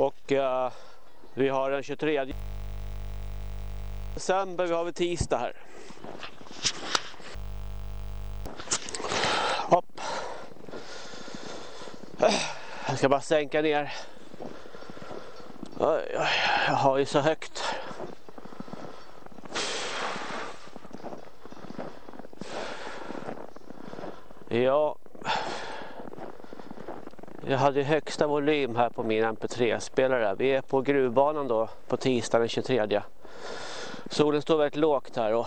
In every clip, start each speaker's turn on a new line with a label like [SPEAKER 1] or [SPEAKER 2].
[SPEAKER 1] Och uh, vi har den 23 december, vi har vi tisdag här. Hopp. Jag ska bara sänka ner. Oj, oj, jag har ju så högt. Ja, jag hade högsta volym här på min MP3-spelare. Vi är på gruvbanan då på tisdagen den 23. Solen står väldigt lågt här och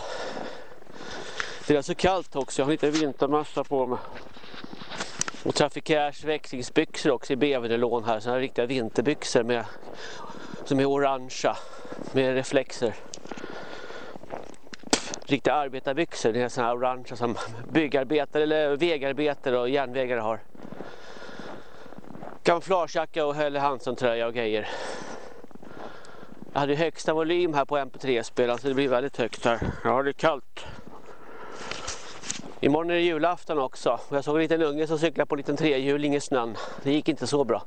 [SPEAKER 1] det är så kallt också. Jag har lite vintermössa på mig. Och Trafikärs växlingsbyxor också i Beverlån här. Sådana riktiga vinterbyxor med, som är orangea med reflexer. Riktiga arbetarbyxor, det är sådana här orangea som byggarbetare eller vägarbetare och järnvägare har. Kamouflagejacka och Helle Hansen tröja och grejer. Jag hade högsta volym här på MP3-spelaren så det blir väldigt högt här. Ja, det är kallt. Imorgon är det julafton också. Jag såg en liten unge som cyklade på en liten trehjuling i snön. Det gick inte så bra.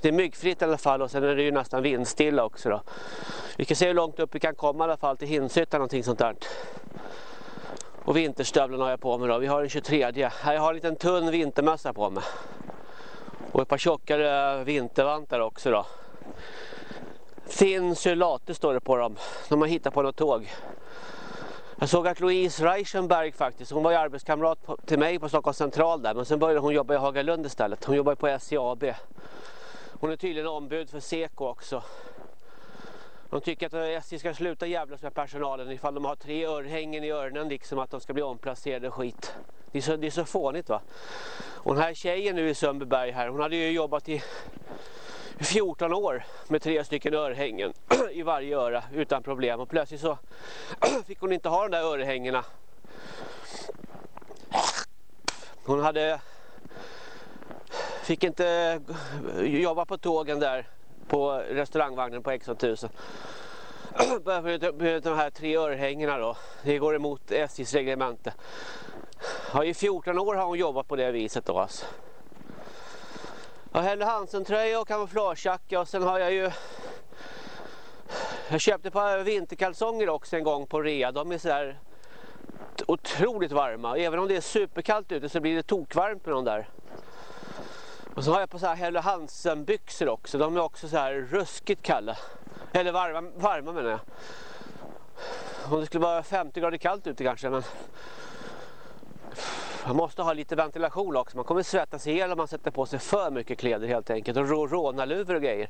[SPEAKER 1] Det är myggfritt i alla fall och sen är det ju nästan vindstilla också då. Vi kan se hur långt upp vi kan komma i alla fall till Hinshyttan någonting sånt där. Och vinterstövlarna har jag på mig då. Vi har den 23. Jag har en liten tunn vintermössa på mig. Och ett par tjockare vintervantar också då. Thin Sylate står det på dem. De har hittat på något tåg. Jag såg att Louise Reichenberg faktiskt, hon var ju arbetskamrat till mig på Stockholms central där. Men sen började hon jobba i Hagalund istället. Hon jobbar på SCAB. Hon är tydligen ombud för Seko också. De tycker att eh, SJ ska sluta jävlas med personalen ifall de har tre örhängen i öronen liksom att de ska bli omplacerade skit. Det är så, det är så fånigt va. Och den här tjejen nu i Sundbyberg här, hon hade ju jobbat i 14 år med tre stycken örhängen i varje öra utan problem och plötsligt så fick hon inte ha de där örhängena. Hon hade fick inte eh, jobba på tågen där på restaurangvagnen på X1000. Med de här tre örhängena då. Det går emot SJs reglemente. Ja, I 14 år har hon jobbat på det viset då alltså. Jag har Helle Hansen-tröja och kamouflagejacka och sen har jag ju jag köpte ett par vinterkalsonger också en gång på rea. De är sådär otroligt varma. Även om det är superkallt ute så blir det tokvarmt med de där. Och så har jag på så här Helle Hansen byxor också. De är också så här ruskigt kalla. Eller varma, varma menar jag. Om det skulle vara 50 grader kallt ute kanske men man måste ha lite ventilation också. Man kommer svettas ihjäl om man sätter på sig för mycket kläder helt enkelt. Och rå rånarluvor och grejer.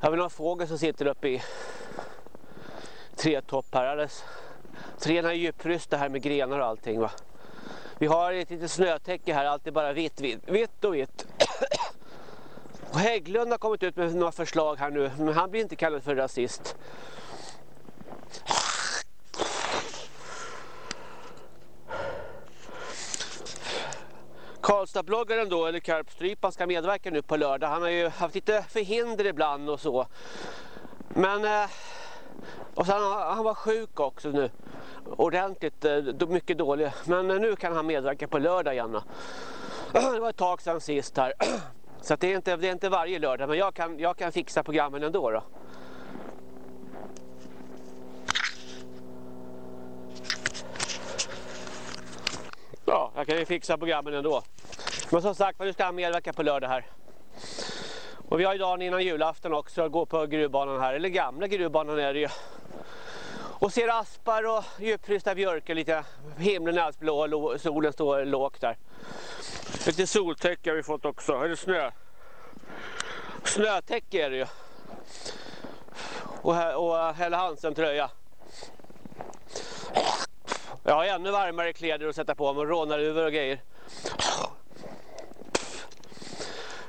[SPEAKER 1] Jag har en fågel som sitter uppe i tretopp här. Alldeles. Är djupfrysta här med grenar och allting va. Vi har ett litet snötäcke här, allt är bara vitt, vitt, vitt och vitt. Och Hägglund har kommit ut med några förslag här nu, men han blir inte kallad för rasist. Karlstadbloggaren då, eller Karpstrypan, ska medverka nu på lördag. Han har ju haft lite förhinder ibland och så. Men... Eh, och sen, han var sjuk också nu. Ordentligt, eh, mycket dålig. Men nu kan han medverka på lördag igen. Det var ett tag sedan sist här. Så det är, inte, det är inte varje lördag, men jag kan, jag kan fixa programmen ändå då. Ja, jag kan ju fixa programmen ändå. Men som sagt, nu ska han medverka på lördag här. Och vi har ju dagen innan julafton också att gå på gruvbanan här. Eller gamla gruvbanan är det ju. Och ser aspar och djupfrysta björkar lite. Himlen är alldeles blå, solen står lågt där. Lite soltäcke har vi fått också, eller snö. Snötäcke är det ju. Och, här, och eh, Helle Hansen tröja. Jag har ännu varmare kläder att sätta på mig, rånarhuvor och grejer.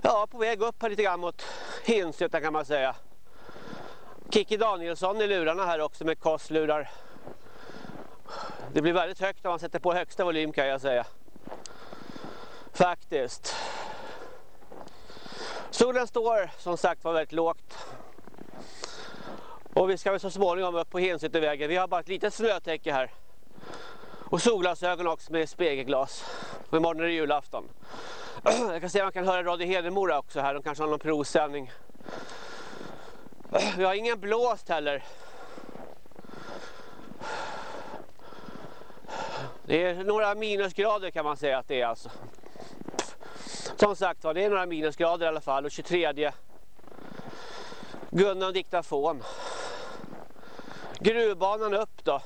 [SPEAKER 1] Ja, på väg upp här lite grann mot Hinshyttan kan man säga. Kiki Danielsson i lurarna här också med kosslurar. Det blir väldigt högt om man sätter på högsta volym kan jag säga. Faktiskt. Solen står som sagt var väldigt lågt. Och vi ska väl så småningom upp på Hinshyttevägen. Vi har bara ett litet snötäcke här. Och solglasögon också med spegelglas. Och imorgon är det julafton. Jag kan se om man kan höra Radio Hedemora också här. De kanske har någon provsändning. Vi har ingen blåst heller. Det är några minusgrader kan man säga att det är alltså. Som sagt var, det är några minusgrader i alla fall. Och 23 Gunnar diktafon. Gruvbanan upp då.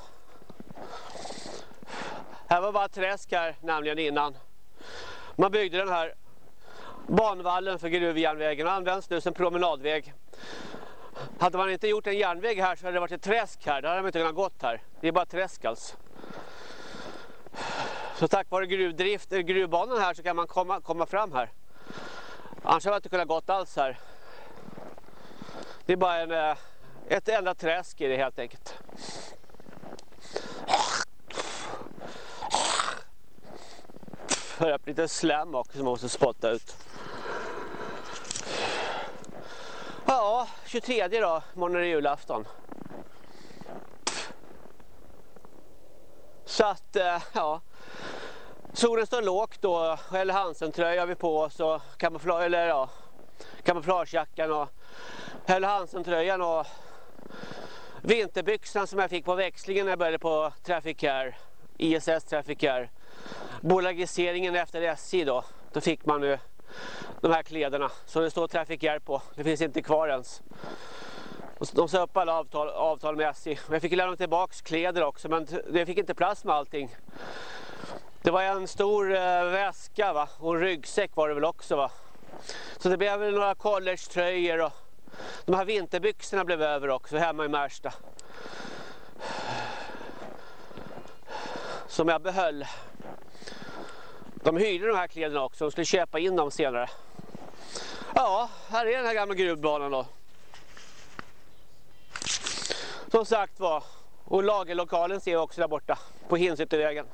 [SPEAKER 1] Här var bara träsk här nämligen innan. Man byggde den här banvallen för gruvjärnvägen och används nu som promenadväg. Hade man inte gjort en järnväg här så hade det varit ett träsk här. Då hade man inte kunnat gått här. Det är bara träsk alltså. Så tack vare gruvdrift, eh, gruvbanan här så kan man komma, komma fram här. Annars hade man inte kunnat gått alls här. Det är bara en, eh, ett enda träsk i det helt enkelt. För upp lite slem också som man måste spotta ut. Ja, 23 då, Imorgon är julafton. Så att, eh, ja. Solen står lågt då, eller Hansen-tröja har vi på oss och kamouflage, eller ja, kamouflagejackan och Helle Hansen-tröjan och vinterbyxorna som jag fick på växlingen när jag började på Trafficare, ISS Trafficare. Bolagiseringen efter SJ då, då fick man nu de här kläderna som det står Trafficare på. Det finns inte kvar ens. De sa upp alla avtal, avtal med SJ. Jag fick lämna tillbaka kläder också men det fick inte plats med allting. Det var en stor eh, väska va? och en ryggsäck var det väl också va. Så det blev väl några collegetröjor och de här vinterbyxorna blev över också hemma i Märsta. Som jag behöll. De hyrde de här kläderna också, de skulle köpa in dem senare. Ja, här är den här gamla gruvbanan då. Som sagt var, och lagerlokalen ser vi också där borta på Hinsyttervägen.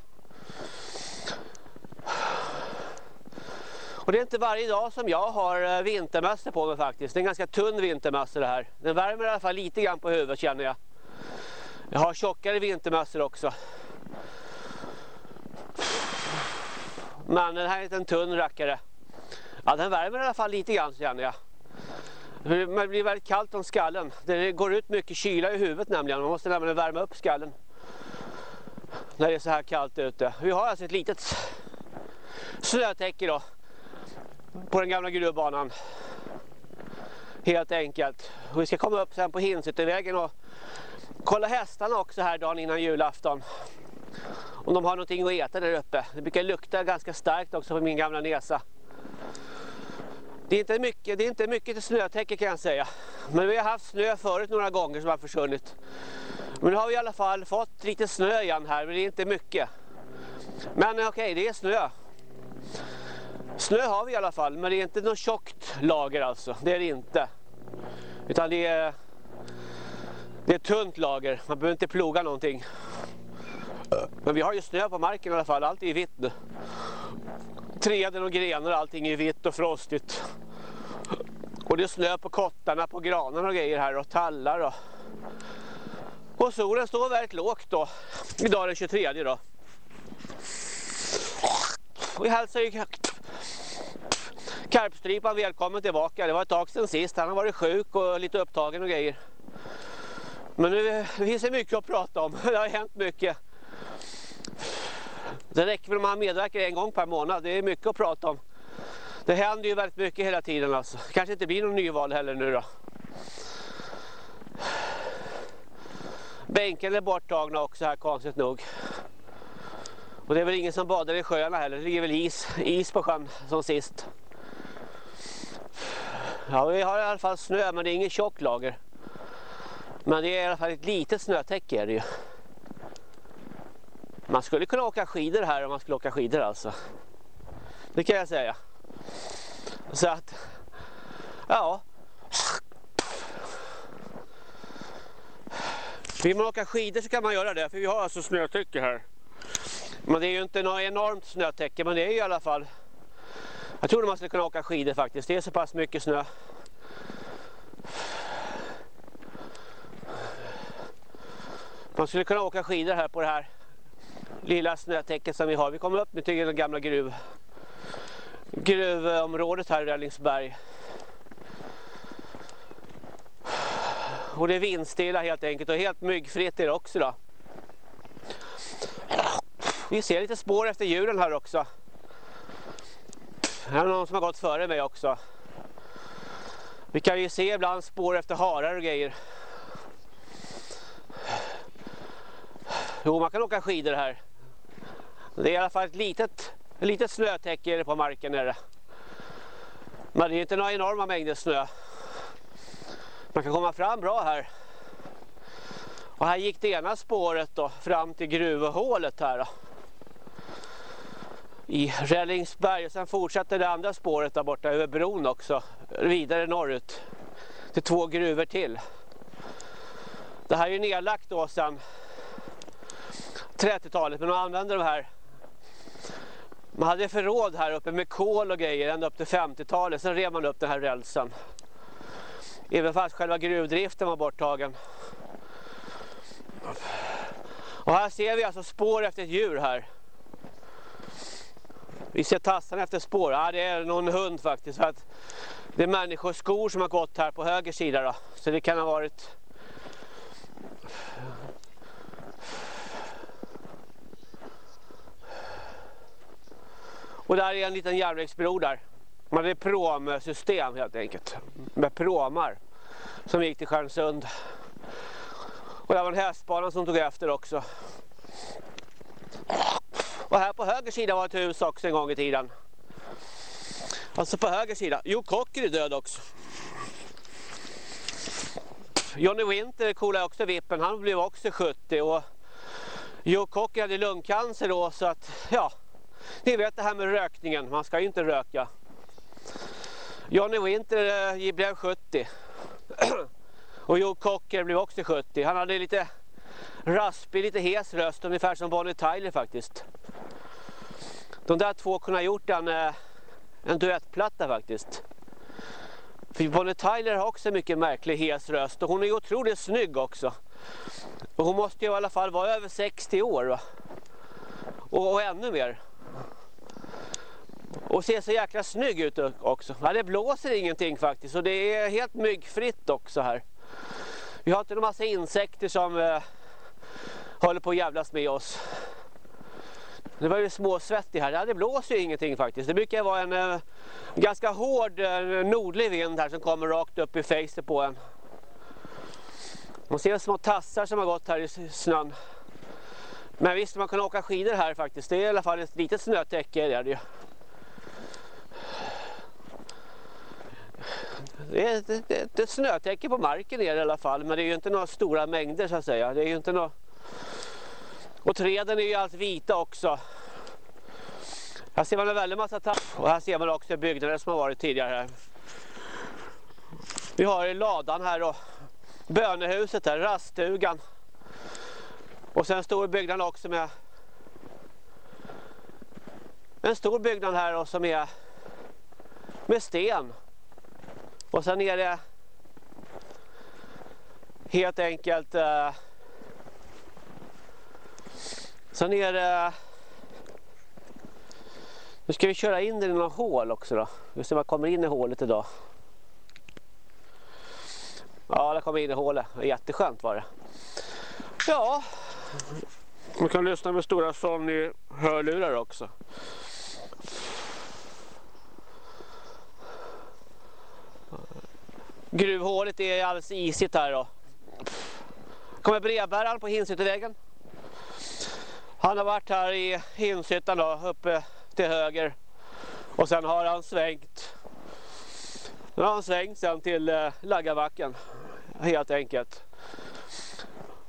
[SPEAKER 1] Och det är inte varje dag som jag har eh, vintermössor på mig faktiskt. Det är en ganska tunn vintermössa det här. Den värmer i alla fall lite grann på huvudet känner jag. Jag har tjockare vintermössor också. Men den här är en tunn rackare. Ja, den värmer i alla fall lite grann känner jag. Det blir väldigt kallt om skallen. Det går ut mycket kyla i huvudet nämligen. Man måste nämligen värma upp skallen. När det är så här kallt ute. Vi har alltså ett litet snötäcke då på den gamla gruvbanan. Helt enkelt. Och vi ska komma upp sen på Hinsyttervägen och kolla hästarna också här dagen innan julafton. Om de har någonting att äta där uppe. Det brukar lukta ganska starkt också på min gamla näsa. Det är inte mycket, det är inte mycket snötäcke kan jag säga. Men vi har haft snö förut några gånger som har försvunnit. Men nu har vi i alla fall fått lite snö igen här, men det är inte mycket. Men okej, okay, det är snö. Snö har vi i alla fall, men det är inte något tjockt lager alltså. Det är det inte. Utan det är, det är ett tunt lager. Man behöver inte ploga någonting. Men vi har ju snö på marken i alla fall. Allt är vitt nu. Träden och grenar, allting är vitt och frostigt. Och det är snö på kottarna, på granarna och grejer här och tallar och... Och solen står väldigt lågt då. Idag den 23 då. Vi hälsar ju Karpstripan välkommen tillbaka. Det var ett tag sedan sist. Han har varit sjuk och lite upptagen och grejer. Men nu finns det mycket att prata om. Det har hänt mycket. Det räcker väl om man medverkar en gång per månad. Det är mycket att prata om. Det händer ju väldigt mycket hela tiden alltså. Kanske inte blir någon nyval heller nu då. Bänken är borttagna också här konstigt nog. Och det är väl ingen som badar i sjöarna heller. Det ligger väl is, is på sjön som sist. Ja, vi har i alla fall snö men det är ingen tjock lager. Men det är i alla fall ett litet snötäcke är det ju. Man skulle kunna åka skidor här om man skulle åka skidor alltså. Det kan jag säga. Så att, ja. Vill man åka skidor så kan man göra det för vi har alltså snötäcke här. Men det är ju inte något enormt snötäcke men det är ju i alla fall jag trodde man skulle kunna åka skidor faktiskt. Det är så pass mycket snö. Man skulle kunna åka skidor här på det här lilla snötäcket som vi har. Vi kommer upp nu till det gamla gruv, gruvområdet här i Rällingsberg. Och det är vindstilla helt enkelt och helt myggfritt är det också då. Vi ser lite spår efter djuren här också. Här är någon som har gått före mig också. Vi kan ju se ibland spår efter harar och grejer. Jo, man kan åka skidor här. Det är i alla fall ett litet, ett litet snötäcke på marken. Är det. Men det är inte några enorma mängder snö. Man kan komma fram bra här. Och här gick det ena spåret då fram till gruvhålet här då. I Rällingsberg och sen fortsätter det andra spåret där borta över bron också. Vidare norrut. Till två gruvor till. Det här är ju nedlagt då sen. 30-talet men de använde de här man hade förråd här uppe med kol och grejer ända upp till 50-talet. Sen rev man upp den här rälsen. Även fast själva gruvdriften var borttagen. Och här ser vi alltså spår efter ett djur här. Vi ser tassarna efter spår. Ja, det är någon hund faktiskt. För att det är människoskor som har gått här på höger sida. Då. Så det kan ha varit... Och där är en liten järnvägsbro där. Man hade promsystem helt enkelt. Med promar som gick till Stjärnsund. Och där var en hästbana som tog efter också. Och här på höger sida var ett hus också en gång i tiden. Alltså på höger sida. Jo, Cocker är död också. Johnny Winter coolade också vippen. Han blev också 70 och Joe Cocker hade lungcancer då så att ja, ni vet det här med rökningen. Man ska ju inte röka. Johnny Winter blev 70. och Joe Cocker blev också 70. Han hade lite raspig, lite hes röst. Ungefär som Bonnie Tyler faktiskt. De där två kunde ha gjort en, eh, en duettplatta faktiskt. För Bonnie Tyler har också en mycket märklig hes röst och hon är otroligt snygg också. Och hon måste ju i alla fall vara över 60 år va? Och, och ännu mer. Och ser så jäkla snygg ut också. Ja, det blåser ingenting faktiskt och det är helt myggfritt också här. Vi har inte en massa insekter som eh, håller på att jävlas med oss. Det var ju småsvettig här. Ja, det blåser ju ingenting faktiskt. Det brukar vara en eh, ganska hård eh, nordlig vind här som kommer rakt upp i facet på en. Man ser små tassar som har gått här i snön. Men visst, man kan åka skidor här faktiskt. Det är i alla fall ett litet snötäcke. Det är det ju. Det är, ett, ett snötäcke på marken är det i alla fall. Men det är ju inte några stora mängder så att säga. Det är ju inte några... Och träden är ju allt vita också. Här ser man en väldigt massa tapp. Och här ser man också byggnader som har varit tidigare här. Vi har ladan här och bönehuset här, raststugan. Och sen står stor byggnad också med en stor byggnad här och som är med sten. Och sen är det helt enkelt eh, sen är det nu ska vi köra in den i några hål också då. Vi ser om jag kommer in i hålet idag. Ja, det kommer in i hålet. Jätteskönt var det. Ja, man kan lyssna med stora Sony hörlurar också. Gruvhålet är alldeles isigt här då. Kommer brevbäraren på Hinsyttevägen. Han har varit här i Hinsyttan då, uppe till höger. Och sen har han svängt. Nu har han svängt sen till eh, Laggabacken. Helt enkelt.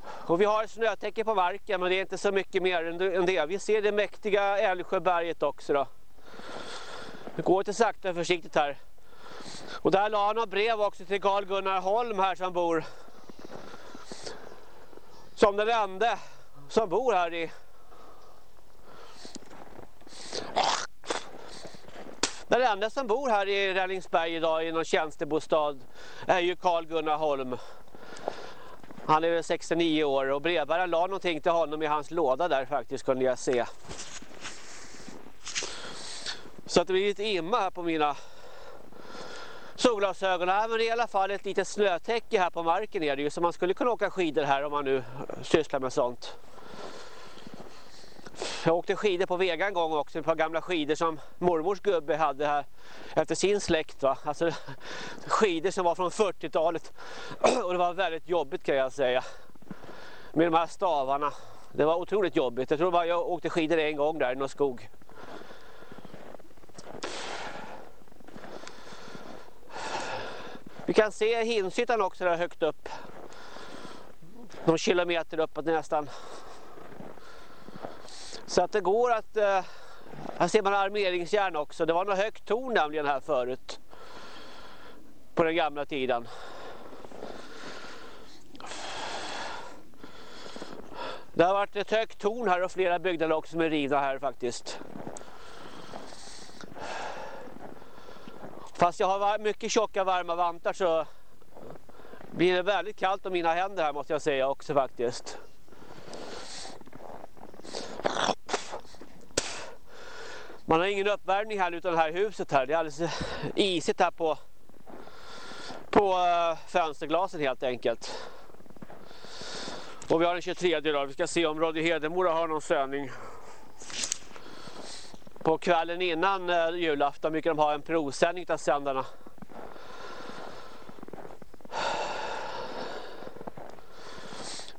[SPEAKER 1] Och vi har snötäcke på marken men det är inte så mycket mer än det. Vi ser det mäktiga Älvsjöberget också då. Det går lite sakta och försiktigt här. Och där la han några brev också till Carl Gunnar Holm här som bor. Som den enda som bor här i Den enda som bor här i Rällingsberg idag i någon tjänstebostad är ju Carl Gunnar Holm. Han är 69 år och brevbäraren la någonting till honom i hans låda där faktiskt kunde jag se. Så att det blir lite imma här på mina solglasögon. Här men det är i alla fall ett litet snötäcke här på marken är det ju. Så man skulle kunna åka skidor här om man nu sysslar med sånt. Jag åkte skidor på Vega en gång också, ett par gamla skidor som mormors gubbe hade här efter sin släkt. Va? Alltså skidor som var från 40-talet och det var väldigt jobbigt kan jag säga. Med de här stavarna. Det var otroligt jobbigt. Jag tror bara jag åkte skidor en gång där i någon skog. Vi kan se hinsytan också där högt upp. Någon kilometer uppåt nästan. Så att det går att... Eh, här ser man armeringsjärn också. Det var något högt torn nämligen här förut. På den gamla tiden. Det har varit ett högt torn här och flera byggnader också som är rivna här faktiskt. Fast jag har mycket tjocka varma vantar så blir det väldigt kallt om mina händer här måste jag säga också faktiskt. Man har ingen uppvärmning här utan det här huset här. Det är alldeles isigt här på, på eh, fönsterglasen helt enkelt. Och vi har den 23 idag. Vi ska se om Radio Hedemora har någon sändning. På kvällen innan eh, julafton brukar de ha en provsändning av sändarna.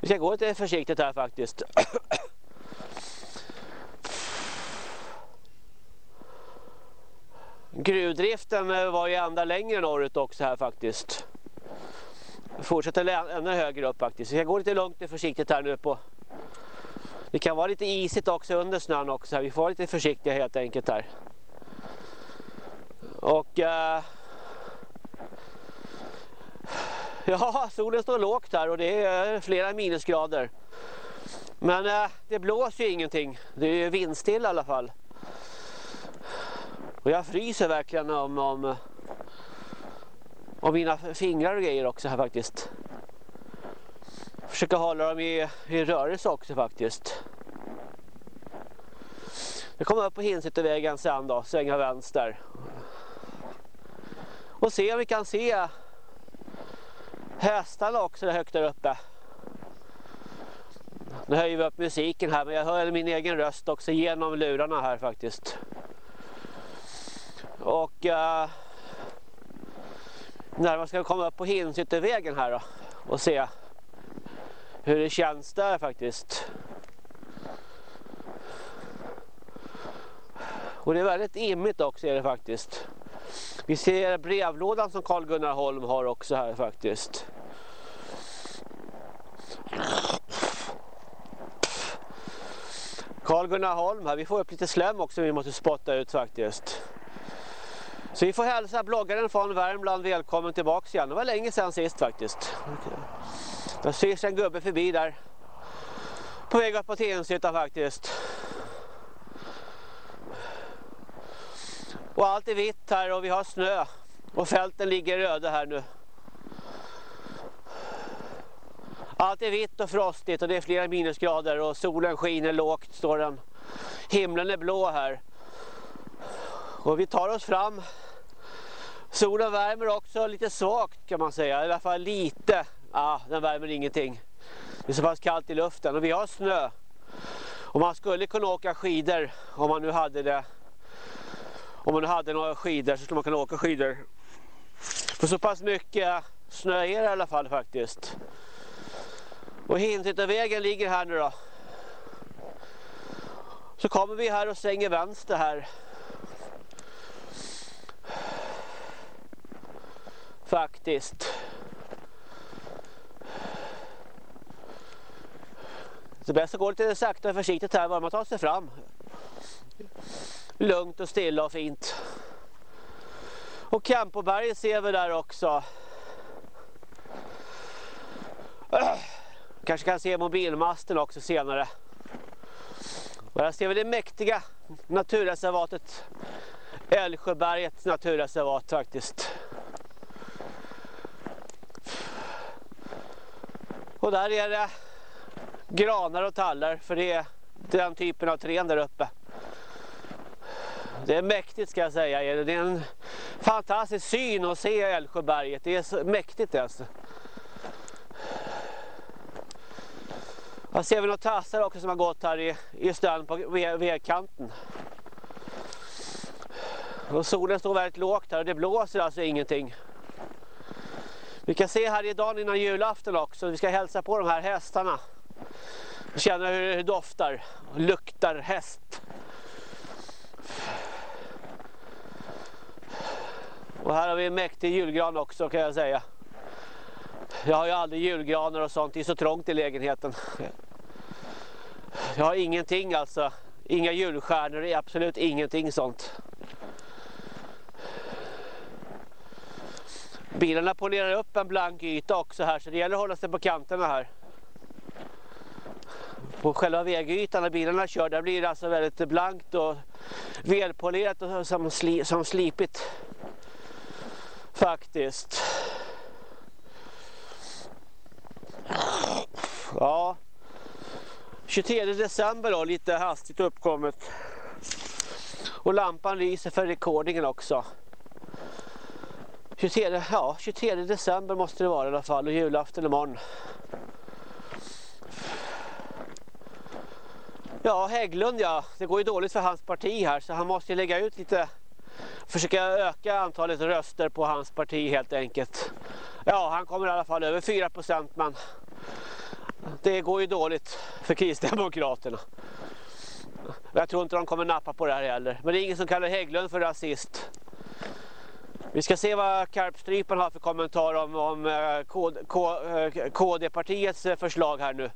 [SPEAKER 1] Vi ska gå lite försiktigt här faktiskt. Gruvdriften eh, var ju ända längre norrut också här faktiskt. Fortsätter ännu högre upp faktiskt. Jag går lite lugnt och försiktigt här nu på. Det kan vara lite isigt också under snön också. Vi får vara lite försiktiga helt enkelt här. Och... Eh, Ja, solen står lågt här och det är flera minusgrader. Men eh, det blåser ju ingenting. Det är ju vindstill i alla fall. Och jag fryser verkligen om, om, om mina fingrar och grejer också här faktiskt. Försöka hålla dem i, i rörelse också faktiskt. Jag kommer upp på Hinsyttervägen sen då, svänga vänster. Och se om vi kan se hästarna också där högt där uppe. Nu höjer vi upp musiken här men jag hör min egen röst också genom lurarna här faktiskt. Och uh, när man ska komma upp på Hinsyttervägen här då och se hur det känns där faktiskt. Och det är väldigt immigt också är det faktiskt. Vi ser brevlådan som Carl Gunnar Holm har också här faktiskt. Carl Gunnar Holm här, vi får upp lite slem också vi måste spotta ut faktiskt. Så vi får hälsa bloggaren från Värmland välkommen tillbaka igen. Det var länge sedan sist faktiskt. Jag ser en gubbe förbi där. På väg upp på Tenshyttan faktiskt. Och allt är vitt här och vi har snö. Och fälten ligger röda här nu. Allt är vitt och frostigt och det är flera minusgrader och solen skiner lågt står den. Himlen är blå här. Och vi tar oss fram. Solen värmer också lite svagt kan man säga. I alla fall lite ah, den värmer ingenting. Det är så pass kallt i luften och vi har snö. Och man skulle kunna åka skidor om man nu hade det. Om man nu hade några skidor så skulle man kunna åka skidor. För så pass mycket snö är det i alla fall faktiskt. Och Hintyttevägen ligger här nu då. Så kommer vi här och svänger vänster här. Faktiskt. Så bäst att gå lite sakta och försiktigt här bara man tar sig fram. Lugnt och stilla och fint. Och Campoberget ser vi där också. Kanske kan se mobilmasten också senare. Och här ser vi det mäktiga naturreservatet Älvsjöbergets naturreservat faktiskt. Och där är det granar och tallar för det är den typen av träd där uppe. Det är mäktigt ska jag säga. Det är en fantastisk syn att se Älvsjöberget. Det är så mäktigt alltså. Här ser vi några tassar också som har gått här i, i stön på vägkanten. Och solen står väldigt lågt här och det blåser alltså ingenting. Vi kan se här idag innan julafton också. Vi ska hälsa på de här hästarna. Känna hur det doftar. Luktar häst. Och här har vi en mäktig julgran också kan jag säga. Jag har ju aldrig julgranar och sånt. Det är så trångt i lägenheten. Jag har ingenting alltså. Inga julstjärnor, absolut ingenting sånt. Bilarna polerar upp en blank yta också här så det gäller att hålla sig på kanterna här. På själva vägytan när bilarna kör där blir det alltså väldigt blankt och välpolerat och som, sli, som slipigt. Faktiskt. Ja. 23 december då, lite hastigt uppkommet. Och lampan lyser för rekordingen också. 23, ja, 23 december måste det vara i alla fall och julafton imorgon. Ja, Hägglund ja, det går ju dåligt för hans parti här så han måste ju lägga ut lite, försöka öka antalet röster på hans parti helt enkelt. Ja, han kommer i alla fall över 4% men det går ju dåligt för Kristdemokraterna. Jag tror inte de kommer nappa på det här heller. Men det är ingen som kallar Hägglund för rasist. Vi ska se vad Karpstrypan har för kommentar om, om eh, KD-partiets eh, KD eh, förslag här nu.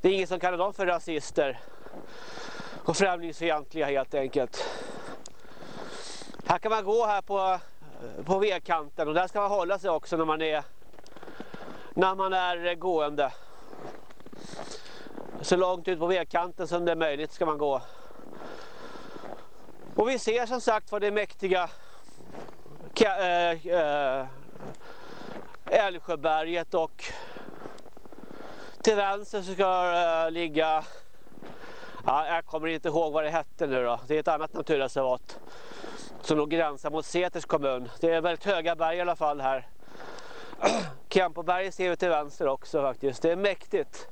[SPEAKER 1] Det är ingen som kallar dem för rasister. Och främlingsfientliga helt enkelt. Här kan man gå här på, på vägkanten och där ska man hålla sig också när man är, när man är gående. Så långt ut på vägkanten som det är möjligt ska man gå. Och vi ser som sagt vad det mäktiga eh, eh, Älvsjöberget och till vänster så ska det ligga ja, jag kommer inte ihåg vad det hette nu då. Det är ett annat naturreservat som nog gränsar mot Säters kommun. Det är väldigt höga berg i alla fall här. Kempoberget ser vi till vänster också faktiskt. Det är mäktigt.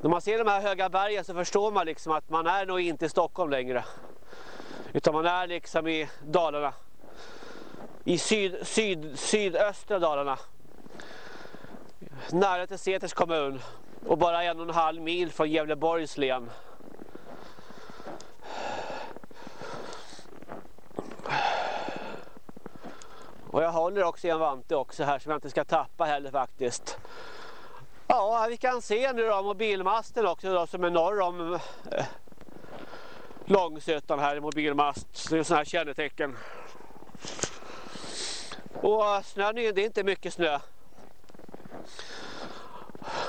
[SPEAKER 1] När man ser de här höga bergen så förstår man liksom att man är nog inte i Stockholm längre. Utan man är liksom i Dalarna. I syd, syd, sydöstra Dalarna. Nära till Säters kommun. Och bara en och en halv mil från Gävleborgs län. Och jag håller också i en vante också här som jag inte ska tappa heller faktiskt. Ja, vi kan se nu då mobilmasten också då, som är norr om eh, Långsötan här i mobilmast. Det är sådana här kännetecken. Och snön är, det är inte mycket snö.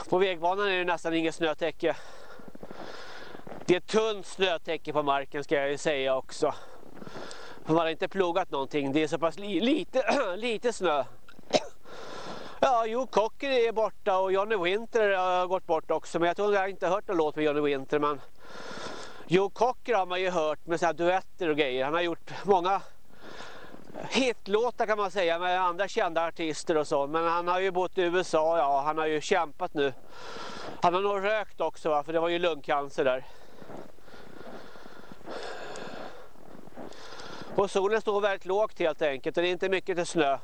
[SPEAKER 1] På vägbanan är det nästan inget snötäcke. Det är tunt snötäcke på marken ska jag ju säga också. För man har inte plogat någonting. Det är så pass li lite, lite snö. Ja, Jo Cocker är borta och Johnny Winter har gått bort också. Men jag tror jag har inte hört någon låt med Johnny Winter. Men Jo Cocker har man ju hört med sådana duetter och grejer. Han har gjort många hitlåtar kan man säga med andra kända artister och så. Men han har ju bott i USA, ja han har ju kämpat nu. Han har nog rökt också va, för det var ju lungcancer där. Och solen står väldigt lågt helt enkelt och det är inte mycket till snö.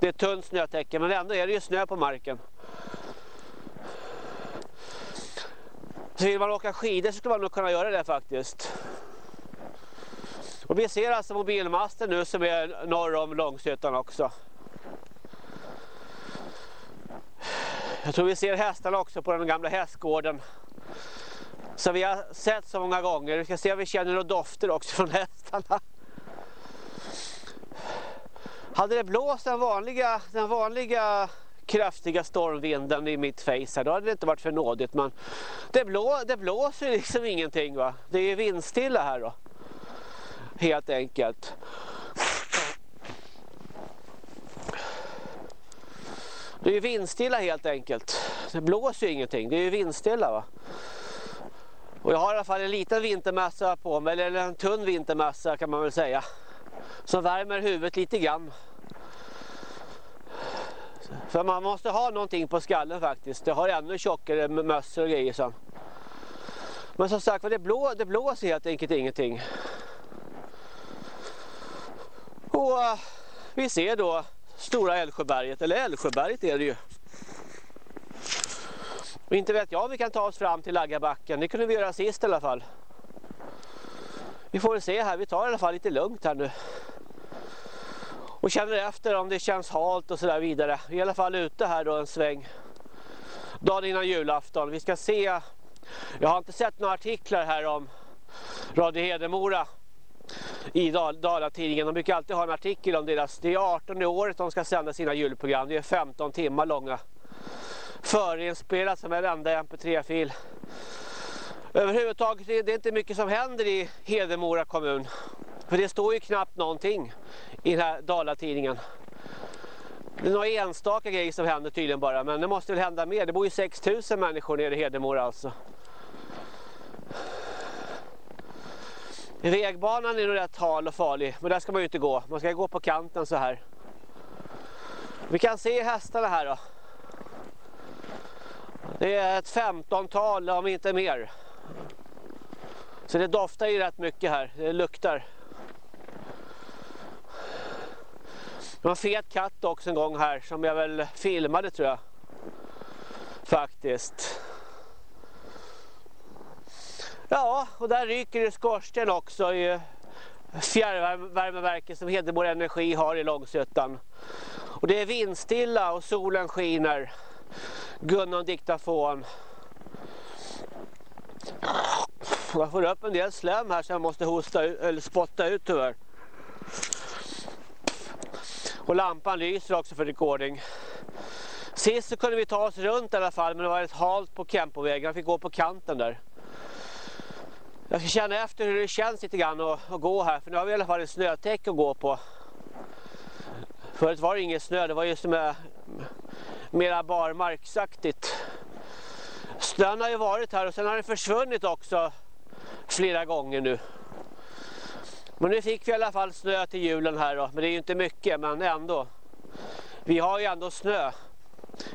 [SPEAKER 1] Det är tunt snötäcke men ändå är det ju snö på marken. Så vill man åka skidor så skulle man nog kunna göra det faktiskt. Och vi ser alltså mobilmasten nu som är norr om Långsötan också. Jag tror vi ser hästarna också på den gamla hästgården. Som vi har sett så många gånger. Vi ska se om vi känner några dofter också från hästarna. Hade det blåst den vanliga, den vanliga kraftiga stormvinden i mitt face här, då hade det inte varit för nådigt. Men det, blå, det blåser liksom ingenting va. Det är vindstilla här då. Helt enkelt. Det är ju vindstilla helt enkelt. Det blåser ju ingenting. Det är ju vindstilla va. Och jag har i alla fall en liten vintermössa på mig, eller en tunn vintermössa kan man väl säga. Som värmer huvudet lite grann. För man måste ha någonting på skallen faktiskt. Det har ännu tjockare mössor och grejer sen. Men som sagt det, blå, det blåser helt enkelt ingenting. Och eh, vi ser då Stora Älvsjöberget, eller Älvsjöberget är det ju. Och inte vet jag om vi kan ta oss fram till Laggabacken, det kunde vi göra sist i alla fall. Vi får väl se här, vi tar i alla fall lite lugnt här nu. Och känner efter om det känns halt och sådär vidare. Vi är i alla fall ute här då en sväng. Dagen innan julafton. Vi ska se, jag har inte sett några artiklar här om Radio Hedemora i Dal Dalatidningen. De brukar alltid ha en artikel om deras, det är 18 året de ska sända sina julprogram. Det är 15 timmar långa. Förinspelat som en enda mp3-fil. Överhuvudtaget det är det inte mycket som händer i Hedemora kommun. För det står ju knappt någonting i den här Dalatidningen. Det är några enstaka grejer som händer tydligen bara. Men det måste väl hända mer. Det bor ju 6000 människor nere i Hedemora alltså. Vägbanan är nog rätt hal och farlig. Men där ska man ju inte gå. Man ska gå på kanten så här. Vi kan se hästarna här då. Det är ett femtontal om inte mer. Så det doftar ju rätt mycket här. Det luktar. Det var en fet katt också en gång här som jag väl filmade tror jag. Faktiskt. Ja, och där ryker det skorsten också i fjärrvärmeverket som Hedemora Energi har i Långsötan. Och det är vindstilla och solen skiner. Gunnar diktafon. Jag får upp en del slem här så jag måste hosta ut, eller spotta ut tyvärr. Och lampan lyser också för recording. Sist så kunde vi ta oss runt i alla fall men det var ett halt på Kempovägen. Jag fick gå på kanten där. Jag ska känna efter hur det känns lite grann att, att gå här för nu har vi i alla fall en snötäck att gå på. Förut var det ingen snö, det var just med mera barmarksaktigt. Snön har ju varit här och sen har den försvunnit också flera gånger nu. Men nu fick vi i alla fall snö till julen här då. Men det är ju inte mycket men ändå. Vi har ju ändå snö.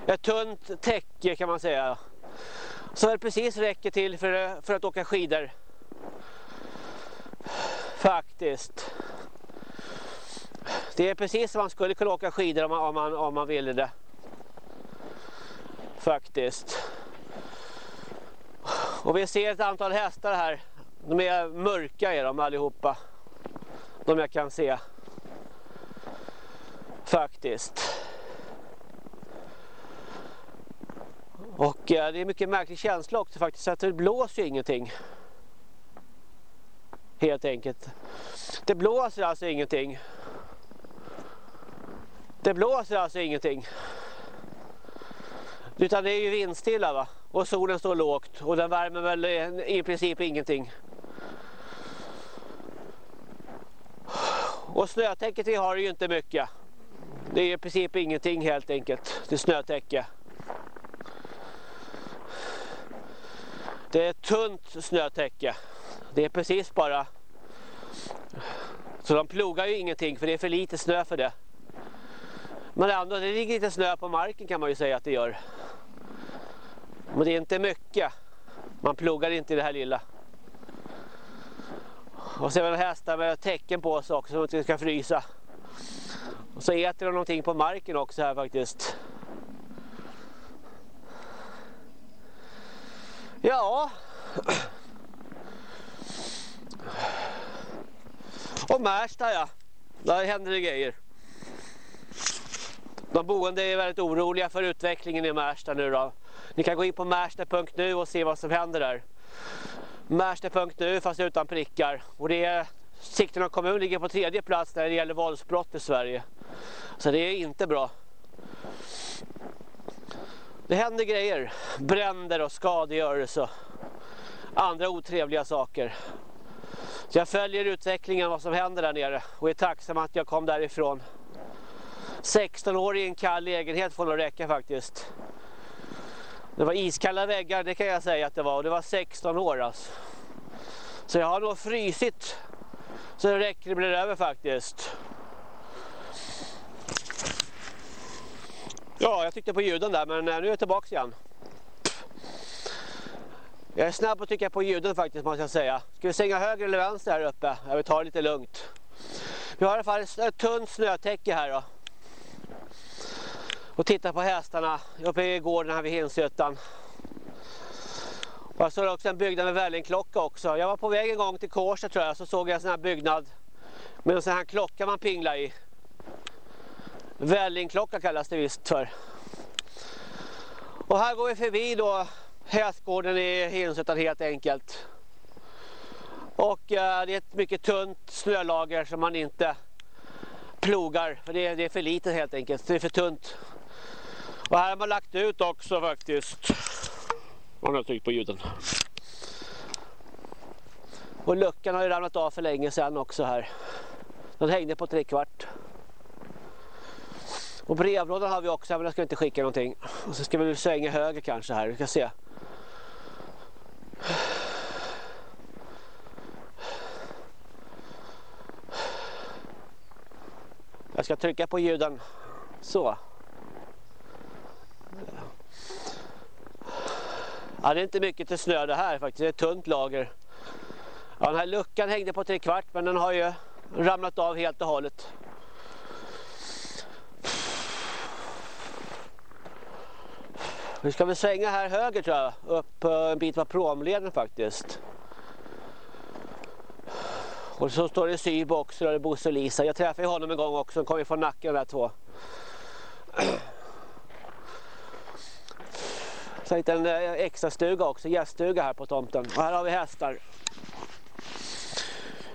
[SPEAKER 1] Ett tunt täcke kan man säga. Så det precis räcker till för, för att åka skidor. Faktiskt. Det är precis som man skulle kunna åka skidor om man, om man, om man ville det. Faktiskt. Och vi ser ett antal hästar här. De är mörka är de allihopa. De jag kan se. Faktiskt. Och eh, det är mycket märklig känsla också faktiskt. Att det blåser ju ingenting. Helt enkelt. Det blåser alltså ingenting. Det blåser alltså ingenting. Utan det är ju vindstilla va. Och solen står lågt. Och den värmer väl eh, i princip ingenting. Och snötäcket vi har ju inte mycket. Det är i princip ingenting helt enkelt. Det snötäcke. Det är ett tunt snötäcke. Det är precis bara... Så de plogar ju ingenting för det är för lite snö för det. Men ändå, det ligger lite snö på marken kan man ju säga att det gör. Men det är inte mycket. Man pluggar inte i det här lilla. Och så är det hästar med tecken på sig också så att det ska frysa. Och så äter de någonting på marken också här faktiskt. Ja. Och Märsta ja. Där händer det grejer. De boende är väldigt oroliga för utvecklingen i Märsta nu då. Ni kan gå in på märsta.nu och se vad som händer där. Märsta.nu fast utan prickar. Och det är Sigtuna kommun ligger på tredje plats när det gäller våldsbrott i Sverige. Så det är inte bra. Det händer grejer. Bränder och skadegörelse och andra otrevliga saker. Så jag följer utvecklingen vad som händer där nere och är tacksam att jag kom därifrån. 16 år i en kall lägenhet får nog räcka faktiskt. Det var iskalla väggar, det kan jag säga att det var. Och det var 16 år alltså. Så jag har nog frysit så det räcker det blir över faktiskt. Ja, jag tyckte på ljuden där men eh, nu är jag tillbaka igen. Jag är snabb att trycka på ljuden faktiskt måste jag säga. Ska vi svänga höger eller vänster här uppe? Jag vill ta det lite lugnt. Vi har i alla fall ett tunt snötäcke här då. Och titta på hästarna uppe i gården här vid Hinshyttan. Och jag såg också en byggnad med vällingklocka också. Jag var på väg en gång till korset tror jag så såg jag en sån här byggnad med en sån här klocka man pinglar i. Vällingklocka kallas det visst för. Och här går vi förbi då hästgården i Hinshyttan helt enkelt. Och eh, det är ett mycket tunt snölager som man inte plogar. För det är, det är för litet helt enkelt. Det är för tunt. Och här har man lagt ut också faktiskt. Man har tryckt på ljuden. Och luckan har ju ramlat av för länge sedan också här. Den hängde på tre kvart. Och brevlådan har vi också, men jag ska inte skicka någonting. Och så ska vi svänga höger kanske här, vi ska se. Jag ska trycka på ljuden. Så. Ja, det är inte mycket till snö det här faktiskt. Det är ett tunt lager. Ja, den här luckan hängde på tre kvart men den har ju ramlat av helt och hållet. Nu ska vi svänga här höger tror jag. Upp eh, en bit på promleden faktiskt. Och så står det Sybo också, där är Bosse och Lisa. Jag träffade honom en gång också, de kom ju från nacken där två. Så hittade en eh, extra stuga också, gäststuga här på tomten. Och här har vi hästar.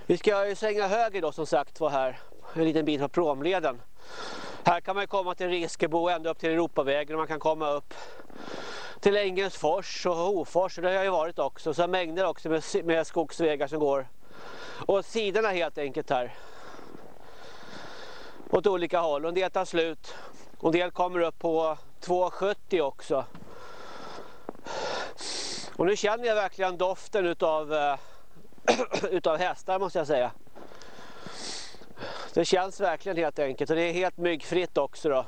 [SPEAKER 1] Vi ska ju svänga höger då som sagt var här. En liten bit på promleden. Här kan man komma till Riskebo ända upp till Europavägen och man kan komma upp till Engelsfors och Hofors. Det har jag ju varit också. Så mängder också med, med skogsvägar som går och sidorna helt enkelt här. Åt olika håll. Och en del tar slut. Och en del kommer upp på 2,70 också. Och nu känner jag verkligen doften utav, eh, utav hästar måste jag säga. Det känns verkligen helt enkelt och det är helt myggfritt också då.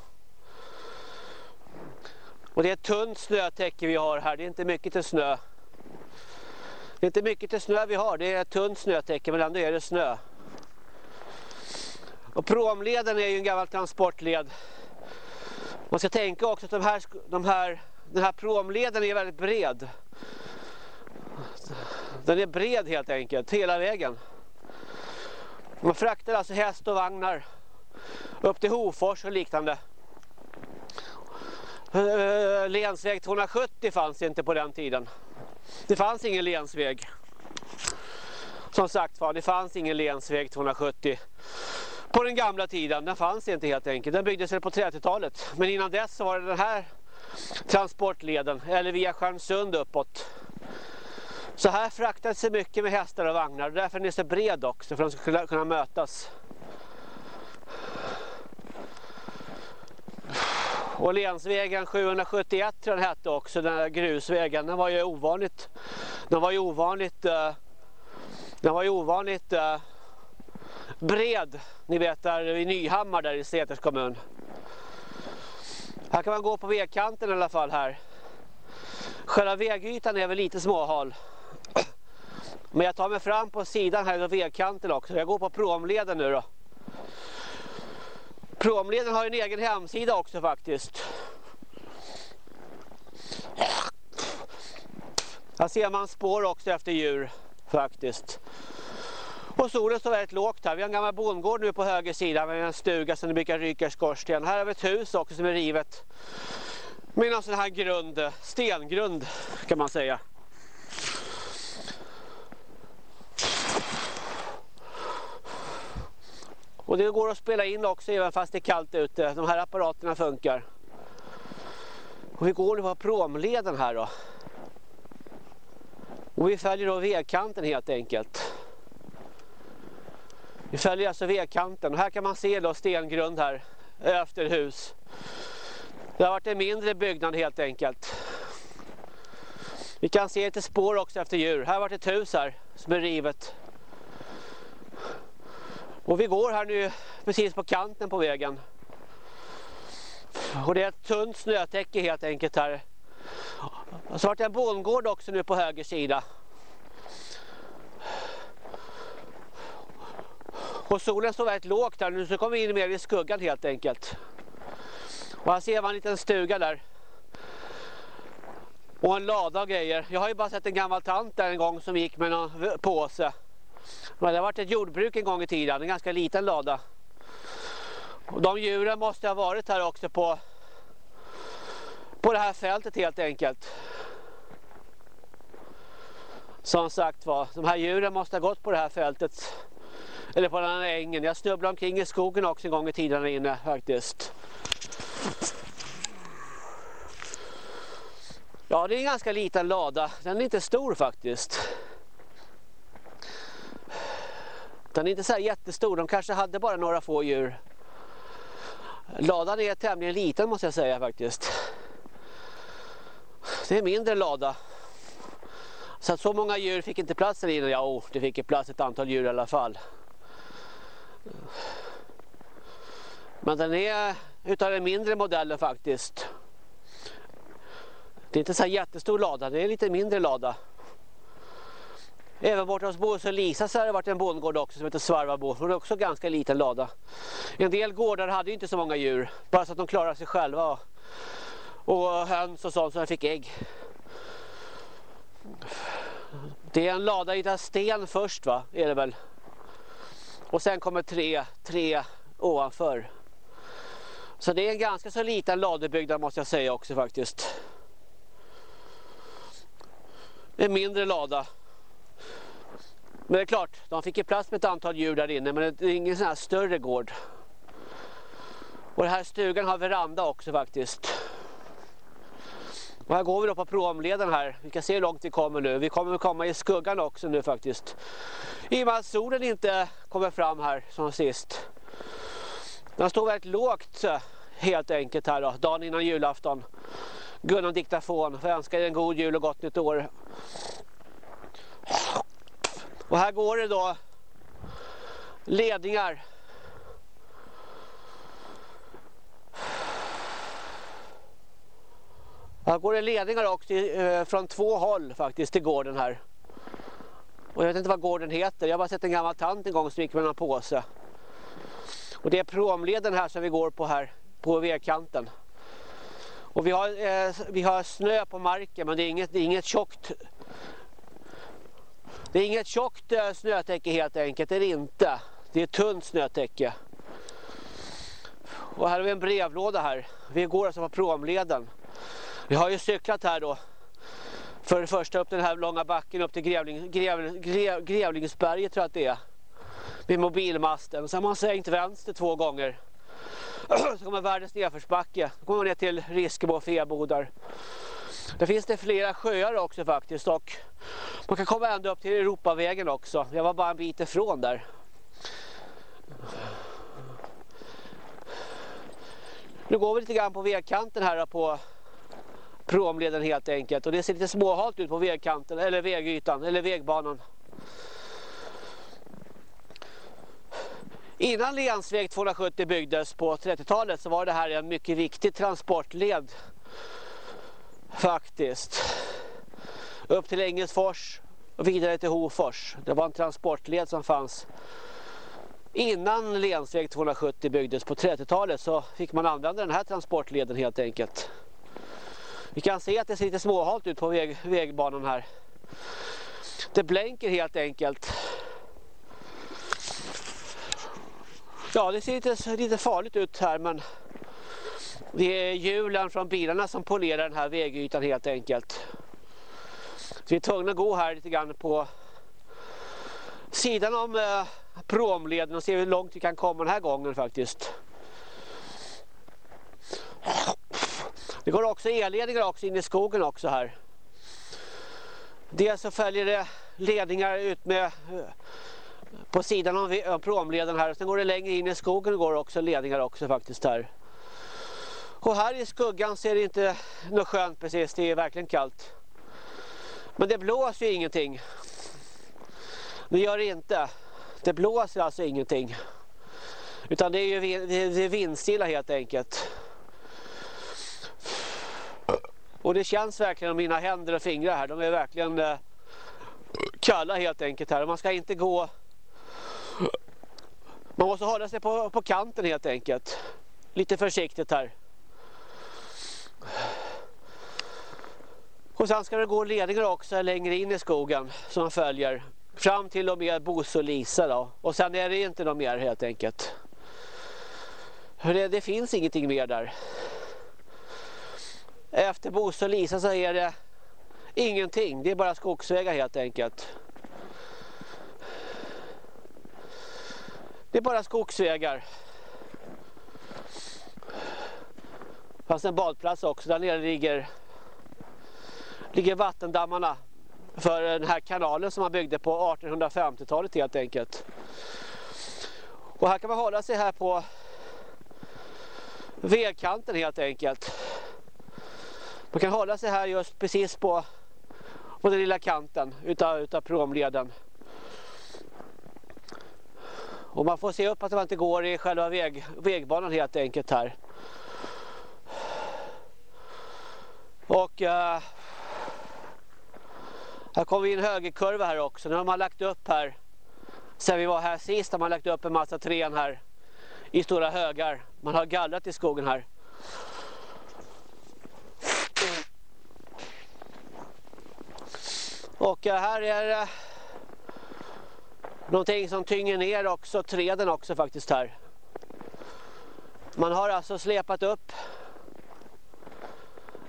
[SPEAKER 1] Och det är ett tunt snötäcke vi har här, det är inte mycket till snö. Det är inte mycket till snö vi har, det är ett tunt snötäcke men ändå är det snö. Och promleden är ju en gammal transportled. Man ska tänka också att de här, de här, den här promleden är väldigt bred. Den är bred helt enkelt, hela vägen. Man fraktar alltså häst och vagnar upp till Hofors och liknande. Eh, länsväg 270 fanns inte på den tiden. Det fanns ingen länsväg. Som sagt var, det fanns ingen länsväg 270 på den gamla tiden. Den fanns inte helt enkelt. Den byggdes på 30-talet. Men innan dess så var det den här transportleden, eller via Stjärnsund uppåt. Så här fraktas det mycket med hästar och vagnar. Därför är den så bred också, för att de ska kunna mötas. Och 771 tror den hette också, den här grusvägen. Den var ju ovanligt, den var ju ovanligt, eh, den var ju ovanligt eh, bred. Ni vet där i Nyhammar där i Säters kommun. Här kan man gå på vägkanten i alla fall här. Själva vägytan är väl lite småhal. Men jag tar mig fram på sidan här och vägkanten också. Jag går på promleden nu då. Promleden har en egen hemsida också faktiskt. Här ser man spår också efter djur faktiskt. Och solen står väldigt lågt här. Vi har en gammal bondgård nu på höger sida med en stuga som det brukar ryka i skorsten. Här har vi ett hus också som är rivet. Med någon sån här grund, stengrund kan man säga. Och det går att spela in också även fast det är kallt ute. De här apparaterna funkar. Och vi går nu på promleden här då. Och vi följer då vägkanten helt enkelt. Vi följer alltså vägkanten och här kan man se då stengrund här efter hus. Det har varit en mindre byggnad helt enkelt. Vi kan se lite spår också efter djur. Här har varit ett hus här som är rivet. Och vi går här nu precis på kanten på vägen. Och det är ett tunt snötäcke helt enkelt här. Och så har det en bondgård också nu på höger sida. Och solen står väldigt lågt här nu så kommer vi in mer i skuggan helt enkelt. Och här ser man en liten stuga där. Och en lada och grejer. Jag har ju bara sett en gammal tant där en gång som gick med någon påse. Men det har varit ett jordbruk en gång i tiden, en ganska liten lada. Och de djuren måste ha varit här också på, på det här fältet helt enkelt. Som sagt var, de här djuren måste ha gått på det här fältet. Eller på den här ängen. Jag snubblade omkring i skogen också en gång i tiden inne faktiskt. Ja, det är en ganska liten lada. Den är inte stor faktiskt. Den är inte så här jättestor. De kanske hade bara några få djur. Ladan är tämligen liten måste jag säga faktiskt. Det är en mindre lada. Så att så många djur fick inte plats där inne. Ja, oh, det fick plats ett antal djur i alla fall. Men den är utav den mindre modellen faktiskt. Det är inte så här jättestor lada, det är en lite mindre lada. Även borta hos Bosse och Lisa så har det varit en bondgård också som heter Svarvabo. Hon är också ganska liten lada. En del gårdar hade ju inte så många djur. Bara så att de klarade sig själva. Och höns och sånt som fick ägg. Det är en lada i sten först va? Är det väl? Och sen kommer tre, tre ovanför. Så det är en ganska så liten ladubyggnad måste jag säga också faktiskt. En mindre lada. Men det är klart, de fick ju plats med ett antal djur där inne men det är ingen sån här större gård. Och den här stugan har veranda också faktiskt. Och här går vi då på promleden här. Vi kan se hur långt vi kommer nu. Vi kommer att komma i skuggan också nu faktiskt. I och med att solen inte kommer fram här som sist. Den står väldigt lågt eh, helt enkelt här då, dagen innan julafton. Gunnar Diktafon, för önskar er en god jul och gott nytt år. Och här går det då ledningar. Här går det ledningar också eh, från två håll faktiskt till gården här. Och jag vet inte vad gården heter. Jag har bara sett en gammal tant en gång som gick med en påse. Och det är promleden här som vi går på här på vägkanten. Och vi har, eh, vi har snö på marken men det är inget, det är inget tjockt det är inget tjockt eh, snötäcke helt enkelt, det är det inte. Det är tunt snötäcke. Och här har vi en brevlåda här. Vi går alltså på promleden. Vi har ju cyklat här då. För det första upp den här långa backen upp till Grävling, Gräv, Gräv, Grävlingsberget tror jag att det är. Vid mobilmasten. Och sen har man svängt vänster två gånger. Så kommer världens nedförsbacke. Då kommer man ner till Riskebo och Febodar. Där finns det flera sjöar också faktiskt. Och man kan komma ända upp till Europavägen också. Jag var bara en bit ifrån där. Nu går vi lite grann på vägkanten här på promleden helt enkelt. Och det ser lite småhalt ut på vägkanten, eller vägytan, eller vägbanan. Innan länsväg 270 byggdes på 30-talet så var det här en mycket viktig transportled. Faktiskt. Upp till Engelsfors och vidare till Hofors. Det var en transportled som fanns. Innan länsväg 270 byggdes på 30-talet så fick man använda den här transportleden helt enkelt. Vi kan se att det ser lite småhalt ut på väg, vägbanan här. Det blänker helt enkelt. Ja, det ser lite, lite farligt ut här men det är hjulen från bilarna som polerar den här vägytan helt enkelt. Så vi är tvungna att gå här lite grann på sidan om eh, promleden och se hur långt vi kan komma den här gången faktiskt. Det går också elledningar också in i skogen också här. Dels så följer det ledningar ut med eh, på sidan av eh, promleden här. Sen går det längre in i skogen går också ledningar också faktiskt här. Och här i skuggan ser det inte något skönt precis, det är verkligen kallt. Men det blåser ju ingenting. Det gör det inte. Det blåser alltså ingenting. Utan det är ju det är vindstilla helt enkelt. Och det känns verkligen om mina händer och fingrar här. De är verkligen eh, kalla helt enkelt här. Man ska inte gå... Man måste hålla sig på, på kanten helt enkelt. Lite försiktigt här. Och sen ska det gå ledningar också längre in i skogen som man följer. Fram till och med Bos och Lisa då. Och sen är det inte något mer helt enkelt. Det, det finns ingenting mer där. Efter Bosse och Lisa så är det ingenting. Det är bara skogsvägar helt enkelt. Det är bara skogsvägar. Fast en badplats också. Där nere ligger, ligger vattendammarna för den här kanalen som man byggde på 1850-talet helt enkelt. Och här kan man hålla sig här på vägkanten helt enkelt. Man kan hålla sig här just precis på, på den lilla kanten utav, utav promleden. Och man får se upp att man inte går i själva väg, vägbanan helt enkelt här. Och uh, här kommer vi en högerkurva här också. Nu har man lagt upp här, sen vi var här sist har man lagt upp en massa trän här i stora högar. Man har gallrat i skogen här. Och här är det någonting som tynger ner också träden också faktiskt här. Man har alltså släpat upp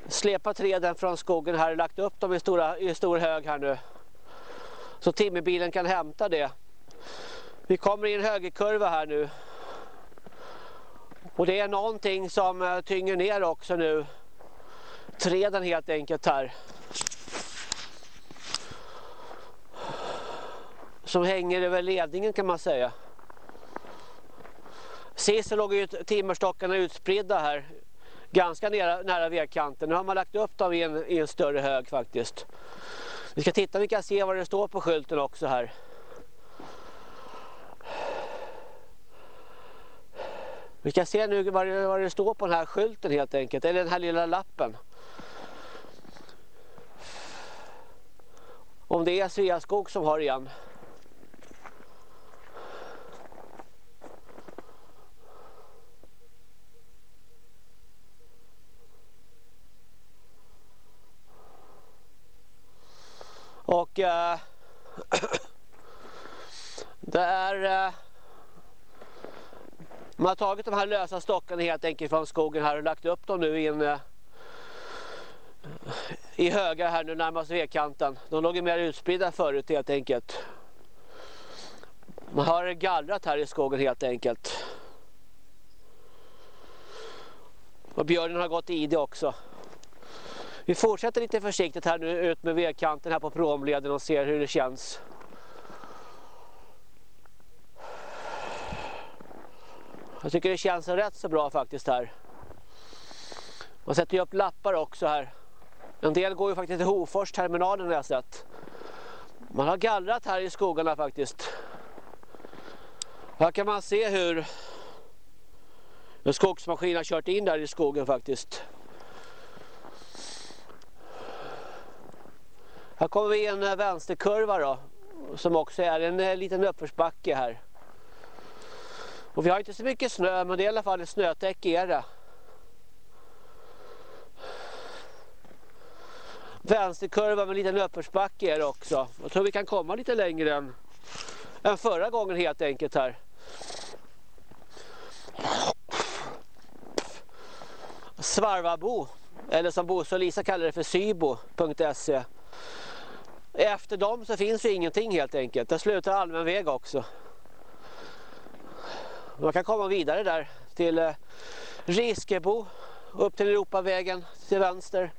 [SPEAKER 1] släpat träden från skogen här och lagt upp dem i, stora, i stor hög här nu. Så timmerbilen kan hämta det. Vi kommer i en högerkurva här nu. Och det är någonting som eh, tynger ner också nu. Träden helt enkelt här. Som hänger över ledningen kan man säga. Sist så låg ju timmerstockarna utspridda här ganska nära, nära vägkanten. Nu har man lagt upp dem i en, i en större hög faktiskt. Vi ska titta om vi kan se vad det står på skylten också här. Vi ska se nu vad det, vad det står på den här skylten helt enkelt, eller den här lilla lappen. Om det är Sveaskog som har igen. Och eh, det är... eh, man har tagit de här lösa stockarna helt enkelt från skogen här och lagt upp dem nu i en... eh, i höga här nu närmast vedkanten. De låg ju mer utspridda förut helt enkelt. Man har gallrat här i skogen helt enkelt. Och björnen har gått i det också. Vi fortsätter lite försiktigt här nu ut med vägkanten här på promleden och ser hur det känns. Jag tycker det känns rätt så bra faktiskt här. Man sätter ju upp lappar också här. En del går ju faktiskt till Hofors terminalen har jag sett. Man har gallrat här i skogarna faktiskt. Här kan man se hur en skogsmaskin har kört in där i skogen faktiskt. Här kommer vi i en eh, vänsterkurva då. Som också är en eh, liten uppförsbacke här. Och vi har inte så mycket snö men det är i alla fall ett snötäcke är det. Vänsterkurva med en liten uppförsbacke är det också. Jag tror vi kan komma lite längre än, än förra gången helt enkelt här. Svarvabo, eller som Bosse och Lisa kallar det för sybo.se. Efter dem så finns ju ingenting helt enkelt. Det slutar allmän väg också. Man kan komma vidare där till eh, Riskebo, upp till Europavägen till vänster.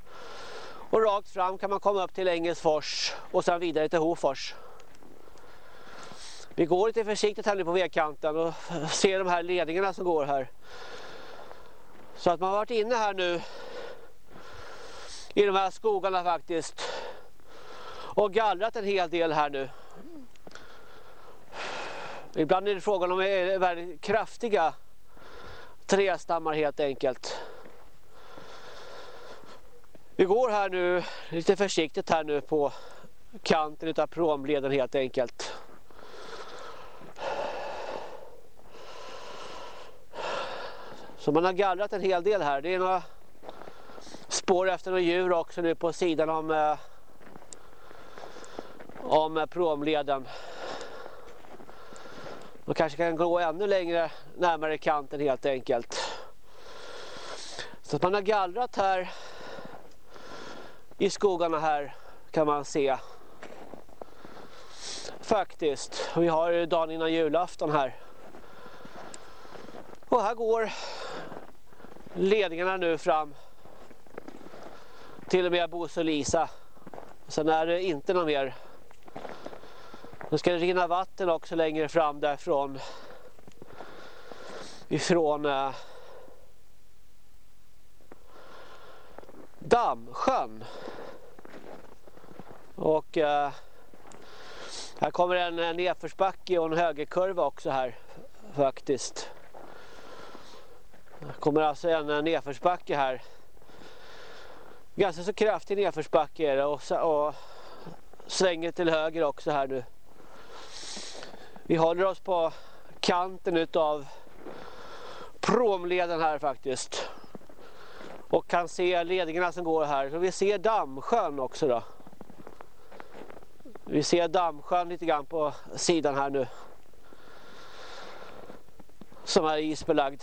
[SPEAKER 1] Och rakt fram kan man komma upp till Engelsfors och sen vidare till Hofors. Vi går lite försiktigt här nu på vägkanten och ser de här ledningarna som går här. Så att man har varit inne här nu i de här skogarna faktiskt och gallrat en hel del här nu. Ibland är det frågan om väldigt kraftiga trästammar helt enkelt. Vi går här nu lite försiktigt här nu på kanten av promleden helt enkelt. Så man har gallrat en hel del här. Det är några spår efter några djur också nu på sidan om, eh, av om promleden. De kanske kan gå ännu längre närmare kanten helt enkelt. Så att man har gallrat här i skogarna här kan man se. Faktiskt. Vi har dagen innan julafton här. Och här går ledningarna nu fram till och med Bosse och Lisa. Sen är det inte något mer. Nu ska det rinna vatten också längre fram därifrån. Ifrån eh, Dammsjön. Och eh, här kommer en nedförsbacke och en högerkurva också här faktiskt. Det kommer alltså en nedförsbacke här. Ganska så kraftig nedförsbacke är det och, och svänger till höger också här nu. Vi håller oss på kanten utav promleden här faktiskt. Och kan se ledningarna som går här. Så vi ser Dammsjön också då. Vi ser Dammsjön lite grann på sidan här nu. Som är isbelagd.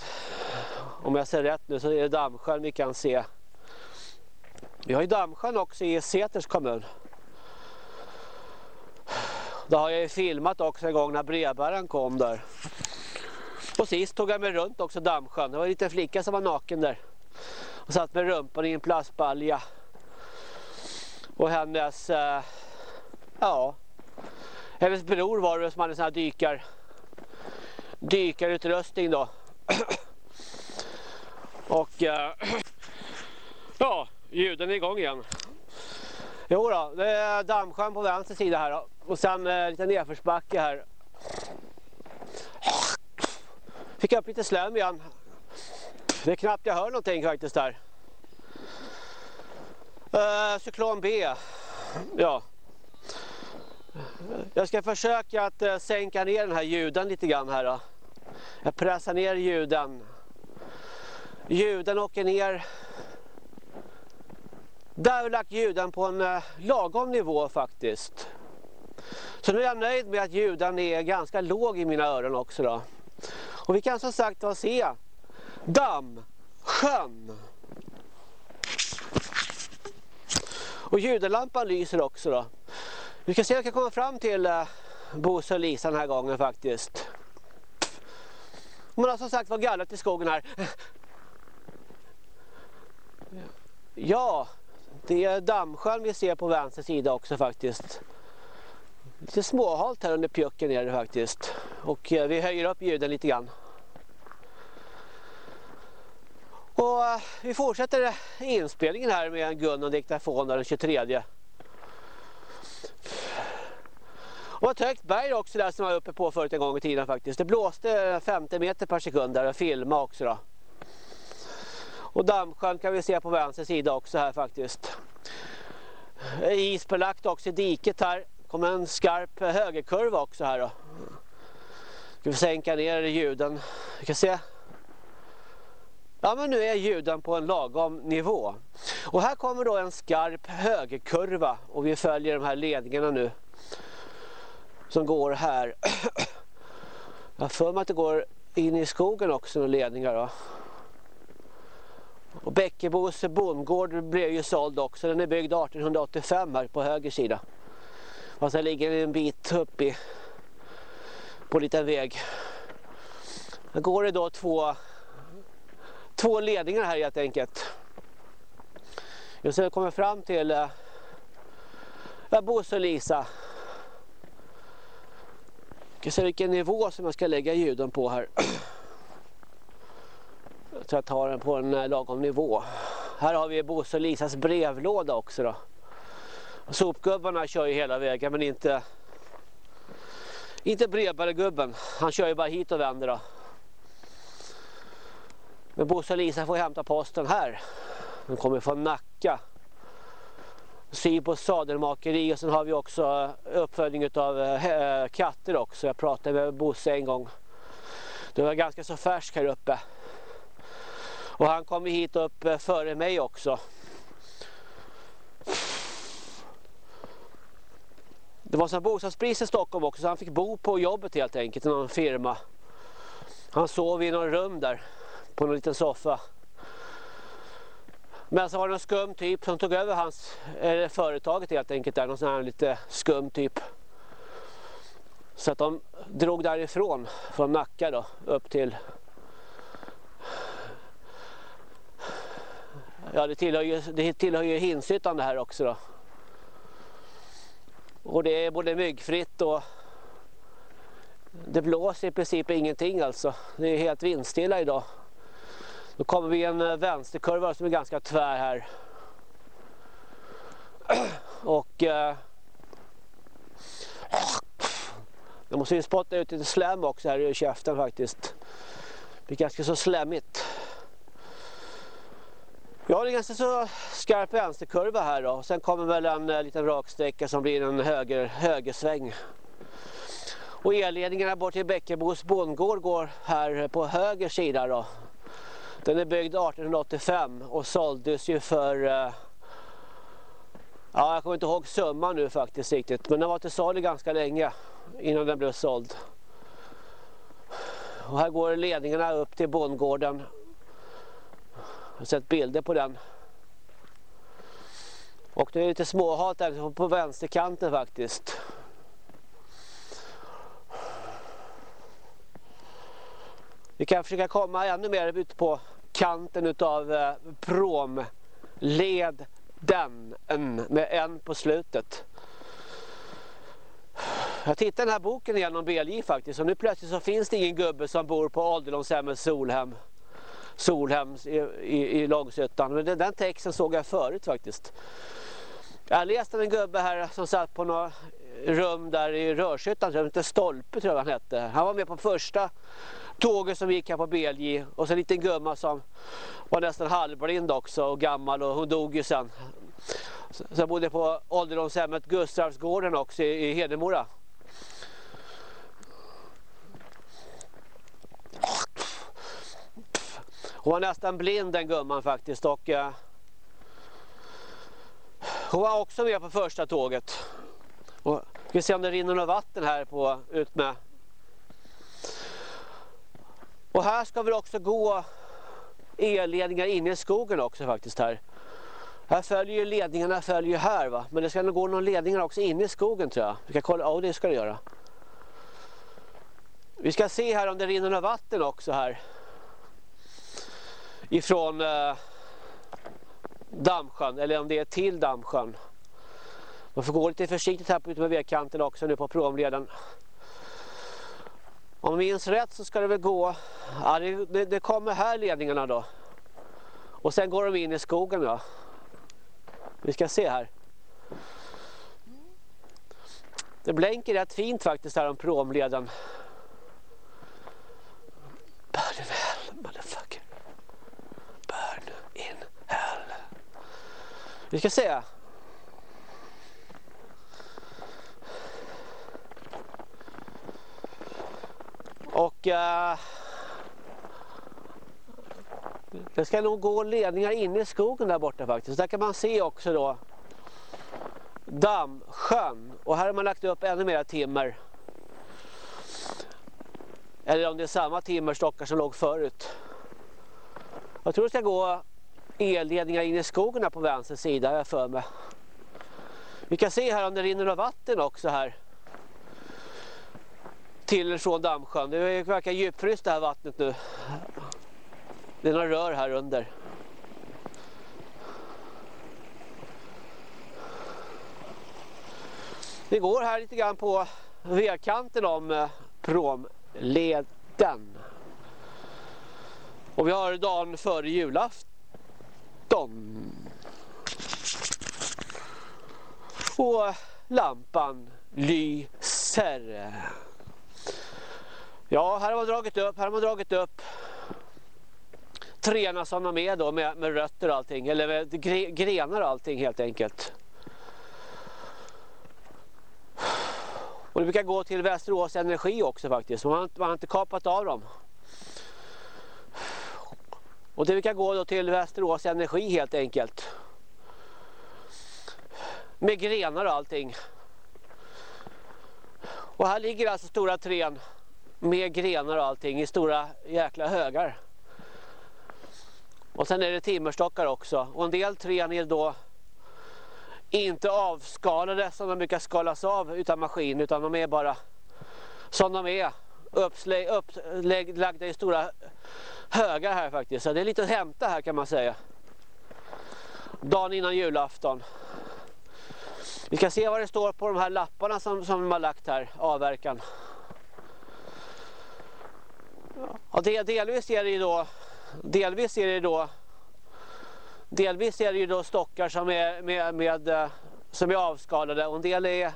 [SPEAKER 1] Om jag ser rätt nu så är det Dammsjön vi kan se. Vi har ju Dammsjön också i Säters kommun. Det har jag ju filmat också en gång när brevbäraren kom där. Och sist tog jag mig runt också Dammsjön. Det var en liten flicka som var naken där. Och satt med rumpan i en plastbalja. Och hennes, eh, ja, hennes bror var det som hade sån här dykar, dykarutrustning då. Och eh, ja, ljuden är igång igen. Jo då, det är dammsjön på vänster sida här då. Och sen eh, lite nedförsbacke här. Fick upp lite slem igen. Det är knappt jag hör någonting faktiskt där. Eh, cyklon B. Ja. Jag ska försöka att eh, sänka ner den här ljuden lite grann här då. Jag pressar ner ljuden. Ljuden åker ner. Där har vi lagt ljuden på en eh, lagom nivå faktiskt. Så nu är jag nöjd med att ljuden är ganska låg i mina öron också då. Och vi kan som sagt då se damm, sjön. Och ljudlampan lyser också då. Vi ska se om jag kan komma fram till eh, Bosse och Lisa den här gången faktiskt. Man har som sagt var gallrat i skogen här. Ja, det är dammsjön vi ser på vänster sida också faktiskt. Lite småhalt här under pjucken är det faktiskt. Och eh, vi höjer upp ljuden lite grann. Och eh, vi fortsätter inspelningen här med en och diktafon den 23. Och ett högt berg också där som jag var uppe på förut en gång i tiden faktiskt. Det blåste 50 meter per sekund där och filma också då. Och dammsjön kan vi se på vänster sida också här faktiskt. Isbelagt också i diket här. kommer en skarp högerkurva också här då. Ska vi sänka ner ljuden. Vi kan se. Ja men nu är ljuden på en lagom nivå. Och här kommer då en skarp högerkurva och vi följer de här ledningarna nu. Som går här. Jag för mig att det går in i skogen också några ledningar då. Och Bäckebos bondgård blev ju såld också. Den är byggd 1885 här på höger sida. Och sen ligger den en bit upp i, på en liten väg. Här går det då två, två ledningar här helt enkelt. Just när jag kommer fram till äh, Bosse och Lisa. Jag ska se vilken nivå som jag ska lägga ljuden på här. bättre att jag tar den på en eh, lagom nivå. Här har vi Bosse och Lisas brevlåda också då. Sopgubbarna kör ju hela vägen men inte inte brevbärargubben. Han kör ju bara hit och vänder då. Men Bosse och Lisa får hämta posten här. De kommer från Nacka. Sy på sadelmakeri och sen har vi också eh, uppfödning av eh, katter också. Jag pratade med Bosse en gång. Det var ganska så färsk här uppe. Och han kom hit upp eh, före mig också. Det var så bostadsbrist i Stockholm också så han fick bo på jobbet helt enkelt i någon firma. Han sov i någon rum där på någon liten soffa. Men så var det någon skum typ som tog över hans eh, företaget helt enkelt där, någon sån här lite skum typ. Så att de drog därifrån från Nacka då upp till Ja det tillhör ju, det tillhör ju Hinsyttan det här också då. Och det är både myggfritt och det blåser i princip ingenting alltså. Det är helt vindstilla idag. Då kommer vi i en eh, vänsterkurva som är ganska tvär här. Och eh, jag måste ju spotta ut lite slem också här i käften faktiskt. Det är ganska så slemmigt. Ja, det är ganska så skarp vänsterkurva här då. Sen kommer väl en eh, liten raksträcka som blir en höger, högersväng. Och elledningarna bort till Bäckebos bondgård går här på höger sida då. Den är byggd 1885 och såldes ju för... Eh, ja, jag kommer inte ihåg summan nu faktiskt riktigt. Men den var till salu ganska länge innan den blev såld. Och här går ledningarna upp till bondgården jag har sett bilder på den. Och det är lite småhalt där på vänsterkanten faktiskt. Vi kan försöka komma ännu mer ut på kanten utav eh, promled den med en på slutet. Jag tittar den här boken igen om BLJ faktiskt och nu plötsligt så finns det ingen gubbe som bor på ålderdomshemmet Solhem. Solhems i, i, i Långsötan. Men den, den texten såg jag förut faktiskt. Jag läste en gubbe här som satt på något rum där i Rörshyttan, jag inte Stolpe tror jag han hette. Han var med på första tåget som gick här på BLJ och så en liten gumma som var nästan halvblind också och gammal och hon dog ju sen. Sen jag bodde på ålderdomshemmet Gustavsgården också i Hedemora. Hon var nästan blind den gumman faktiskt och eh, hon var också med på första tåget. Och vi ska se om det rinner något vatten här på ut med. Och här ska vi också gå elledningar inne i skogen också faktiskt här. Här följer ledningarna följer här va. Men det ska nog gå några ledningar också inne i skogen tror jag. Vi ska kolla, ja det ska det göra. Vi ska se här om det rinner något vatten också här ifrån eh, Dammsjön eller om det är till Dammsjön. Man får gå lite försiktigt här på vägkanten också nu på promleden. Om jag minns rätt så ska det väl gå, ja det, det, det kommer här ledningarna då. Och sen går de in i skogen då. Vi ska se här. Det blänker rätt fint faktiskt här om promleden. Vi ska se. Och eh, det ska nog gå ledningar in i skogen där borta faktiskt. Där kan man se också då Dammsjön. Och här har man lagt upp ännu mer timmer. Eller om det är samma timmerstockar som låg förut. Jag tror det ska gå elledningar in i skogen här på vänster sida jag för mig. Vi kan se här om det rinner något vatten också här. Till och från dammsjön. Det verkar djupfryst det här vattnet nu. Det är några rör här under. Vi går här lite grann på vägkanten om eh, promleden. Och vi har dagen före julafton. Och lampan lyser. Ja, här har man dragit upp, här har man dragit upp träna som de är då med, med rötter och allting. Eller med gre, grenar och allting helt enkelt. Och det brukar gå till Västerås Energi också faktiskt. Man har, man har inte kapat av dem. Och det brukar gå då till Västerås Energi helt enkelt. Med grenar och allting. Och här ligger alltså stora trän med grenar och allting i stora jäkla högar. Och sen är det timmerstockar också. Och en del trän är då inte avskalade som de brukar skalas av utan maskin utan de är bara som de är upplagda i stora högar här faktiskt. Så det är lite att hämta här kan man säga. Dagen innan julafton. Vi ska se vad det står på de här lapparna som, som de har lagt här, avverkan. Ja, det, delvis är det ju då delvis är det då delvis är det ju då stockar som är med, med eh, som är avskalade och en del är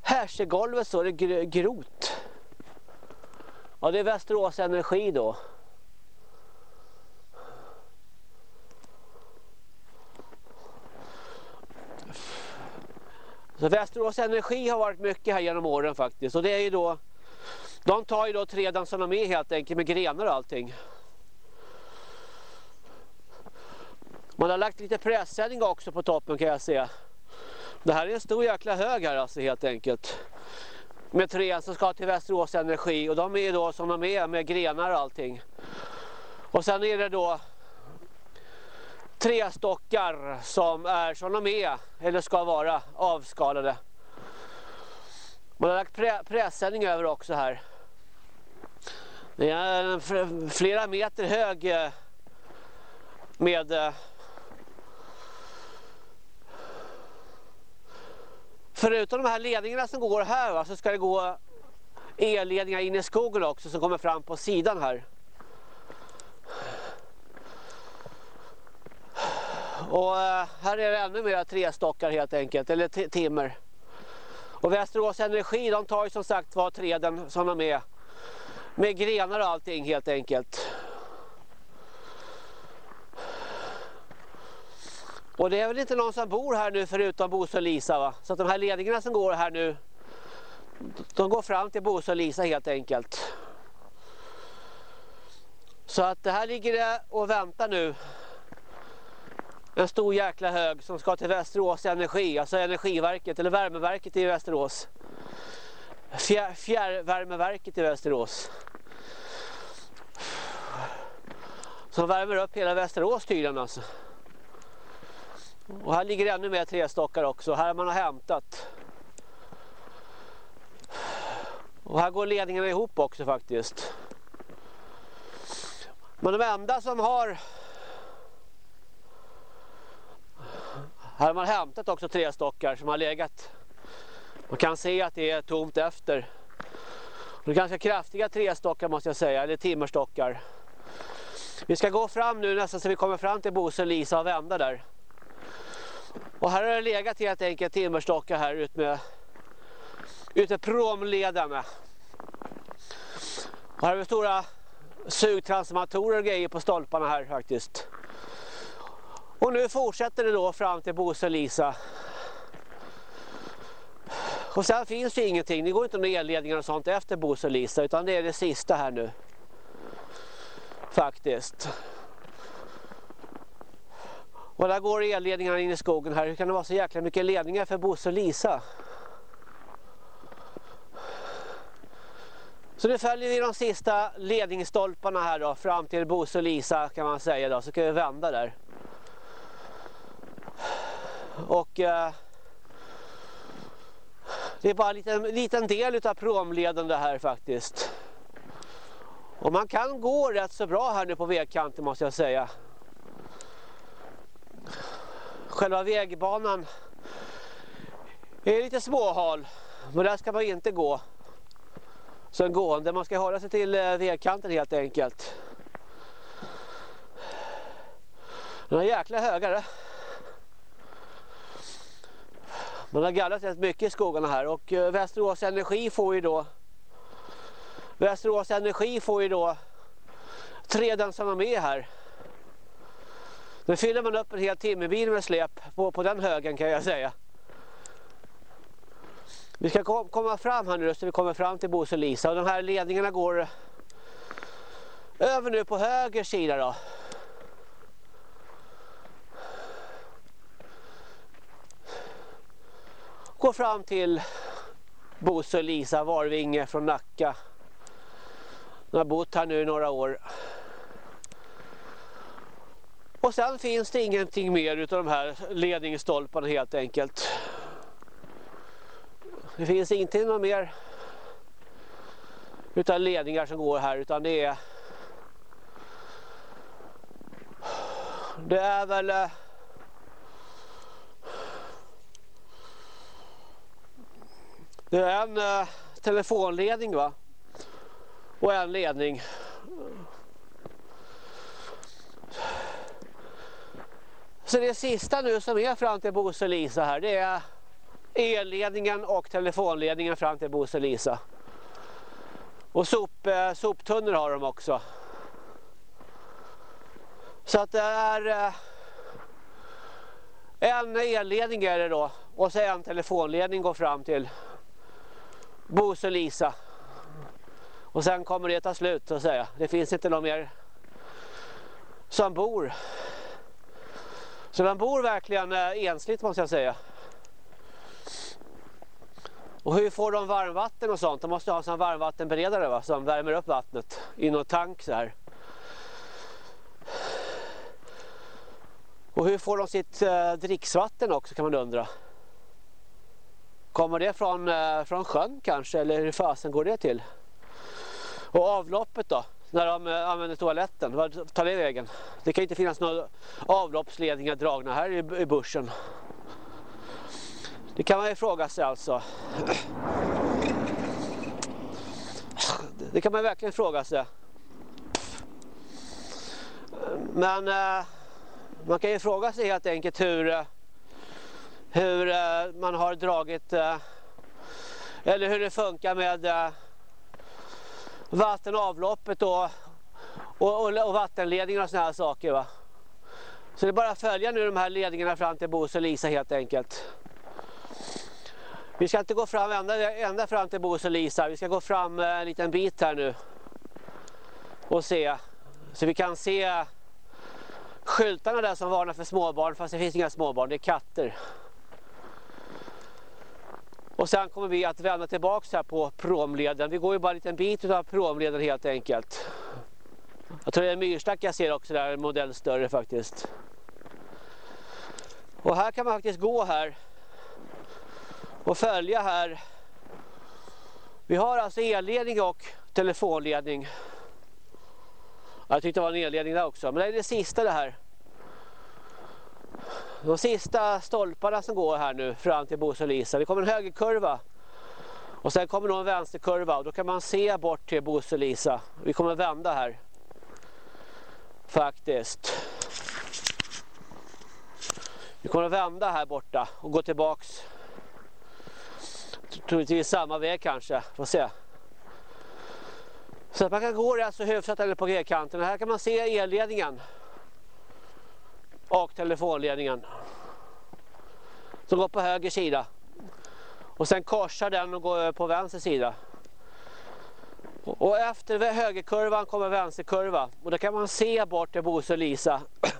[SPEAKER 1] Härsegolvet så är det grot. Ja, det är Västerås Energi då. Så Västerås Energi har varit mycket här genom åren faktiskt. Och det är ju då, de tar ju då träden som de är helt enkelt med grenar och allting. Man har lagt lite pressändning också på toppen kan jag se. Det här är en stor jäkla hög här alltså helt enkelt. Med träd som ska till Västerås Energi och de är då som de är med grenar och allting. Och sen är det då tre stockar som är som de är eller ska vara avskalade. Man har lagt pre pressändning över också här. Det är flera meter hög eh, med eh, förutom de här ledningarna som går här va, så ska det gå elledningar in i skogen också som kommer fram på sidan här. Och eh, här är det ännu mer trästockar helt enkelt, eller timmer. Och Västerås Energi de tar ju som sagt var träden som de är. Med grenar och allting helt enkelt. Och det är väl inte någon som bor här nu förutom Bosse och Lisa va? Så att de här ledningarna som går här nu de går fram till Bosse och Lisa helt enkelt. Så att det här ligger det och väntar nu en stor jäkla hög som ska till Västerås Energi, alltså Energiverket eller Värmeverket i Västerås. Fjär, fjärrvärmeverket i Västerås. Som värmer upp hela Västerås tydligen alltså. Och här ligger ännu mer trästockar också, här man har hämtat. Och här går ledningarna ihop också faktiskt. Men de enda som har Här har man hämtat också tre stockar som har legat. Man kan se att det är tomt efter. Det är ganska kraftiga trästockar måste jag säga, eller timmerstockar. Vi ska gå fram nu nästan så vi kommer fram till Bosse och Lisa och vända där. Och här har det legat helt enkelt timmerstockar här ut med ute promledarna. Och här har vi stora sugtransformatorer och grejer på stolparna här faktiskt. Och nu fortsätter det då fram till Bosse och Lisa. Och sen finns det ingenting, det går inte några elledningar och sånt efter Bosse och Lisa utan det är det sista här nu. Faktiskt. Och där går elledningarna in i skogen här. Hur kan det vara så jäkla mycket ledningar för Bosse och Lisa? Så nu följer vi de sista ledningsstolparna här då fram till Bosse och Lisa kan man säga då. Så kan vi vända där. Och eh, det är bara en liten, liten del av promleden det här faktiskt. Och man kan gå rätt så bra här nu på vägkanten måste jag säga. Själva vägbanan är lite småhal. Men där ska man inte gå som gående. Man ska hålla sig till eh, vägkanten helt enkelt. Den är jäkla högare. Man har gallrat rätt mycket i skogarna här och eh, Västerås Energi får ju då Västerås Energi får ju då träden som är med här. Nu fyller man upp en hel timmerbil med släp på, på den högen kan jag säga. Vi ska kom, komma fram här nu så vi kommer fram till Bosse och Lisa och de här ledningarna går över nu på höger sida då. Går fram till Bosse och Lisa Varvinge från Nacka. De har bott här nu i några år. Och sen finns det ingenting mer utav de här ledningsstolparna helt enkelt. Det finns inte något mer utav ledningar som går här utan det är det är väl eh, det är en eh, telefonledning va och en ledning så det sista nu som är fram till Bosse och Lisa här det är elledningen och telefonledningen fram till Bosse Lisa och sop, eh, soptunnor har de också så att det är eh, en elledning är det då och så en telefonledning går fram till Bosse och Lisa. Och sen kommer det ta slut så att säga. Det finns inte någon mer som bor. Så man bor verkligen eh, ensligt måste jag säga. Och hur får de varmvatten och sånt? De måste ha en varmvattenberedare va? som värmer upp vattnet i någon tank så här. Och hur får de sitt eh, dricksvatten också kan man undra. Kommer det från, eh, från sjön kanske eller hur fasen går det till? Och avloppet då? När de eh, använder toaletten, Var tar det vägen? Det kan inte finnas några avloppsledningar dragna här i, i börsen. Det kan man ju fråga sig alltså. Det kan man verkligen fråga sig. Men eh, man kan ju fråga sig helt enkelt hur, eh, hur man har dragit eller hur det funkar med Vattenavloppet och och, och, och, vattenledningar och såna här saker va. Så det är bara att följa nu de här ledningarna fram till Bosse och Lisa helt enkelt. Vi ska inte gå fram ända, ända fram till Bosse och Lisa, vi ska gå fram eh, en liten bit här nu och se. Så vi kan se skyltarna där som varnar för småbarn fast det finns inga småbarn, det är katter. Och sen kommer vi att vända tillbaka här på promleden. Vi går ju bara en liten bit av promleden helt enkelt. Jag tror det är en myrstack jag ser också där, en modell större faktiskt. Och här kan man faktiskt gå här och följa här. Vi har alltså elledning och telefonledning. Jag tyckte det var en elledning där också. Men det är det sista det här. De sista stolparna som går här nu fram till Bosse och Lisa. Det kommer en högerkurva. Och sen kommer nog en vänsterkurva. Och då kan man se bort till Bosse och Lisa. Vi kommer vända här. Faktiskt. Vi kommer vända här borta och gå tillbaks. Troligtvis samma väg kanske. Får se. Så att man kan gå alltså hyfsat eller på G-kanten. Här kan man se elledningen. Och telefonledningen. Som går på höger sida. Och sen korsar den och går på vänster sida. Och efter högerkurvan kommer vänsterkurva. Och då kan man se bort till Bosse och Lisa.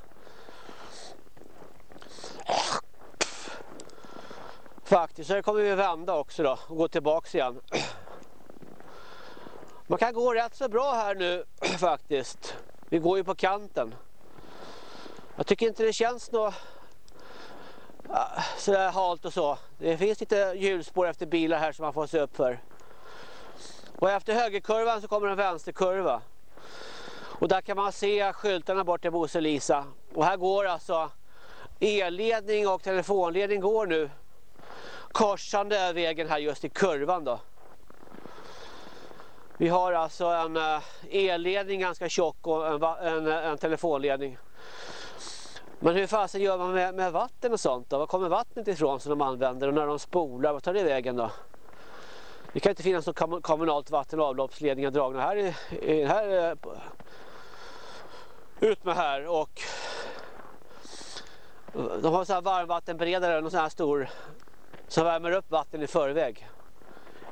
[SPEAKER 1] Faktiskt, så kommer vi vända också då och gå tillbaks igen. Man kan gå rätt så bra här nu faktiskt. Vi går ju på kanten. Jag tycker inte det känns något ah, sådär halt och så. Det finns lite hjulspår efter bilar här som man får se upp för. Och efter högerkurvan så kommer en vänsterkurva. Och där kan man se skyltarna bort till Bosse Lisa. Och här går alltså elledning och telefonledning går nu korsande vägen här just i kurvan då. Vi har alltså en eh, elledning ganska tjock och en, en, en telefonledning. Men hur fasen gör man med, med, vatten och sånt då? Var kommer vattnet ifrån som de använder och när de spolar, vad tar det vägen då? Det kan inte finnas något kommunalt vatten och avloppsledningar dragna här, i, i, här eh, ut med här och de har så här varmvattenberedare, någon sån här stor som värmer upp vatten i förväg.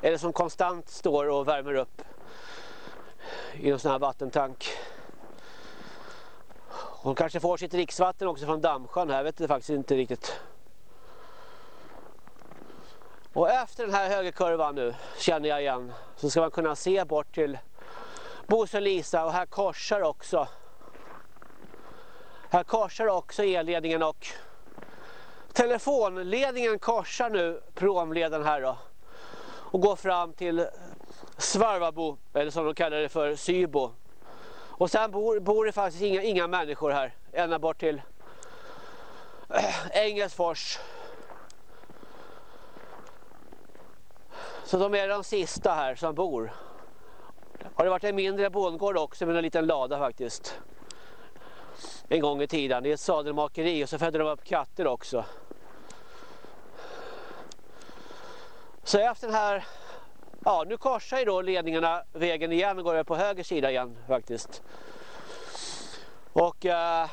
[SPEAKER 1] Eller som konstant står och värmer upp i en sån här vattentank. Hon kanske får sitt dricksvatten också från dammsjön här, vet det faktiskt inte riktigt. Och efter den här högerkurvan nu, känner jag igen, så ska man kunna se bort till Bosse och Lisa och här korsar också här korsar också elledningen och telefonledningen korsar nu promleden här då och går fram till Svarvabo, eller som de kallar det för Sybo. Och sen bor, bor det faktiskt inga, inga människor här, ända bort till äh, Engelsfors. Så de är de sista här som bor. Har det varit en mindre bondgård också med en liten lada faktiskt. En gång i tiden. Det är ett sadelmakeri och så födde de upp katter också. Så efter den här Ja, nu korsar ju då ledningarna vägen igen och går över på höger sida igen faktiskt. Och eh,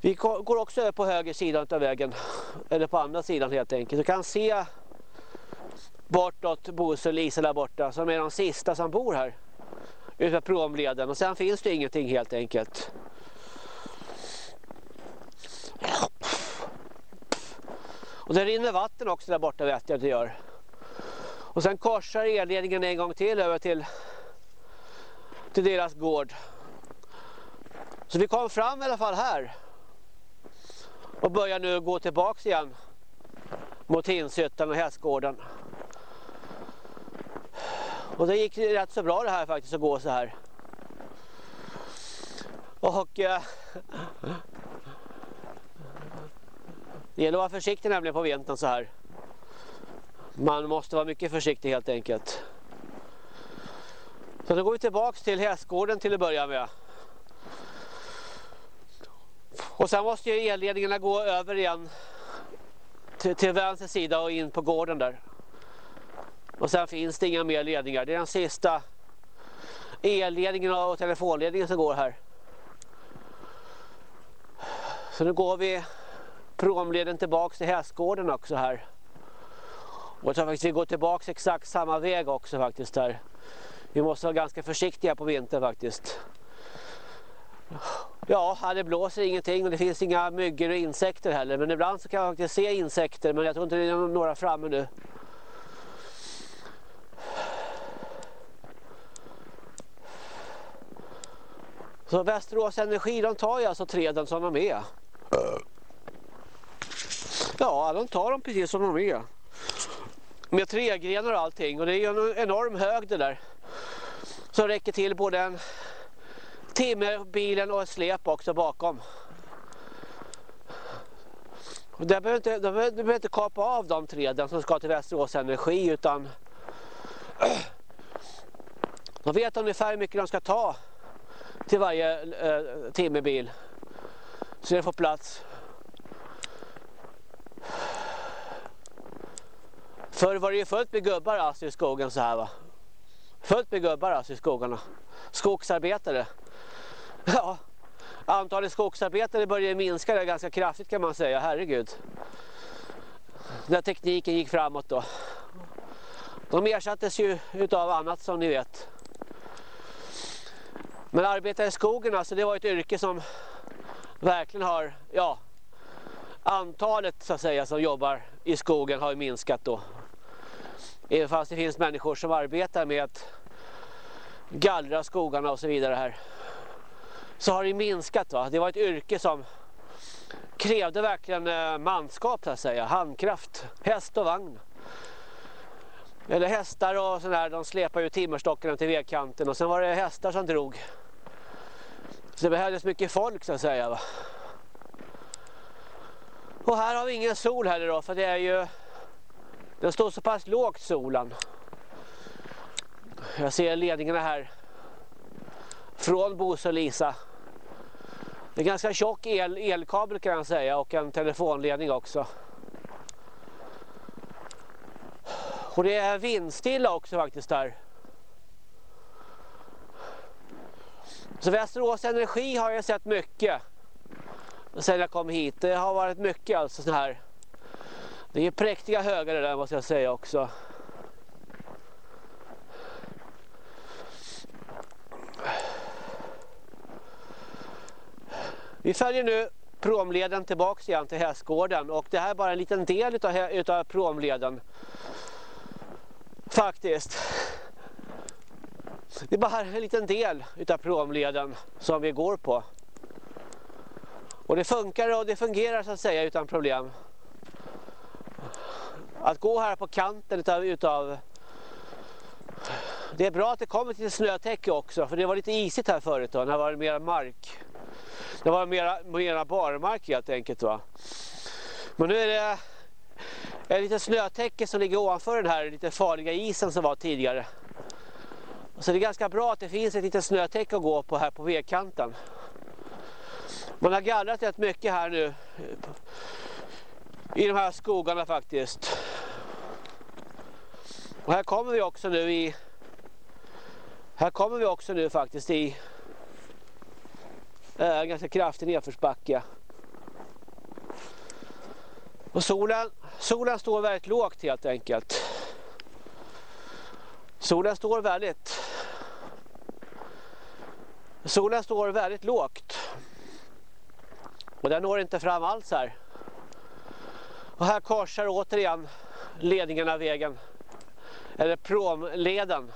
[SPEAKER 1] vi går också över på höger sida av vägen. Eller på andra sidan helt enkelt. Du kan se bortåt Bosse och Lisa där borta som är de sista som bor här. Utav promleden. Och sen finns det ingenting helt enkelt. Och det rinner vatten också där borta vet jag att det gör. Och sen korsar elledningen en gång till över till, till deras gård. Så vi kom fram i alla fall här. Och börjar nu gå tillbaks igen mot Hinshyttan och hästgården. Och det gick rätt så bra det här faktiskt att gå så här. Och eh, det gäller att vara försiktig nämligen på vintern så här. Man måste vara mycket försiktig helt enkelt. Så då går vi tillbaks till hästgården till att börja med. Och sen måste ju elledningarna gå över igen till, till vänster sida och in på gården där. Och sen finns det inga mer ledningar. Det är den sista elledningen och telefonledningen som går här. Så nu går vi promleden tillbaks till hästgården också här. Och jag tror faktiskt vi går tillbaka exakt samma väg också faktiskt här. Vi måste vara ganska försiktiga på vintern faktiskt. Ja, det blåser ingenting och det finns inga myggor och insekter heller. Men ibland så kan man faktiskt se insekter men jag tror inte det är några framme nu. Så Västerås Energi de tar ju alltså träden som de är. Ja, de tar dem precis som de är. Med trägrenar och allting. Och det är en enorm hög det där. Som räcker till både en timmerbilen och ett släp också bakom. Och där behöver inte, de behöver, behöver inte kapa av de träden som ska till Västerås Energi utan de vet ungefär hur mycket de ska ta till varje eh, timmerbil. Så det får plats. Förr var det ju fullt med gubbar alltså i skogen så här va. Fullt med gubbar alltså i skogarna. Skogsarbetare. Ja, antalet skogsarbetare började minska där ganska kraftigt kan man säga, herregud. När tekniken gick framåt då. De ersattes ju utav annat som ni vet. Men arbeta i skogen alltså, det var ett yrke som verkligen har, ja, antalet så att säga som jobbar i skogen har minskat då. Även fast det finns människor som arbetar med att gallra skogarna och så vidare här. Så har det minskat va. Det var ett yrke som krävde verkligen eh, manskap så att säga. Handkraft, häst och vagn. Eller hästar och sådär, de släpar ju timmerstockarna till vägkanten och sen var det hästar som drog. Så det behövdes mycket folk så att säga va. Och här har vi ingen sol heller då för det är ju den står så pass lågt solen. Jag ser ledningarna här från Bosse och Lisa. Det är ganska tjock el, elkabel kan jag säga och en telefonledning också. Och det är vindstilla också faktiskt där. Så Västerås Energi har jag sett mycket sen jag kom hit. Det har varit mycket alltså så här. Det är präktiga högar det där måste jag säga också. Vi följer nu promleden tillbaks igen till hästgården och det här är bara en liten del utav, utav promleden. Faktiskt. Det är bara en liten del utav promleden som vi går på. Och det funkar och det fungerar så att säga utan problem. Att gå här på kanten utav, utav det är bra att det kommer till snötäcke också för det var lite isigt här förut då, när det var mer mark. Det var mera, mera barmark helt enkelt va. Men nu är det ett litet snötäcke som ligger ovanför den här lite farliga isen som var tidigare. Så det är ganska bra att det finns ett litet snötäcke att gå på här på vägkanten. Man har gallrat rätt mycket här nu i de här skogarna faktiskt. Och här kommer vi också nu i här kommer vi också nu faktiskt i en ganska kraftig nedförsbacke. Och solen, solen står väldigt lågt helt enkelt. Solen står väldigt Solen står väldigt lågt. Och den når inte fram alls här. Och här korsar återigen ledningen av vägen. Eller promleden.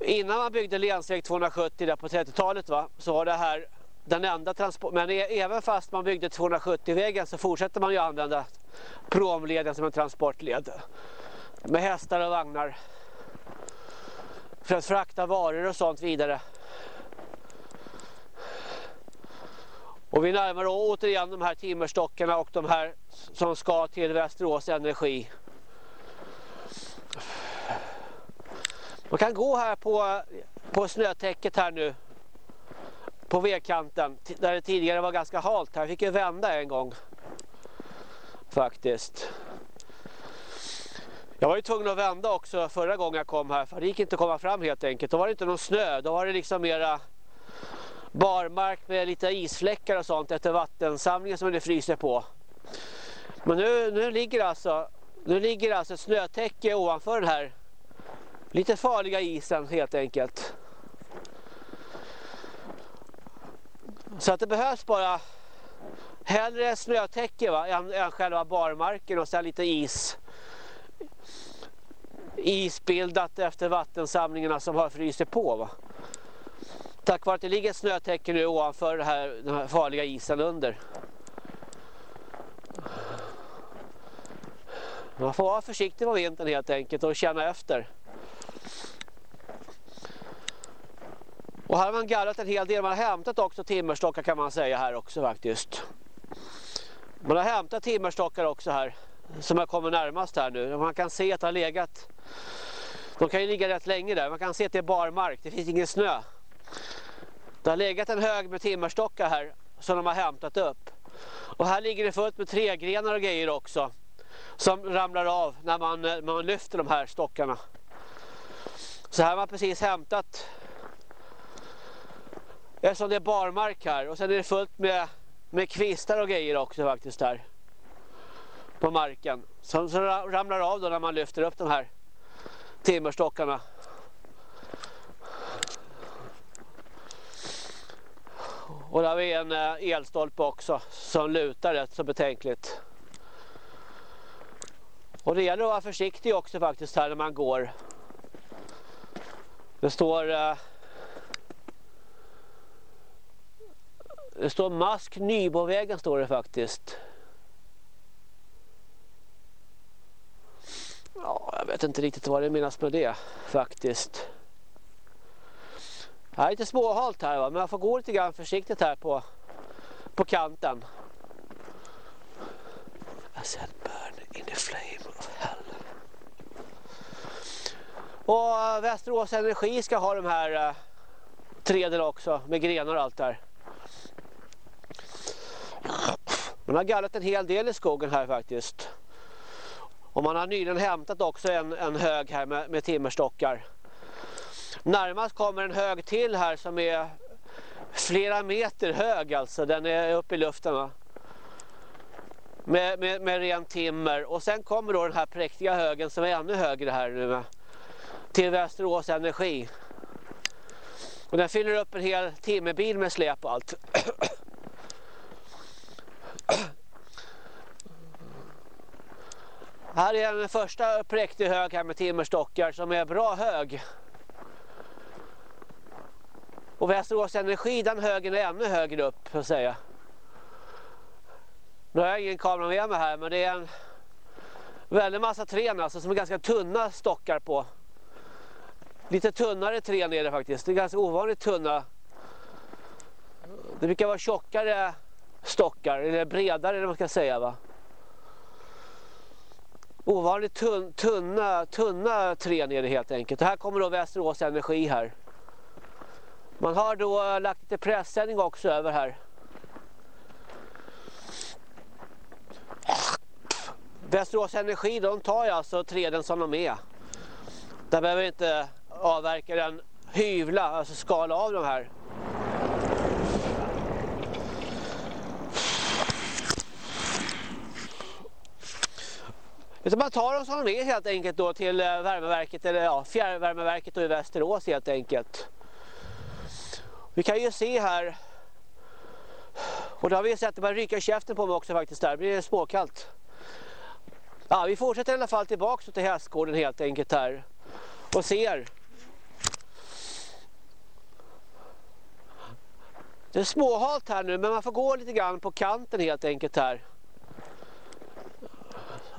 [SPEAKER 1] Innan man byggde länsväg 270 där på 30-talet va, så var det här den enda transport... Men e- även fast man byggde 270-vägen så fortsätter man ju använda promleden som en transportled. Med hästar och vagnar. För att frakta varor och sånt vidare. Och vi närmar oss återigen de här timmerstockarna och de här som ska till Västerås Energi. Man kan gå här på, på snötäcket här nu. På vägkanten. Där det tidigare var ganska halt. Här fick jag vända en gång. Faktiskt. Jag var ju tvungen att vända också förra gången jag kom här. För det gick inte att komma fram helt enkelt. Då var det inte någon snö. Då var det liksom mera barmark med lite isfläckar och sånt efter vattensamlingen som det fryser på. Men nu, nu ligger alltså nu ligger alltså ett snötäcke ovanför den här lite farliga isen helt enkelt. Så att det behövs bara hellre snötäcke va, än, än själva barmarken och sen lite is. Isbildat efter vattensamlingarna som har frysit på va. Tack vare att det ligger ett snötäcke nu ovanför den här, den här farliga isen under. Man får vara försiktig på vintern helt enkelt och känna efter. Och här har man gallrat en hel del. Man har hämtat också timmerstockar kan man säga här också faktiskt. Man har hämtat timmerstockar också här. Som jag kommer närmast här nu. Man kan se att det har legat. De kan ju ligga rätt länge där. Man kan se att det är barmark. Det finns ingen snö. Det har legat en hög med timmerstockar här. Som de har hämtat upp. Och här ligger det fullt med trägrenar och grejer också. Som ramlar av när man, när man lyfter de här stockarna. Så här har man precis hämtat Eftersom det är barmark här och sen är det fullt med, med kvistar och grejer också faktiskt här. På marken. Som, som ramlar av då när man lyfter upp de här timmerstockarna. Och där har vi en eh, elstolpe också som lutar rätt så betänkligt. Och det gäller att vara försiktig också faktiskt här när man går. Det står eh, Det står Mask Nybovägen står det faktiskt. Ja, jag vet inte riktigt vad det menas med det faktiskt. Det är lite småhalt här va? men jag får gå lite grann försiktigt här på, på kanten. I said burn in the flame of hell. Och eh, Västerås Energi ska ha de här eh, träden också med grenar och allt där. Man har gallrat en hel del i skogen här faktiskt. Och man har nyligen hämtat också en, en hög här med, med timmerstockar. Närmast kommer en hög till här som är flera meter hög alltså. Den är uppe i luften va? Med, med, med ren timmer. Och sen kommer då den här präktiga högen som är ännu högre här nu. Till Västerås Energi. Och den fyller upp en hel timmerbil med släp och allt. Här är den första präktig hög här med timmerstockar som är bra hög. Och Västerås Energi, den högen är ännu högre upp, så att säga. Nu har jag ingen kamera med mig här, men det är en väldigt massa trän alltså, som är ganska tunna stockar på. Lite tunnare trän är det faktiskt. Det är ganska ovanligt tunna. Det brukar vara tjockare stockar, eller bredare eller man ska säga va. Ovanligt tunna, tunna trän är det helt enkelt. Och här kommer då Västerås Energi här. Man har då eh, lagt lite pressändning också över här. Västerås Energi de tar ju alltså träden som de är. Där behöver inte avverkaren hyvla, alltså skala av de här. Utan man tar dem som de är helt enkelt då till eh, värmeverket eller ja, fjärrvärmeverket i Västerås helt enkelt. Vi kan ju se här och då har vi sett att det börjar ryka käften på mig också faktiskt där. Det blir småkallt. Ja, vi fortsätter i alla fall tillbaka till hästgården helt enkelt här. Och ser. Det är småhalt här nu men man får gå lite grann på kanten helt enkelt här.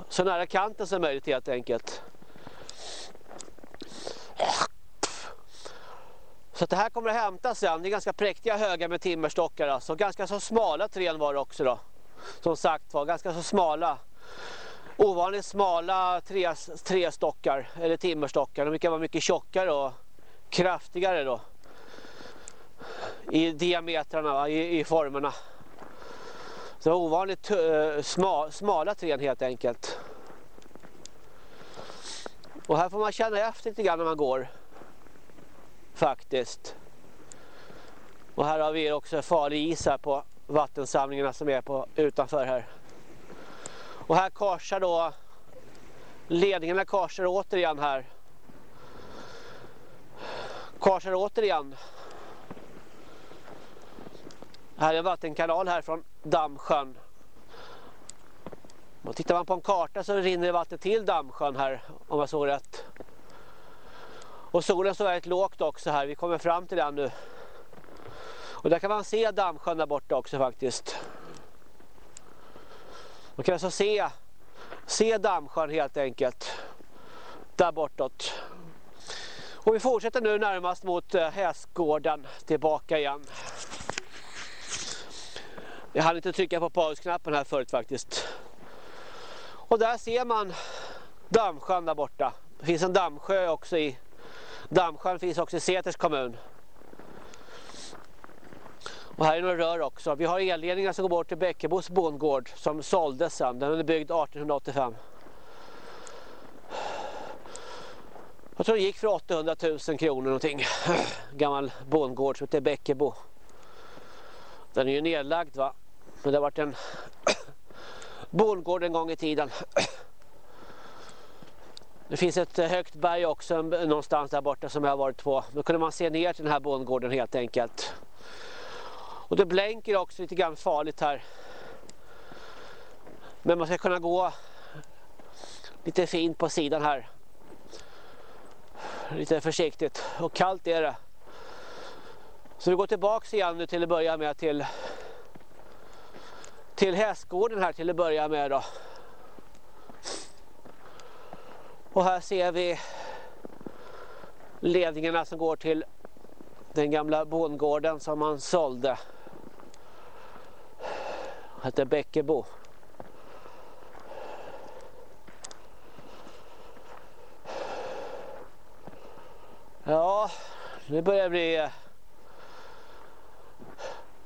[SPEAKER 1] Så nära kanten som möjligt helt enkelt. Så det här kommer att hämtas sen. Det är ganska präktiga högar med timmerstockar. Alltså. Ganska så smala trän var det också då. Som sagt var, ganska så smala. Ovanligt smala trästockar eller timmerstockar. De brukar vara mycket tjockare och kraftigare då. I diametrarna, i, i formerna. Så ovanligt uh, sma, smala trän helt enkelt. Och här får man känna efter lite grann när man går. Faktiskt. Och här har vi också farlig is här på vattensamlingarna som är på utanför här. Och här korsar då ledningarna korsar återigen här. Korsar återigen. Här är en vattenkanal här från Dammsjön. Och tittar man på en karta så rinner vattnet till Dammsjön här om jag såg rätt. Och solen står väldigt lågt också här. Vi kommer fram till den nu. Och där kan man se Dammsjön där borta också faktiskt. Man kan alltså se, se Dammsjön helt enkelt. Där bortåt. Och vi fortsätter nu närmast mot eh, hästgården tillbaka igen. Jag hann inte trycka på pausknappen här förut faktiskt. Och där ser man Dammsjön där borta. Det finns en dammsjö också i Dammsjön finns också i Säters kommun. Och här är några rör också. Vi har elledningar som går bort till Bäckebos bondgård som såldes sen. Den är byggd 1885. Jag tror det gick för 800 000 kronor någonting. Gammal bondgård som heter Bäckebo. Den är ju nedlagd va. Men det har varit en bondgård en gång i tiden. Det finns ett eh, högt berg också någonstans där borta som jag har varit på. Då kunde man se ner till den här bondgården helt enkelt. Och det blänker också lite grann farligt här. Men man ska kunna gå lite fint på sidan här. Lite försiktigt. Och kallt är det. Så vi går tillbaka igen nu till att börja med till till hästgården här till att börja med då. Och här ser vi ledningarna som går till den gamla bondgården som man sålde. Det Hette Bäckebo. Ja, nu börjar det bli eh,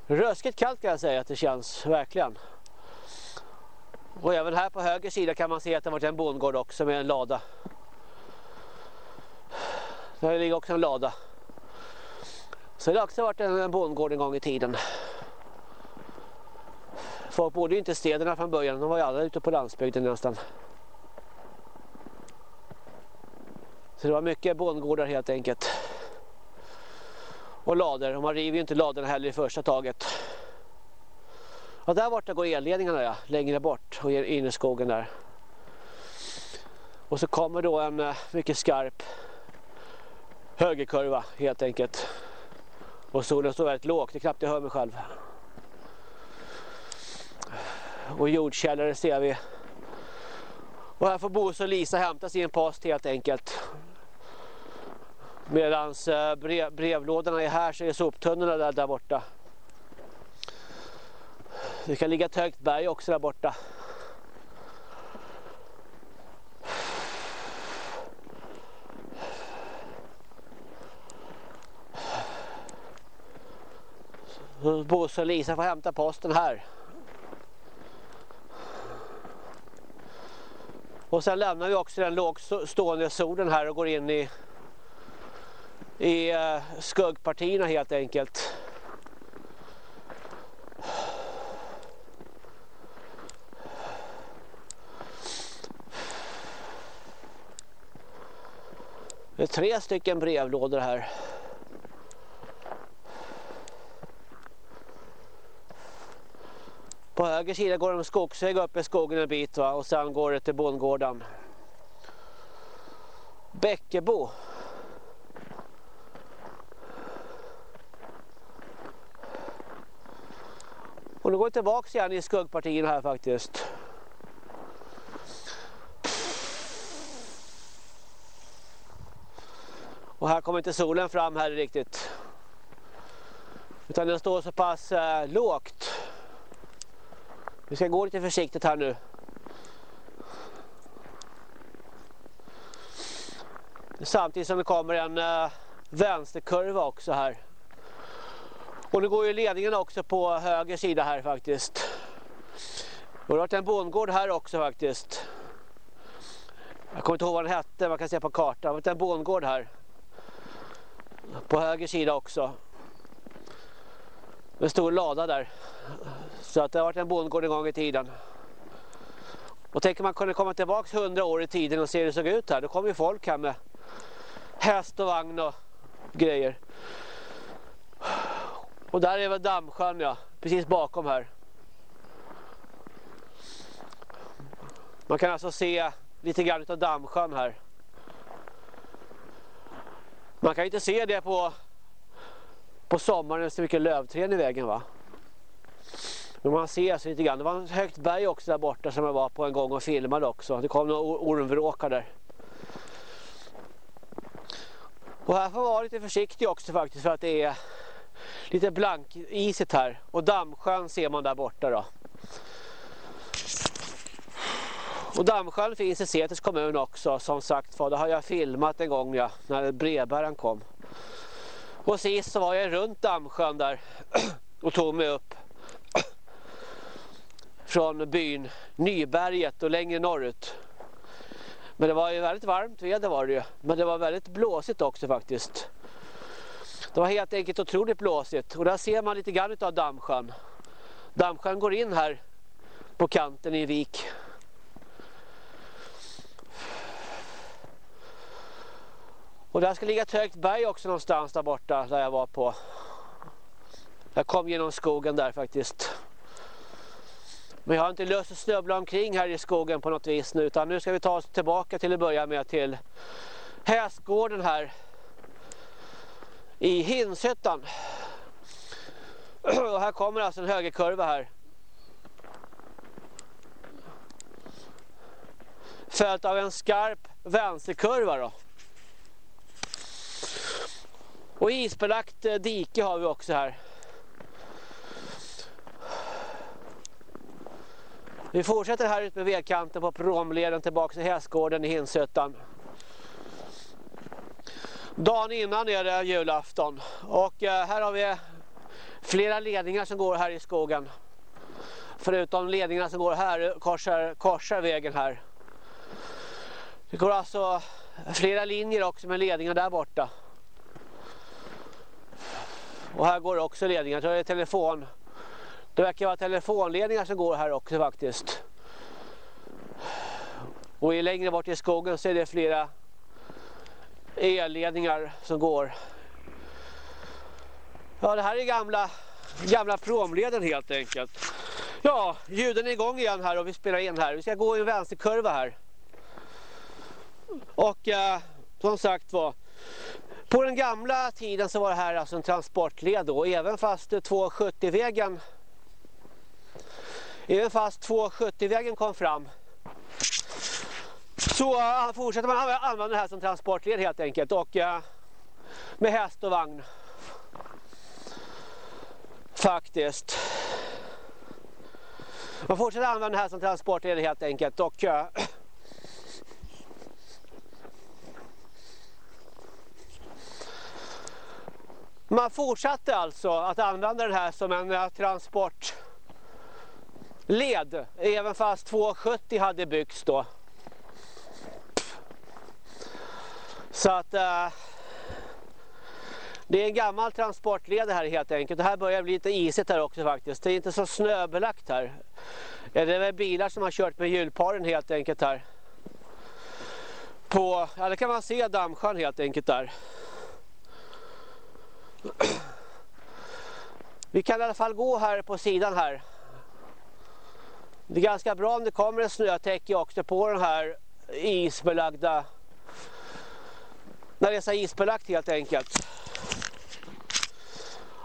[SPEAKER 1] Röskigt kallt kan jag säga att det känns, verkligen. Och även här på höger sida kan man se att det varit en bondgård också med en lada. Där ligger också en lada. Så det har också varit en bondgård en gång i tiden. Folk bodde ju inte i städerna från början, de var ju alla ute på landsbygden nästan. Så det var mycket bondgårdar helt enkelt. Och lader, och man river ju inte laderna heller i första taget. Ja, där borta går elledningarna ja, längre bort och in i skogen där. Och så kommer då en eh, mycket skarp högerkurva helt enkelt. Och solen står väldigt lågt, det är knappt jag hör mig själv. Och jordkällare ser vi. Och här får Bosse och Lisa hämta sin post helt enkelt. Medan eh, brev, brevlådorna är här så är soptunnorna där, där borta. Det kan ligga ett högt berg också där borta. Bosse och Lisa får hämta posten här. Och sen lämnar vi också den lågstående solen här och går in i, i eh, skuggpartierna helt enkelt. Det är tre stycken brevlådor här. På höger sida går det en skogsväg upp i skogen en bit va? och sen går det till bondgården. Bäckebo. Och nu går vi tillbaka igen i skuggpartierna här faktiskt. Och här kommer inte solen fram här riktigt. Utan den står så pass eh, lågt. Vi ska gå lite försiktigt här nu. Samtidigt som det kommer en eh, vänsterkurva också här. Och nu går ju ledningen också på höger sida här faktiskt. Och det har varit en bondgård här också faktiskt. Jag kommer inte ihåg vad den hette, man kan se på kartan. Det har varit en bondgård här. På höger sida också. En stor lada där. Så att det har varit en bondgård en gång i tiden. Och tänker man kunde komma tillbaka hundra år i tiden och se hur det såg ut här. Då kommer ju folk här med häst och vagn och grejer. Och där är väl Dammsjön ja, precis bakom här. Man kan alltså se lite grann av Dammsjön här. Man kan inte se det på, på sommaren, det är så mycket lövträd i vägen va. Men man ser så lite grann. Det var ett högt berg också där borta som jag var på en gång och filmade också. Det kom några ormvråkar där. Och här får man vara lite försiktig också faktiskt för att det är lite blankisigt här. Och Dammsjön ser man där borta då. Och Dammsjön finns i Säters kommun också som sagt för det har jag filmat en gång ja, när brevbäraren kom. Och sist så var jag runt Dammsjön där och tog mig upp från byn Nyberget och längre norrut. Men det var ju väldigt varmt väder var det ju. Men det var väldigt blåsigt också faktiskt. Det var helt enkelt otroligt blåsigt. Och där ser man lite grann av Dammsjön. Dammsjön går in här på kanten i vik. Och där ska ligga ett högt berg också någonstans där borta där jag var på. Jag kom genom skogen där faktiskt. Men jag har inte lust att snubbla omkring här i skogen på något vis nu utan nu ska vi ta oss tillbaka till att börja med till hästgården här i Hinshyttan. Och här kommer alltså en högerkurva här. Följt av en skarp vänsterkurva då. Och isbelagt eh, dike har vi också här. Vi fortsätter här ute med vägkanten på promleden tillbaka till hästgården i Hinsötan. Dagen innan är det julafton och eh, här har vi flera ledningar som går här i skogen. Förutom ledningarna som går här, eh, korsar, korsar vägen här. Det går alltså flera linjer också med ledningar där borta. Och här går också ledningar, jag tror det är telefon. Det verkar vara telefonledningar som går här också faktiskt. Och längre bort i skogen så är det flera elledningar som går. Ja, det här är gamla, gamla promleden helt enkelt. Ja, ljuden är igång igen här och vi spelar in här. Vi ska gå i en vänsterkurva här. Och eh, som sagt var, på den gamla tiden så var det här alltså en transportled då. Även fast eh, 270-vägen även fast 270-vägen kom fram så eh, fortsätter man använda det här som transportled helt enkelt och eh, med häst och vagn. Faktiskt. Man fortsätter använda det här som transportled helt enkelt och Man fortsatte alltså att använda den här som en eh, transportled även fast 270 hade byggts då. Så att eh, det är en gammal transportled här helt enkelt. Det här börjar bli lite isigt här också faktiskt. Det är inte så snöbelagt här. Det är väl bilar som har kört med hjulparen helt enkelt här. På, ja kan man se dammsjön helt enkelt där. Vi kan i alla fall gå här på sidan här. Det är ganska bra om det kommer en snötäcke också på den här isbelagda när det är så isbelagt helt enkelt.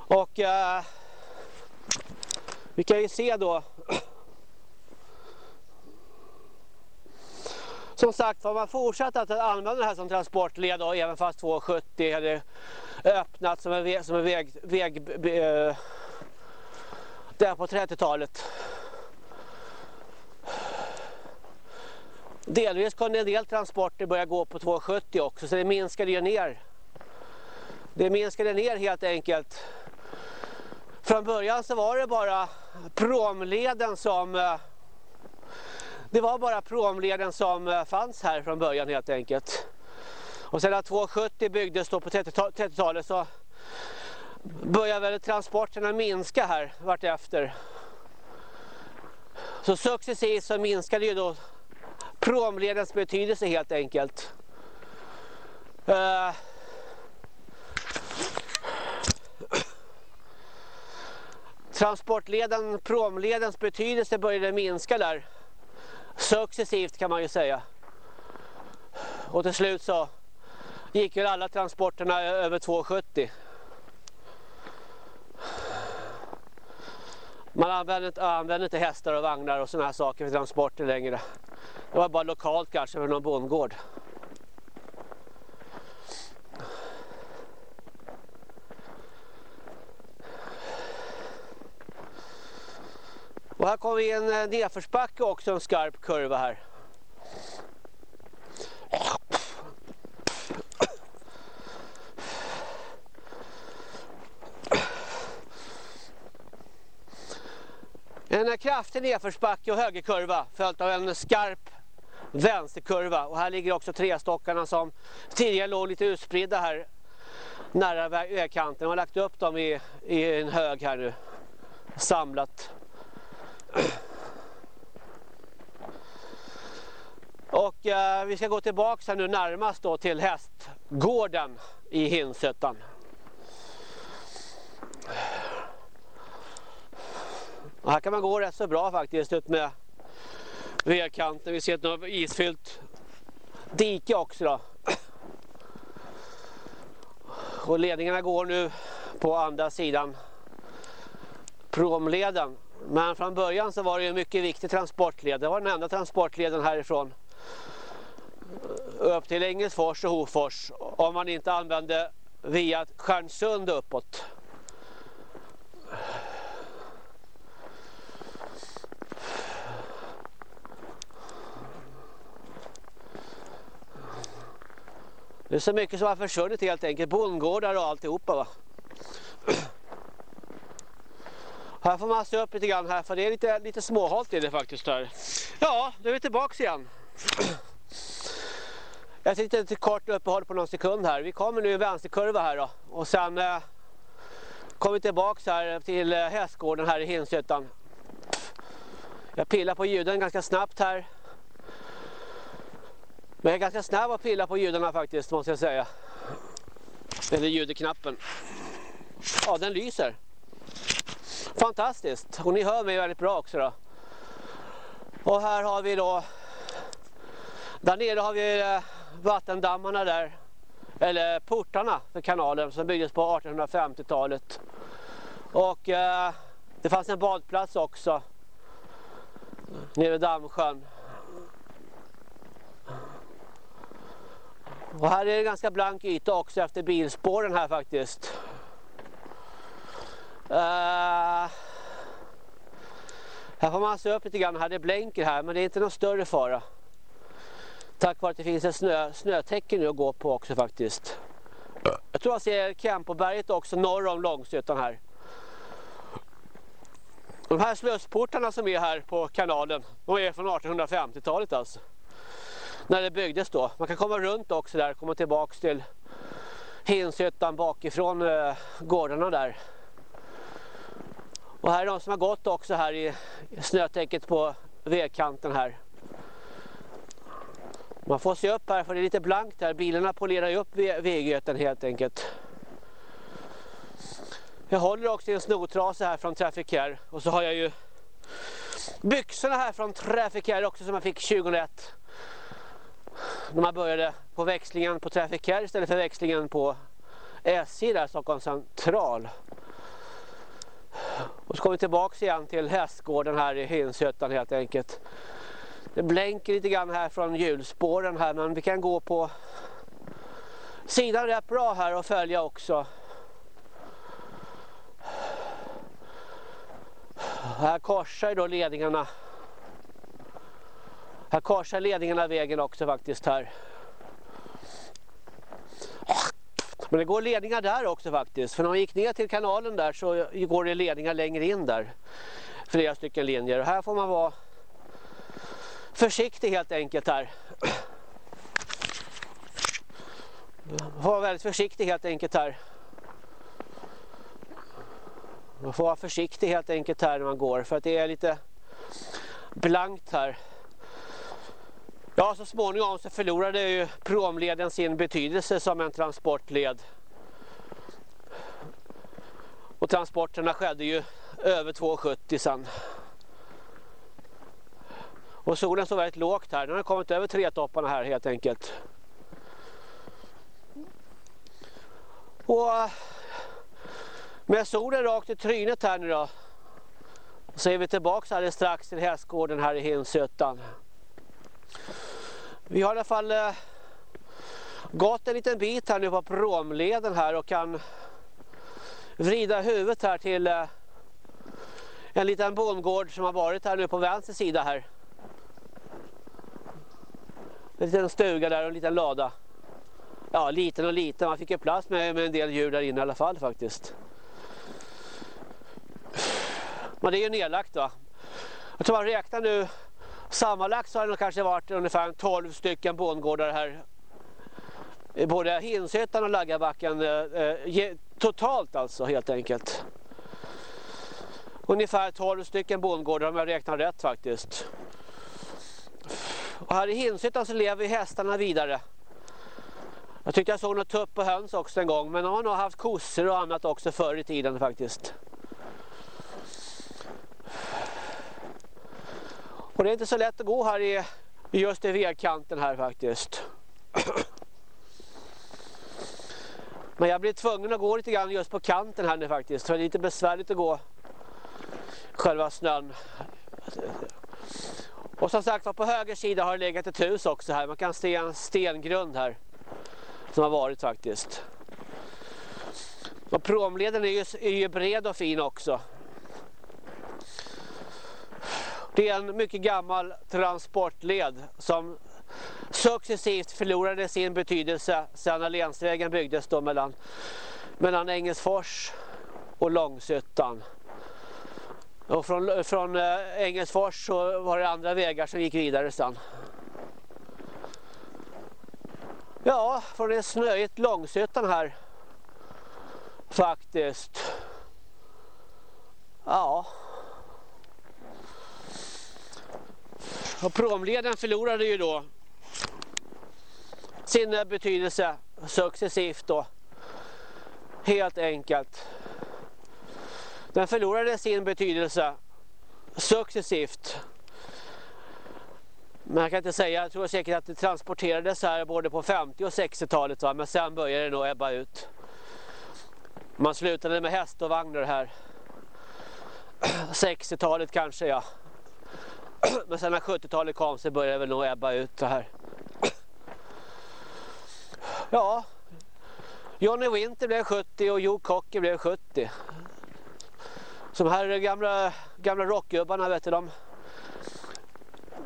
[SPEAKER 1] Och eh, vi kan ju se då Som sagt har man fortsatt att använda det här som transportled och även fast 270 hade öppnat som en väg, som en väg, väg eh, där på 30-talet. Delvis kunde en del transporter börja gå på 270 också så det minskade ju ner. Det minskade ner helt enkelt. Från början så var det bara promleden som eh, det var bara promleden som eh, fanns här från början helt enkelt. Och sen när 270 byggdes då på 30-talet så började väl transporterna minska här vart efter. Så successivt så minskade ju då promledens betydelse helt enkelt. Eh. Uh, transportleden, promledens betydelse började minska där. Successivt kan man ju säga. Och till slut så gick ju alla transporterna över 270. Man använde, använde inte hästar och vagnar och sådana här saker för transporter längre. Det var bara lokalt kanske för någon bondgård. Och här kommer vi en eh, nedförsbacke också, en skarp kurva här. En eh, kraftig nedförsbacke och högerkurva följt av en skarp vänsterkurva. Och här ligger också trestockarna som tidigare låg lite utspridda här nära vägkanten. Man har lagt upp dem i, i en hög här nu. Samlat. Och eh, vi ska gå tillbaka här nu närmast då till hästgården i Hinsötan. Här kan man gå rätt så bra faktiskt ut med vägkanten. Vi ser ett isfyllt dike också då. Och ledningarna går nu på andra sidan promleden. Men från början så var det en mycket viktig transportled. Det var den enda transportleden härifrån. Upp till Engelsfors och Hofors. Om man inte använde via Stjärnsund uppåt. Det är så mycket som har försvunnit helt enkelt. Bondgårdar och alltihopa va. Här får man se upp lite grann här för det är lite, lite småhalt i det faktiskt här. Ja, nu är vi tillbaka igen. Jag sitter ett kort uppehåll på någon sekund här. Vi kommer nu i vänsterkurva här då. Och sen eh, kommer vi tillbaka här till eh, hästgården här i Hinshyttan. Jag pillar på ljuden ganska snabbt här. Men jag är ganska snabb att pilla på ljudarna faktiskt måste jag säga. Eller ljudknappen. Ja, den lyser. Fantastiskt. Och ni hör mig väldigt bra också då. Och här har vi då där nere har vi eh, vattendammarna där. Eller portarna för kanalen som byggdes på 1850-talet. Och eh, det fanns en badplats också. Nere vid Dammsjön. Och här är det ganska blank yta också efter bilspåren här faktiskt. Uh, här får man se upp lite grann här, det blänker här men det är inte någon större fara. Tack vare att det finns en snö, snötäcke nu att gå på också faktiskt. Jag tror jag ser Kempoberget också norr om Långsötan här. De här slussportarna som är här på kanalen, de är från 1850-talet alltså. När det byggdes då. Man kan komma runt också där, komma tillbaks till Hinshyttan bakifrån eh, gårdarna där. Och här är de som har gått också här i snötäcket på vägkanten här. Man får se upp här för det är lite blankt här. Bilarna polerar ju upp väggöten helt enkelt. Jag håller också i en snotrasa här från Trafficare. Och så har jag ju byxorna här från Trafficare också som jag fick 2001. När man började på växlingen på Trafficare istället för växlingen på SJ där Stockholms central. Och så kommer vi tillbaka igen till hästgården här i Hynshyttan. helt enkelt. Det blänker lite grann här från hjulspåren här men vi kan gå på sidan rätt bra här och följa också. Här korsar då ledningarna. Här korsar ledningarna vägen också faktiskt här. Men det går ledningar där också faktiskt. För när man gick ner till kanalen där så går det ledningar längre in där. Flera stycken linjer. Och här får man vara försiktig helt enkelt här. Var väldigt försiktig helt enkelt här. Man får vara försiktig helt enkelt här när man går för att det är lite blankt här. Ja, så småningom så förlorade ju promleden sin betydelse som en transportled. Och transporterna skedde ju över 2,70 sen. Och solen står väldigt lågt här. Den har kommit över tre topparna här helt enkelt. Och eh, med solen rakt i trynet här nu då. Så är vi tillbaka alldeles strax till hästgården här i Hinsötan. Vi har i alla fall eh, gått en liten bit här nu på promleden här och kan vrida huvudet här till eh, en liten bondgård som har varit här nu på vänster sida här. En liten stuga där och en liten lada. Ja, liten och liten. Man fick ju plats med, med en del djur där inne i alla fall faktiskt. Men det är ju nedlagt va. Jag tror man räknar nu sammanlagt så har det kanske varit ungefär 12 stycken bondgårdar här. Både Hinshyttan och Laggabacken eh, eh totalt alltså helt enkelt. Ungefär 12 stycken bondgårdar om jag räknar rätt faktiskt. Och här i Hinshyttan så lever hästarna vidare. Jag tyckte jag såg något tupp och höns också en gång. Men de har nog haft kossor och annat också förr i tiden faktiskt. Och det är inte så lätt att gå här i just i vägkanten här faktiskt. Men jag blir tvungen att gå lite grann just på kanten här nu faktiskt. För det är lite besvärligt att gå själva snön. Och som sagt på höger sida har det legat ett hus också här. Man kan se en stengrund här. Som har varit faktiskt. Och promleden är ju, är ju bred och fin också. Det är en mycket gammal transportled som successivt förlorade sin betydelse sedan när länsvägen byggdes då mellan, mellan Engelsfors och Långsötan. Och från, från eh, Engelsfors så var det andra vägar som gick vidare sen. Ja, från det snöigt Långsötan här. Faktiskt. Ja. Och promleden förlorade ju då sin eh, betydelse successivt då. Helt enkelt. Den förlorade sin betydelse successivt. Men jag kan inte säga, jag tror säkert att det transporterades här både på 50 och 60-talet men sen började det nog ebba ut. Man slutade med häst och vagnar här. 60-talet kanske ja. Men sen när 70-talet kom så började det väl nog ebba ut så här. Ja, Johnny Winter blev 70 och Joe Cocker blev 70. Som här gamla, gamla rockgubbarna vet du, de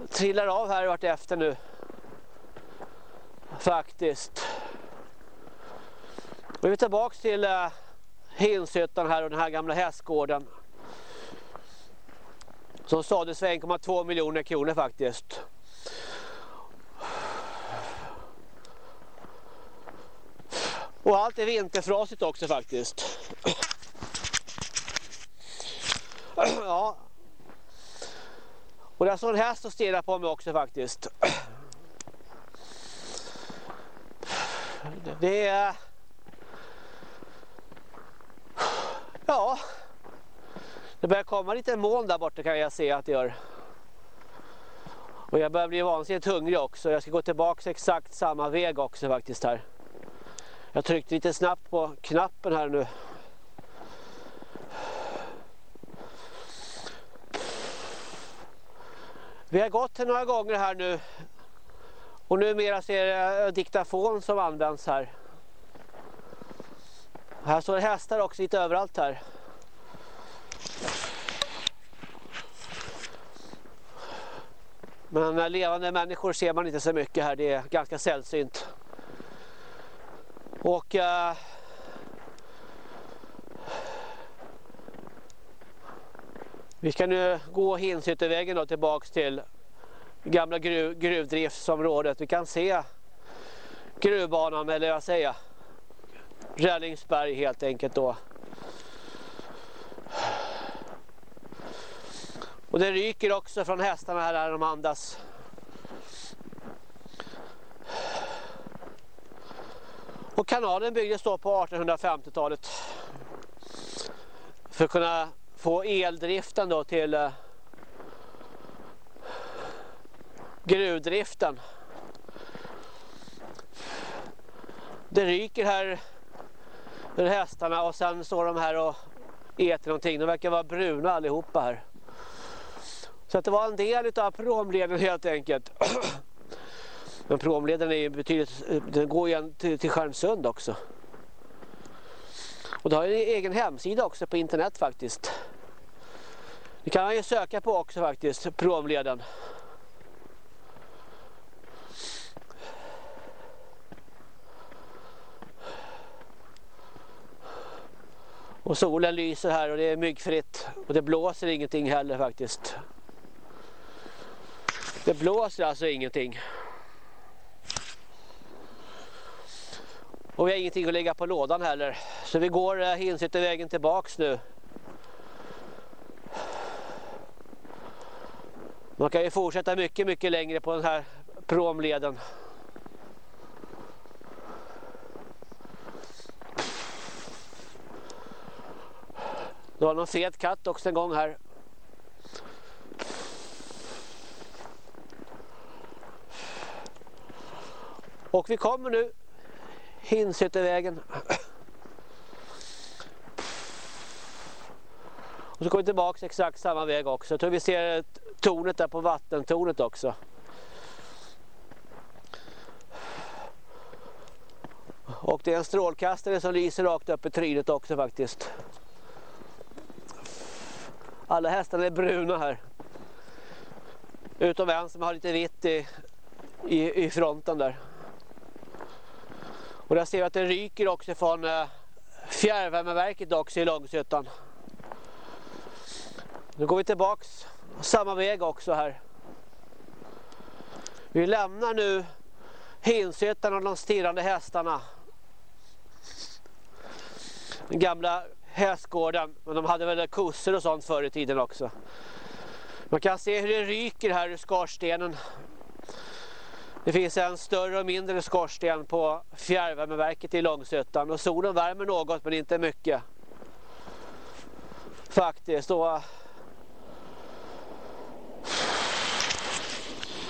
[SPEAKER 1] trillar av här vart efter nu. Faktiskt. Vi är tillbaka till uh, Hinshyttan här och den här gamla hästgården. Som sades för 1,2 miljoner kronor faktiskt. Och allt är vinterfrasigt också faktiskt. ja. Och det står en häst och stirrar på mig också faktiskt. Det är... Ja. Det börjar komma lite moln där borta kan jag se att det gör. Och jag börjar bli vansinnigt hungrig också. Jag ska gå tillbaka exakt samma väg också faktiskt här. Jag tryckte lite snabbt på knappen här nu. Vi har gått några gånger här nu. Och numera så är det diktafon som används här. Här står hästar också lite överallt här. Men eh, levande människor ser man inte så mycket här. Det är ganska sällsynt. Och uh, vi ska nu gå Hinsyttervägen och tillbaks till gamla gruv, gruvdriftsområdet. Vi kan se gruvbanan eller jag säger Rällingsberg helt enkelt då. Och det ryker också från hästarna här när de andas. Och kanalen byggdes då på 1850-talet. För att kunna få eldriften då till eh, gruvdriften. Det ryker här ur hästarna och sen står de här och äter någonting. De verkar vara bruna allihopa här. Så att det var en del av promleden helt enkelt. Men promleden är betydligt, den går ju till, till Skärmsund också. Och det har en egen hemsida också på internet faktiskt. Det kan man ju söka på också faktiskt, promleden. Och solen lyser här och det är myggfritt. Och det blåser ingenting heller faktiskt. Det blåser alltså ingenting. Och vi har ingenting att lägga på lådan heller. Så vi går eh, Hinsyttervägen tillbaks nu. Man kan ju fortsätta mycket, mycket längre på den här promleden. Det var någon fet katt också en gång här. Och vi kommer nu Hinsyttervägen. Och så kommer vi tillbaka exakt samma väg också. Jag tror vi ser tornet där på vattentornet också. Och det är en strålkastare som lyser rakt upp i trynet också faktiskt. Alla hästarna är bruna här. Utom en som har lite vitt i, i, i fronten där. Och där ser vi att det ryker också från eh, fjärrvärmeverket också i Långsötan. Nu går vi tillbaks samma väg också här. Vi lämnar nu Hinshyttan och de stirrande hästarna. Den gamla hästgården. Men de hade väl kossor och sånt förr i tiden också. Man kan se hur det ryker här ur skorstenen. Det finns en större och mindre skorsten på fjärrvärmeverket i Långsötan. Och solen värmer något men inte mycket. Faktiskt. Och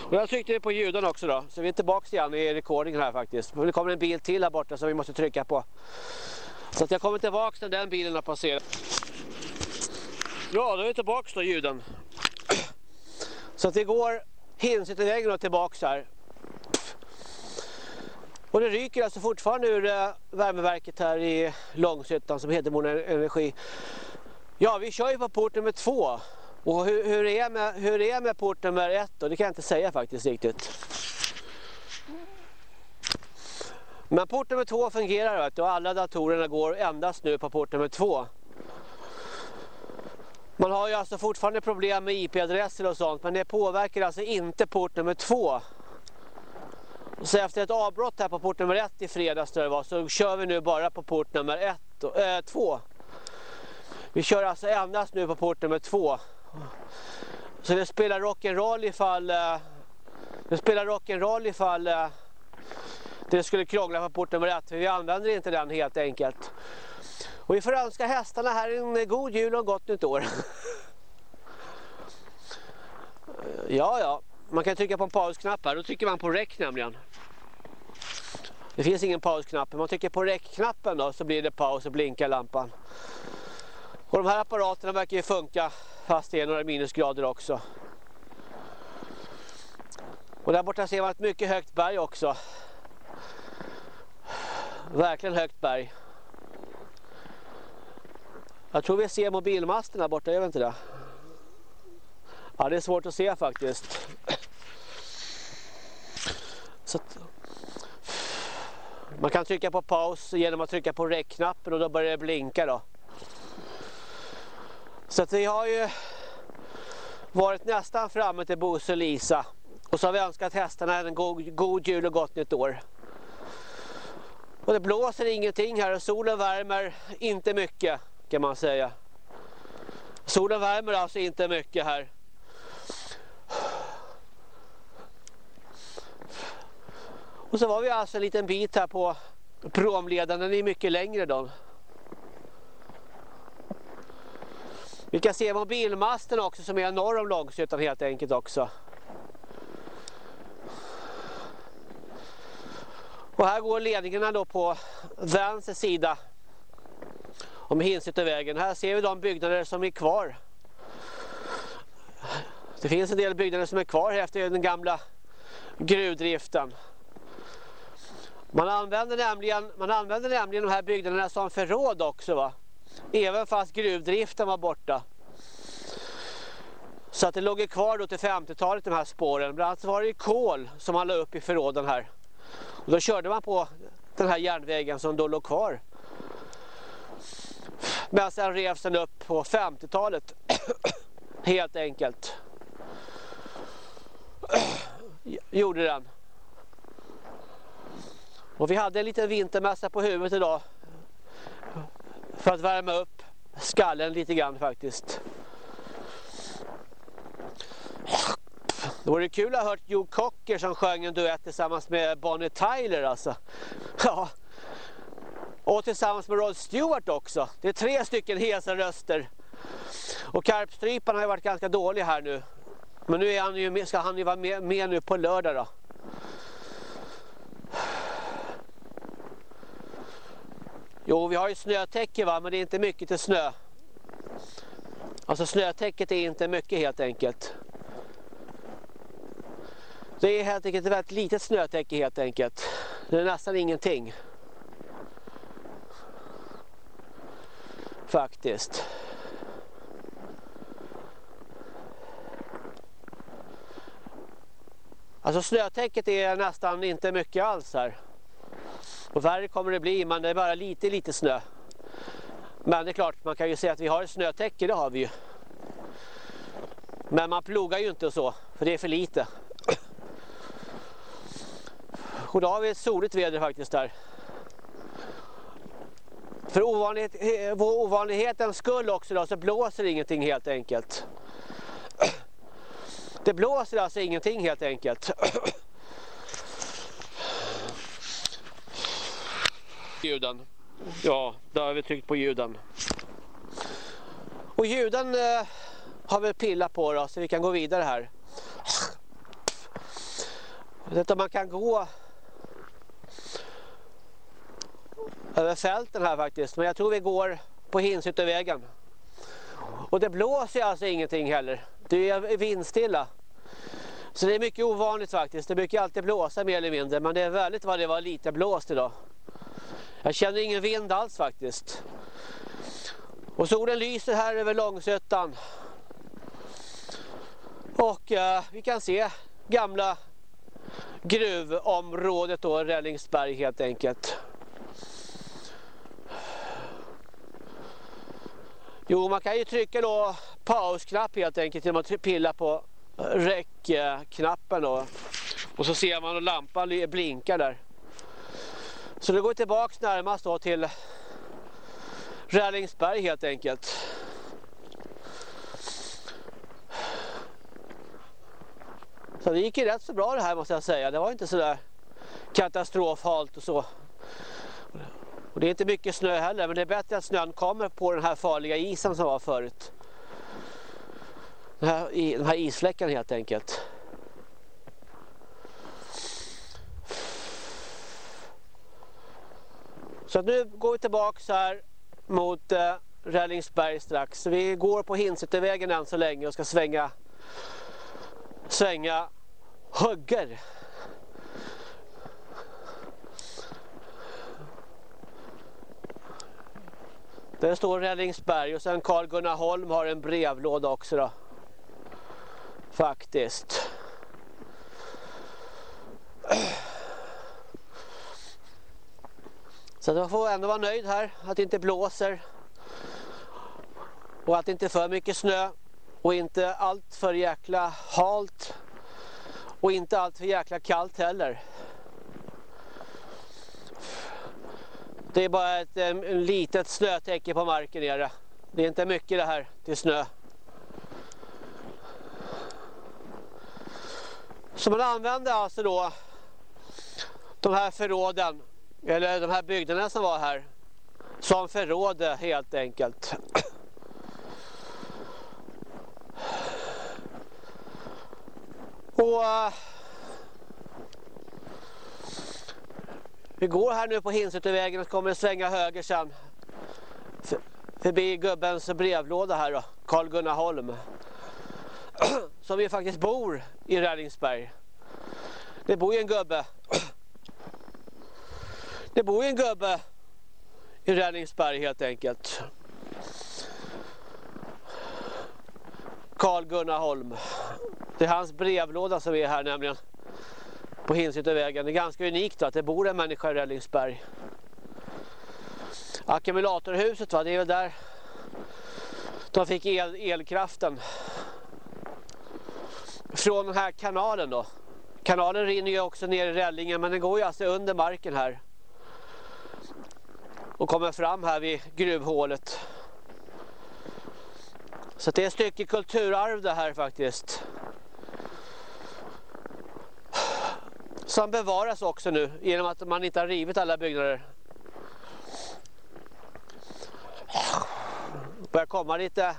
[SPEAKER 1] Och jag tryckte på ljuden också då. Så vi är tillbaka igen i recordingen här faktiskt. Men det kommer en bil till här borta som vi måste trycka på. Så att jag kommer tillbaka när den bilen har passerat. Ja, då är vi tillbaka då ljuden. Så att det går Hinsyttervägen och tillbaka här. Och det ryker alltså fortfarande ur eh, värmeverket här i Långshyttan som heter Mona Energi. Ja, vi kör ju på port nummer två. Och hur, hur, är det med, hur är med port nummer ett då? Det kan jag inte säga faktiskt riktigt. Men port nummer två fungerar vet du, och alla datorerna går endast nu på port nummer två. Man har ju alltså fortfarande problem med IP-adresser och sånt men det påverkar alltså inte port nummer två. Så efter ett avbrott här på port nummer ett i fredags det var, så kör vi nu bara på port nummer ett, äh, två. Vi kör alltså endast nu på port nummer två. Så det spelar rock'n'roll ifall äh, det spelar rock'n'roll ifall äh, det skulle krångla på port nummer ett. För vi använder inte den helt enkelt. Och vi får önska hästarna här en god jul och gott nytt år. ja, ja. Man kan trycka på en pausknapp här. Då trycker man på räck nämligen. Det finns ingen pausknapp. Man trycker på räckknappen då så blir det paus och blinkar lampan. Och de här apparaterna verkar ju funka fast det är några minusgrader också. Och där borta ser man ett mycket högt berg också. Verkligen högt berg. Jag tror vi ser mobilmasten där borta, jag vet inte det. Ja, det är svårt att se faktiskt. Så att... Man kan trycka på paus genom att trycka på räckknappen och då börjar det blinka då. Så att vi har ju varit nästan framme till Bosse och Lisa. Och så har vi önskat hästarna en god, god jul och gott nytt år. Och det blåser ingenting här och solen värmer inte mycket kan man säga. Solen värmer alltså inte mycket här. Och så var vi alltså en liten bit här på promleden, den är mycket längre då. Vi kan se mobilmasten också som är norr om Långshyttan helt enkelt också. Och här går ledningarna då på vänster sida om Hinshyttevägen. Här ser vi de byggnader som är kvar. Det finns en del byggnader som är kvar efter den gamla gruvdriften. Man använder nämligen, man använder nämligen de här byggnaderna som förråd också va. Även fast gruvdriften var borta. Så att det låg kvar då till 50-talet de här spåren. Bland annat var det kol som man la upp i förråden här. Och då körde man på den här järnvägen som då låg kvar. Men sen revs den upp på 50-talet. Helt enkelt. Gjorde den. Och vi hade en liten vintermässa på huvudet idag. För att värma upp skallen lite grann faktiskt. Det vore kul att ha hört Joe Cocker som sjöng en duett tillsammans med Bonnie Tyler alltså. Ja. Och tillsammans med Rod Stewart också. Det är tre stycken hesa röster. Och Karpstrypan har ju varit ganska dålig här nu. Men nu är han ju med, ska han ju vara med, med nu på lördag då. Jo, vi har ju snötäcke va, men det är inte mycket till snö. Alltså snötäcket är inte mycket helt enkelt. Det är helt enkelt ett väldigt litet snötäcke helt enkelt. Det är nästan ingenting. Faktiskt. Alltså snötäcket är nästan inte mycket alls här. Och värre kommer det bli, men det är bara lite, lite snö. Men det är klart, man kan ju säga att vi har ett snötäcke, det har vi ju. Men man plogar ju inte och så, för det är för lite. Och då har vi ett soligt väder faktiskt där. För ovanlighet, ovanlighetens skull också då, så blåser ingenting helt enkelt. Det blåser alltså ingenting helt enkelt. Ljuden. Ja, då har vi tryckt på ljuden. Och ljuden eh, har vi pillat på då, så vi kan gå vidare här. Jag vet inte om man kan gå över fälten här faktiskt. Men jag tror vi går på Hinsyttervägen. Och det blåser alltså ingenting heller. Det är vindstilla. Så det är mycket ovanligt faktiskt. Det brukar alltid blåsa mer eller mindre. Men det är väldigt vad det var lite blåst idag. Jag känner ingen vind alls faktiskt. Och solen lyser här över Långsötan. Och eh, vi kan se gamla gruvområdet då, Rällingsberg helt enkelt. Jo, man kan ju trycka då pausknapp helt enkelt genom att pilla på räckknappen då. Och så ser man att lampan blinkar där. Så det går tillbaks närmast då till Rällingsberg helt enkelt. Så det gick ju rätt så bra det här måste jag säga. Det var inte så där katastrofhalt och så. Och det är inte mycket snö heller men det är bättre att snön kommer på den här farliga isen som var förut. Den här, den här isläckan helt enkelt. Så nu går vi tillbaka här mot eh, Rällingsberg strax. Vi går på Hinsättervägen än så länge och ska svänga svänga höger. Där står Rällingsberg och sen Carl Gunnar Holm har en brevlåda också då. Faktiskt. Så man får ändå vara nöjd här att det inte blåser. Och att det inte är för mycket snö. Och inte allt för jäkla halt. Och inte allt för jäkla kallt heller. Det är bara ett en, en litet snötäcke på marken nere. Det är inte mycket det här till snö. Så man använder alltså då de här förråden, eller de här byggnaderna som var här, som förråde helt enkelt. Och uh, vi går här nu på Hinsutevägen och kommer svänga höger sen. Förbi gubbens brevlåda här då, Carl Gunnar Holm. Som ju faktiskt bor i Räddningsberg. Det bor ju en gubbe. Det bor ju en gubbe i Rällingsberg helt enkelt. Carl Gunnar Holm. Det är hans brevlåda som är här nämligen. På Hinsyttervägen. Det är ganska unikt att det bor en människa i Rällingsberg. Ackumulatorhuset va, det är väl där de fick el, elkraften. Från den här kanalen då. Kanalen rinner ju också ner i Rällingen men den går ju alltså under marken här. Och kommer fram här vid gruvhålet. Så det är ett stycke kulturarv det här faktiskt. Som bevaras också nu genom att man inte har rivit alla byggnader. Det börjar komma lite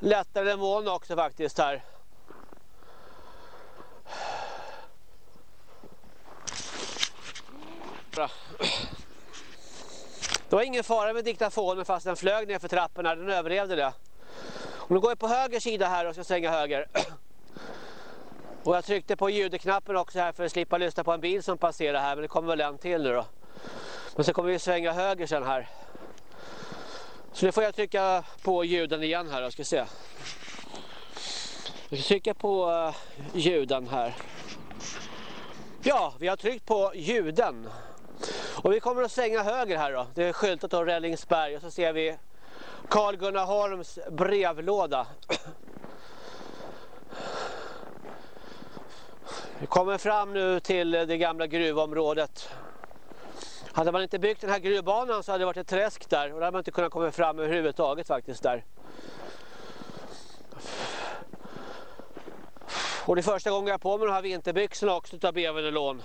[SPEAKER 1] lättare moln också faktiskt här. Bra. Det var ingen fara med diktafonen fast den flög ner för trapporna, den överlevde det. Och nu går jag på höger sida här och ska svänga höger. Och jag tryckte på ljudknappen också här för att slippa lyssna på en bil som passerar här. Men det kommer väl en till nu då. Men så kommer vi svänga höger sen här. Så nu får jag trycka på ljuden igen här. Jag ska se. Jag ska trycka på eh, ljuden här. Ja, vi har tryckt på ljuden. Och vi kommer att svänga höger här då. Det är skyltat då Rällingsberg och så ser vi Carl Gunnar Holms brevlåda. Vi kommer fram nu till det gamla gruvområdet. Hade man inte byggt den här gruvbanan så hade det varit ett träsk där och då hade man inte kunnat komma fram överhuvudtaget faktiskt där. Och det är första gången jag har på mig de här vinterbyxorna också utav Bevenelån.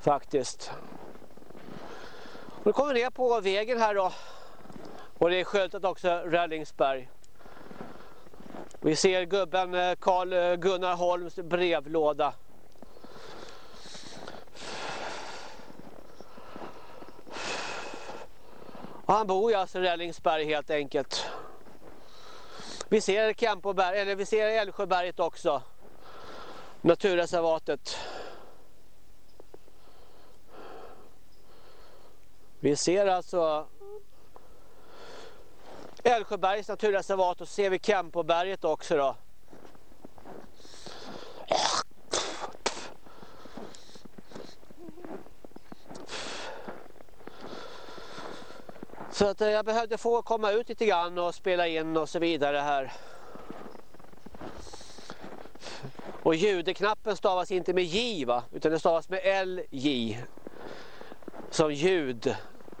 [SPEAKER 1] Faktiskt. Nu kommer vi ner på vägen här då. Och det är skyltat också Rällingsberg. Vi ser gubben eh, Karl eh, Gunnar Holms brevlåda. Och han bor ju alltså i Rällingsberg helt enkelt. Vi ser Kempoberg, eller vi ser Älvsjöberget också. Naturreservatet. Vi ser alltså Älvsjöbergs naturreservat och så ser vi Kempoberget också då. Så att eh, jag behövde få komma ut lite grann och spela in och så vidare här. Och ljudknappen stavas inte med J va? Utan det stavas med LJ. Som ljud.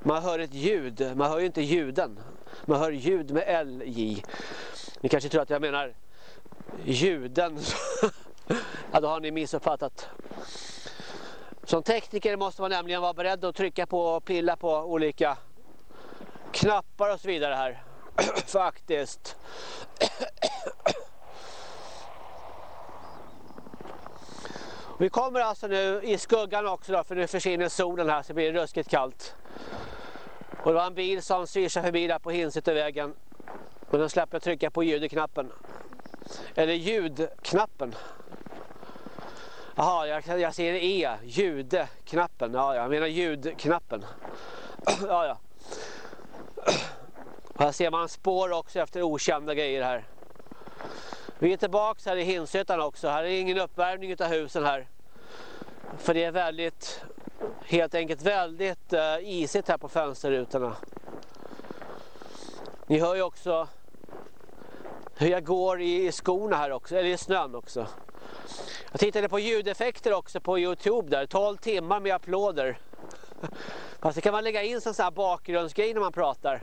[SPEAKER 1] Man hör ett ljud. Man hör ju inte ljuden. Man hör ljud med LJ. Ni kanske tror att jag menar ljuden. ja då har ni missuppfattat. Som tekniker måste man nämligen vara beredd att trycka på och pilla på olika knappar och så vidare här. Faktiskt. Vi kommer alltså nu i skuggan också då, för nu försvinner solen här så det blir ruskigt kallt. Och det var en bil som svischade förbi där på Hinsyttervägen. Men den släpper jag trycka på ljudknappen. Eller ljudknappen. Jaha, jag, jag ser E. Ljudknappen. Ja, jag menar ljudknappen. ja, ja. Här ser man spår också efter okända grejer här. Vi är tillbaka här i Hinshyttan också. Här är ingen uppvärmning av husen här. För det är väldigt, helt enkelt väldigt uh, isigt här på fönsterrutorna. Ni hör ju också hur jag går i, skorna här också, eller i snön också. Jag tittade på ljudeffekter också på Youtube där, 12 timmar med applåder. Fast det kan man lägga in som sån här bakgrundsgrej när man pratar.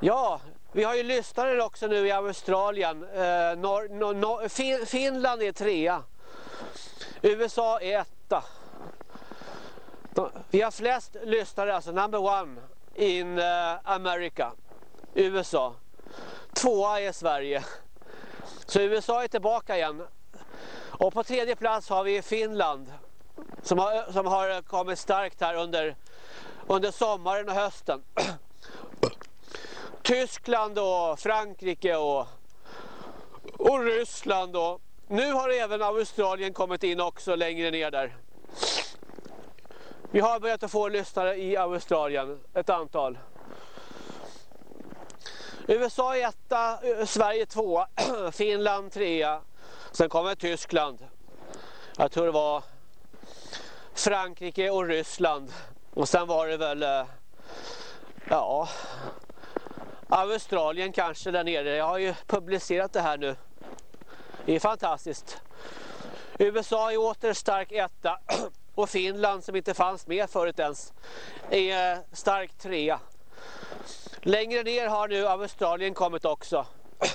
[SPEAKER 1] Ja, vi har ju lyssnare också nu i Australien. Eh, nor, nor, nor, fin, Finland är trea. USA är etta. Vi har flest lyssnare, alltså number one in eh, America. USA. Tvåa är Sverige. Så USA är tillbaka igen. Och på tredje plats har vi Finland. Som har, som har kommit starkt här under, under sommaren och hösten. Tyskland och Frankrike och, och Ryssland. Och, nu har även Australien kommit in också längre ner där. Vi har börjat att få lyssnare i Australien, ett antal. USA är etta, Sverige tvåa, Finland trea. Sen kommer Tyskland. Jag tror det var Frankrike och Ryssland. Och sen var det väl, eh, ja, Australien kanske där nere. Jag har ju publicerat det här nu. Det är fantastiskt. USA är åter stark etta och Finland som inte fanns med förut ens är stark trea. Längre ner har nu Australien kommit också.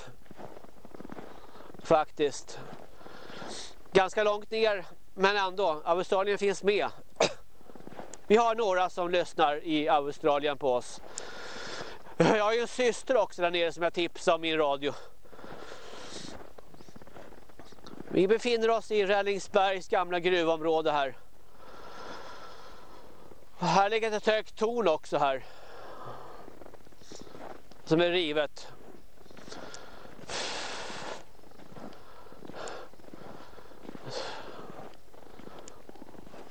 [SPEAKER 1] Faktiskt. Ganska långt ner men ändå, Australien finns med. Vi har några som lyssnar i Australien på oss. Jag har ju en syster också där nere som jag tipsade om min radio. Vi befinner oss i Rällingsbergs gamla gruvområde här. Här ligger ett högt torn också här. Som är rivet.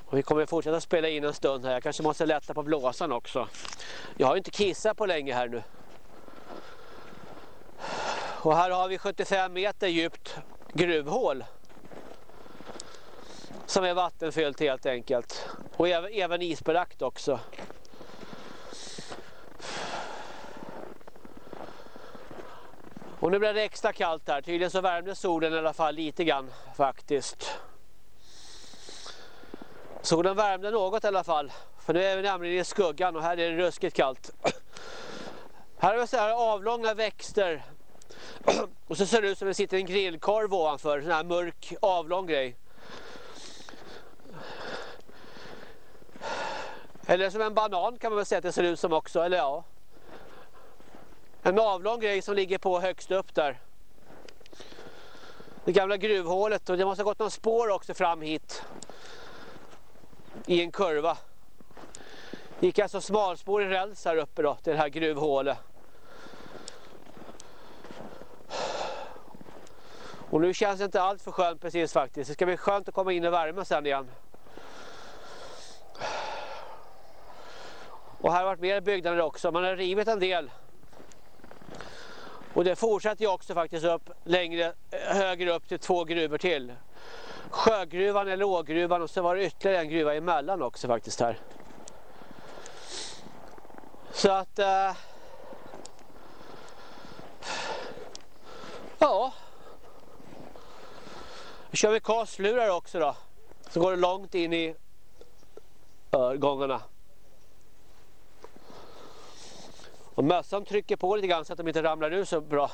[SPEAKER 1] Och vi kommer fortsätta spela in en stund här. Jag kanske måste lätta på blåsan också. Jag har inte kissat på länge här nu. Och här har vi 75 meter djupt gruvhål. Som är vattenfyllt helt enkelt. Och även isbelagt också. Och nu blir det extra kallt här. Tydligen så värmde solen i alla fall lite grann faktiskt. Solen värmde något i alla fall. För nu är vi nämligen i skuggan och här är det ruskigt kallt. Här har vi så här avlånga växter. Och så ser det ut som att det sitter en grillkorv ovanför. En här mörk avlång grej. Eller som en banan kan man väl säga att det ser ut som också. Eller ja. En avlång grej som ligger på högst upp där. Det gamla gruvhålet. Och det måste ha gått någon spår också fram hit. I en kurva. Det gick alltså smalspårig räls här uppe då. Till det här gruvhålet. Och nu känns det inte allt för skönt precis faktiskt. Det ska bli skönt att komma in i värmen sen igen. Och här har varit mer byggnader också. Man har rivit en del. Och det fortsätter ju också faktiskt upp längre, eh, högre upp till två gruvor till. Sjögruvan eller ågruvan och så var det ytterligare en gruva emellan också faktiskt här. Så att... Äh, ja. Nu kör vi kaslurar också då. Så går det långt in i örgångarna. Och mössan trycker på lite grann så att de inte ramlar ur så bra.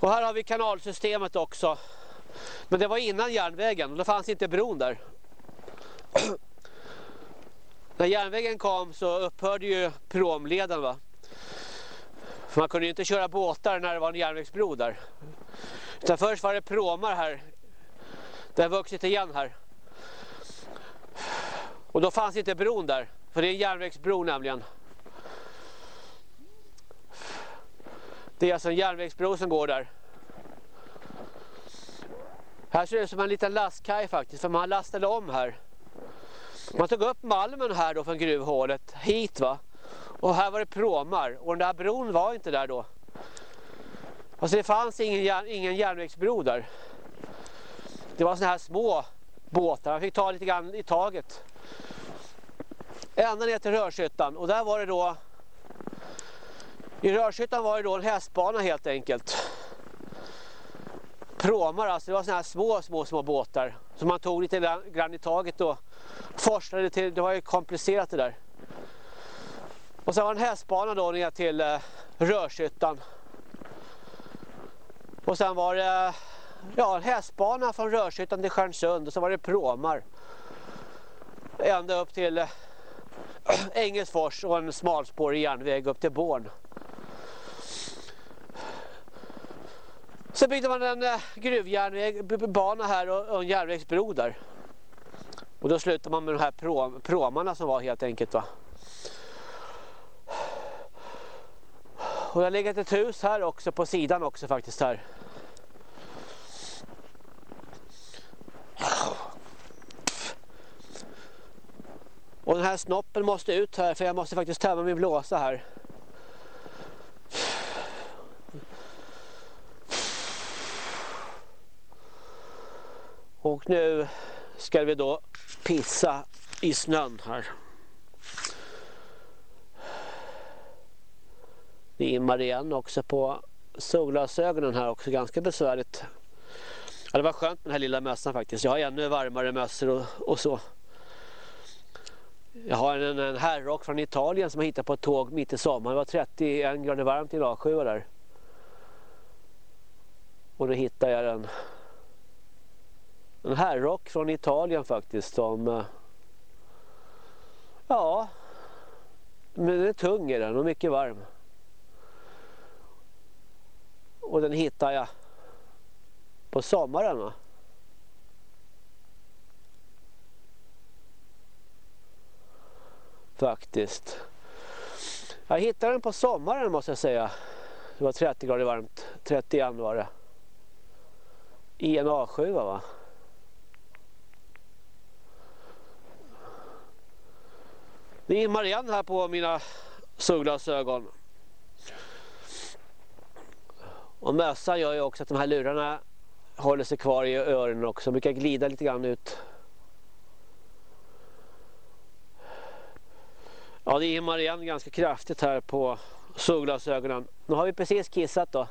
[SPEAKER 1] Och här har vi kanalsystemet också. Men det var innan järnvägen och då fanns inte bron där. När järnvägen kom så upphörde ju promleden va. För man kunde ju inte köra båtar när det var en järnvägsbro där. Utan först var det promar här. Det har vuxit igen här. Och då fanns inte bron där. För det är en järnvägsbro nämligen. Det är alltså en järnvägsbro som går där. Här ser det ut som en liten lastkaj faktiskt. För man lastade om här. Man tog upp malmen här då från gruvhålet hit va. Och här var det promar. Och den där bron var inte där då. Alltså det fanns ingen, ingen järnvägsbro där. Det var sådana här små båtar. Man fick ta lite grann i taget. Ända ner till Rörshyttan. Och där var det då... I Rörshyttan var det då en hästbana helt enkelt. Promar alltså. Det var sådana här små, små, små båtar. Som man tog lite grann i taget och forslade till. Det var ju komplicerat det där. Och sen var det en hästbana då ner till eh, Rörshyttan. Och sen var det ja, hästbana från Rörshyttan till Stjärnsund och så var det promar. Ända upp till Engelsfors och en smalspårig järnväg upp till Born. Sen byggde man en eh, äh, gruvjärnvägbana här och, och en järnvägsbro där. Och då slutade man med de här prom, promarna som var helt enkelt va. Och det har legat ett hus här också på sidan också faktiskt här. Och den här snoppen måste ut här för jag måste faktiskt tömma min blåsa här. Och nu ska vi då pissa i snön här. Det immar igen också på solglasögonen här också. Ganska besvärligt. Ja, det var skönt med den här lilla mössan faktiskt. Jag har ännu varmare mössor och, och så. Jag har en, en herrrock från Italien som jag hittade på ett tåg mitt i sommaren. Det var 31 grader varmt i A7 där. Och då hittade jag den. en herrock från Italien faktiskt som eh, ja men den är tung är den och mycket varm. Och den hittar jag på sommaren va? Faktiskt. Jag hittade den på sommaren måste jag säga. Det var 30 grader varmt. 31 var det. I en A7 va? Det immar igen här på mina solglasögon. Och mössan gör ju också att de här lurarna håller sig kvar i öronen också. De brukar glida lite grann ut. Ja, det immar igen ganska kraftigt här på solglasögonen. Nu har vi precis kissat då.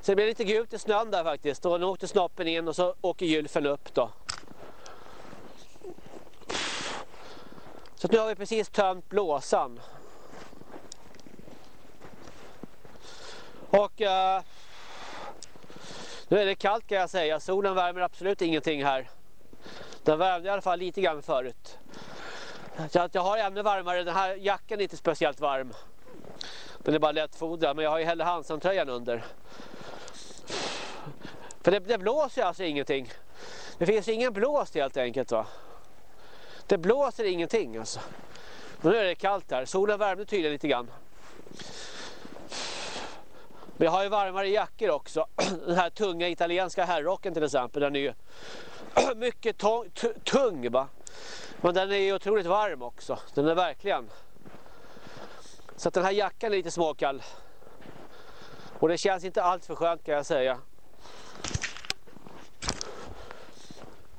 [SPEAKER 1] Så det blev lite gult i snön där faktiskt. Och nu åkte snoppen in och så åker gylfen upp då. Så nu har vi precis tömt blåsan. Och eh, nu är det kallt kan jag säga. Solen värmer absolut ingenting här. Den värmde i alla fall lite grann förut. Så att jag har ännu varmare. Den här jackan är inte speciellt varm. Den är bara lättfodrad. Men jag har ju Helle Hansen-tröjan under. För det, det blåser alltså ingenting. Det finns ingen blåst helt enkelt va. Det blåser ingenting alltså. Men nu är det kallt här. Solen värmde tydligen lite grann. Vi har ju varmare jackor också. Den här tunga italienska herrrocken till exempel. Den är ju mycket tung va. Men den är ju otroligt varm också. Den är verkligen. Så att den här jackan är lite småkall. Och det känns inte allt för skönt kan jag säga.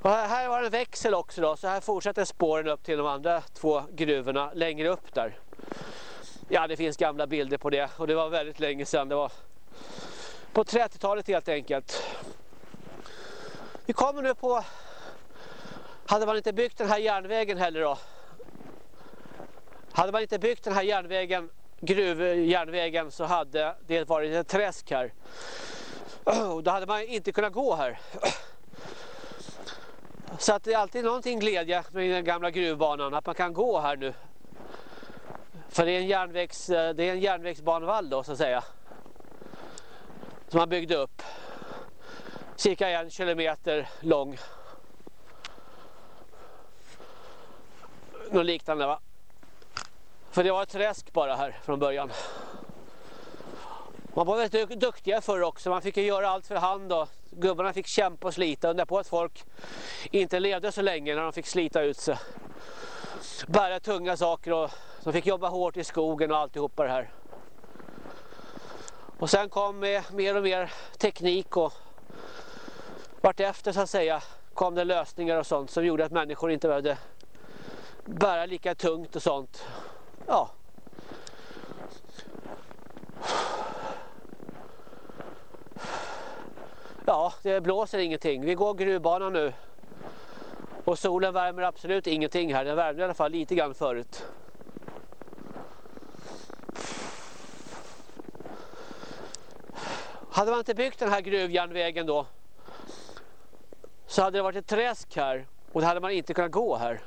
[SPEAKER 1] Och här var en växel också då, så här fortsätter spåren upp till de andra två gruvorna längre upp där. Ja, det finns gamla bilder på det och det var väldigt länge sedan. Det var på 30-talet helt enkelt. Vi kommer nu på... Hade man inte byggt den här järnvägen heller då? Hade man inte byggt den här järnvägen, gruvjärnvägen, så hade det varit ett träsk här. Och då hade man inte kunnat gå här. Så att det är alltid någonting glädje med den gamla gruvbanan, att man kan gå här nu. För det är en, järnvägs, eh, det är en järnvägsbanvall då så att säga. Som man byggde upp. Cirka en kilometer lång. Något liknande va. För det var ett träsk bara här från början. Man var väldigt duktiga förr också. Man fick ju göra allt för hand och gubbarna fick kämpa och slita. Undra på att folk inte levde så länge när de fick slita ut sig. Bära tunga saker och de fick jobba hårt i skogen och alltihopa det här. Och sen kom eh, mer och mer teknik och vartefter så att säga kom det lösningar och sånt som gjorde att människor inte behövde bära lika tungt och sånt. Ja. Ja, det blåser ingenting. Vi går gruvbanan nu. Och solen värmer absolut ingenting här. Den värmde i alla fall lite grann förut. Hade man inte byggt den här gruvjärnvägen då så hade det varit ett träsk här och då hade man inte kunnat gå här.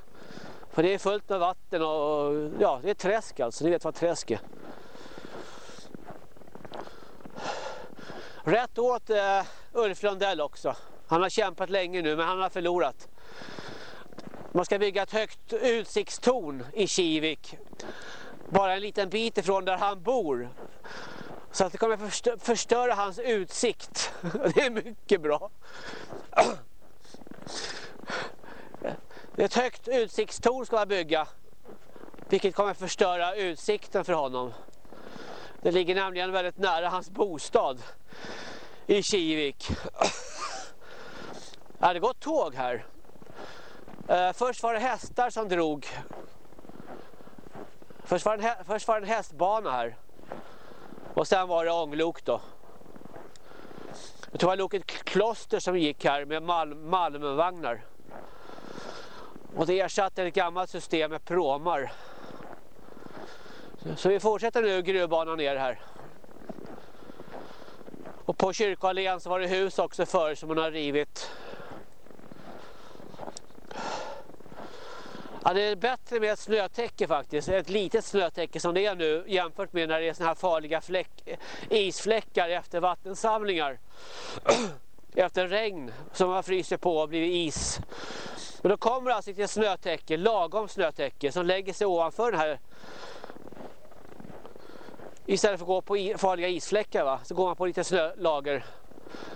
[SPEAKER 1] För det är fullt med vatten och ja, det är träsk alltså. Ni vet vad träsk är. Rätt åt eh, Ulf Lundell också. Han har kämpat länge nu men han har förlorat. Man ska bygga ett högt utsiktstorn i Kivik. Bara en liten bit ifrån där han bor. Så att det kommer förstöra hans utsikt. Det är mycket bra. Ett högt utsiktstorn ska man bygga. Vilket kommer förstöra utsikten för honom. Det ligger nämligen väldigt nära hans bostad i Kivik. Ja, det gått tåg här. Eh, först var det hästar som drog. Först var, en, först var det en hästbana här. Och sen var det ånglok då. Jag tror det var loket Kloster som gick här med Malm, Malmvagnar. Och det ersatte ett gammalt system med pråmar. Så vi fortsätter nu gruvbanan ner här. Och på kyrkoallén så var det hus också förr som man har rivit. Ja, det är bättre med ett snötäcke faktiskt. Ett litet snötäcke som det är nu jämfört med när det är såna här farliga fläck, isfläckar efter vattensamlingar. efter regn som har fryser på och blivit is. Men då kommer alltså ett snötäcke, lagom snötäcke som lägger sig ovanför den här Istället för att gå på farliga isfläckar va? så går man på lite snölager.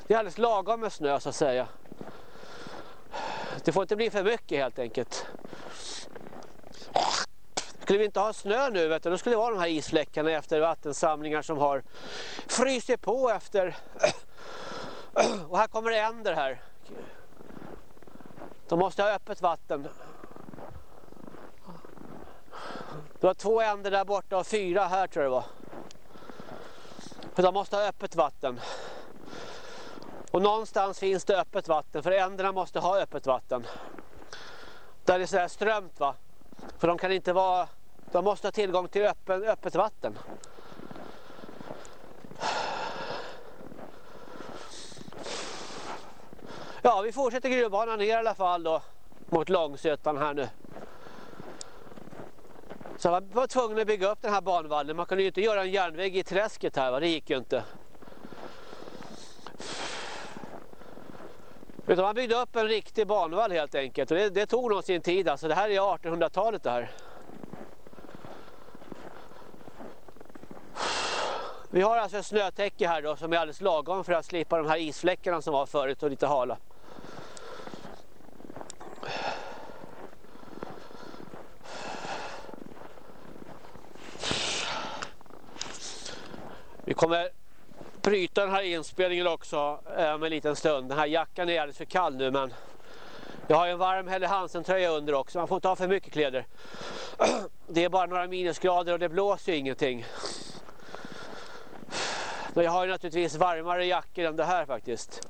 [SPEAKER 1] Det är alldeles lagom med snö så att säga. Det får inte bli för mycket helt enkelt. Skulle vi inte ha snö nu vet du, då skulle det vara de här isfläckarna efter vattensamlingar som har frysit på efter. Och här kommer det änder här. De måste ha öppet vatten. Det var två änder där borta och fyra här tror jag det var. För de måste ha öppet vatten. Och någonstans finns det öppet vatten för änderna måste ha öppet vatten. Där det är så här strömt va. För de kan inte vara, de måste ha tillgång till öppen, öppet vatten. Ja, vi fortsätter gruvbanan ner i alla fall då mot Långsötan här nu. Så man var tvungen att bygga upp den här banvallen. Man kunde ju inte göra en järnväg i träsket här, va? det gick ju inte. Utan man byggde upp en riktig banvall helt enkelt. Och det, det tog nog sin tid. Alltså det här är 1800-talet det här. Vi har alltså ett snötäcke här då som är alldeles lagom för att slippa de här isfläckarna som var förut och lite hala. Vi kommer bryta den här inspelningen också eh, om en liten stund. Den här jackan är alldeles för kall nu men jag har en varm Helle Hansen-tröja under också. Man får inte ha för mycket kläder. Det är bara några minusgrader och det blåser ju ingenting. Men jag har ju naturligtvis varmare jackor än det här faktiskt.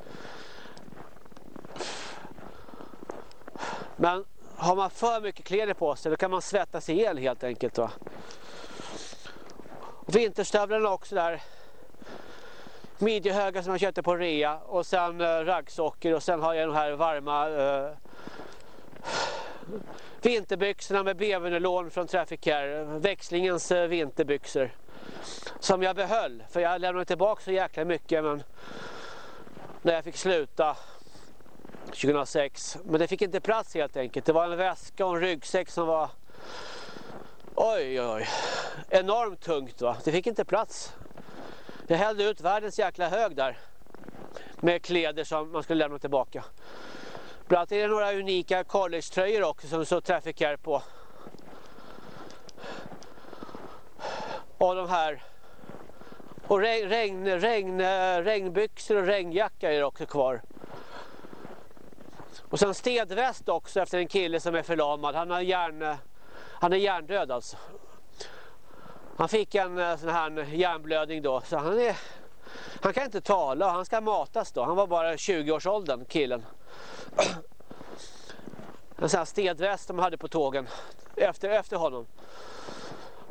[SPEAKER 1] Men har man för mycket kläder på sig då kan man svettas ihjäl helt enkelt. Va? Vinterstövlarna också där. Midjehöga som jag köpte på rea och sen eh, raggsockor och sen har jag de här varma eh, vinterbyxorna med bevernylon från Traffic Care. Växlingens eh, vinterbyxor. Som jag behöll för jag lämnade tillbaka så jäkla mycket men när jag fick sluta 2006. Men det fick inte plats helt enkelt. Det var en väska och en ryggsäck som var oj oj enormt tungt va. Det fick inte plats. Jag hällde ut världens jäkla hög där. Med kläder som man skulle lämna tillbaka. Bland annat är det några unika college-tröjor också som så Traffic Care på. Och de här. Och regn, regn, regn, regnbyxor och regnjacka är det också kvar. Och sen stedväst också efter en kille som är förlamad. Han, har järn, han är hjärndöd alltså. Han fick en eh, sån här hjärnblödning då. Så han, är, han kan inte tala och han ska matas då. Han var bara 20-årsåldern killen. En sån här stedväst de hade på tågen efter, efter honom.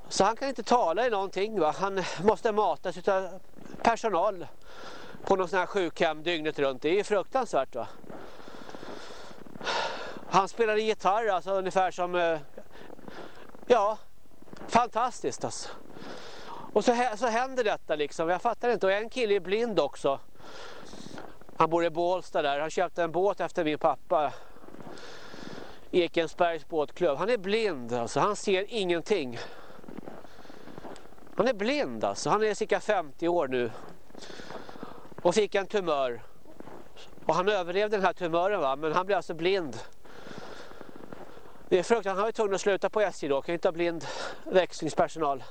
[SPEAKER 1] Så han kan inte tala i någonting va. Han måste matas av personal på någon sån här sjukhem dygnet runt. Det är fruktansvärt va. Han spelade gitarr alltså ungefär som eh, ja, fantastiskt alltså. Och så, så händer detta liksom, jag fattar inte. Och en kille är blind också. Han bor i Bålsta där, han köpte en båt efter min pappa. Ekensbergs båtklubb. Han är blind alltså, han ser ingenting. Han är blind alltså, han är cirka 50 år nu. Och fick en tumör. Och han överlevde den här tumören va, men han blev alltså blind. Det är fruktansvärt, han var tvungen att sluta på SJ då, kan inte ha blind växlingspersonal.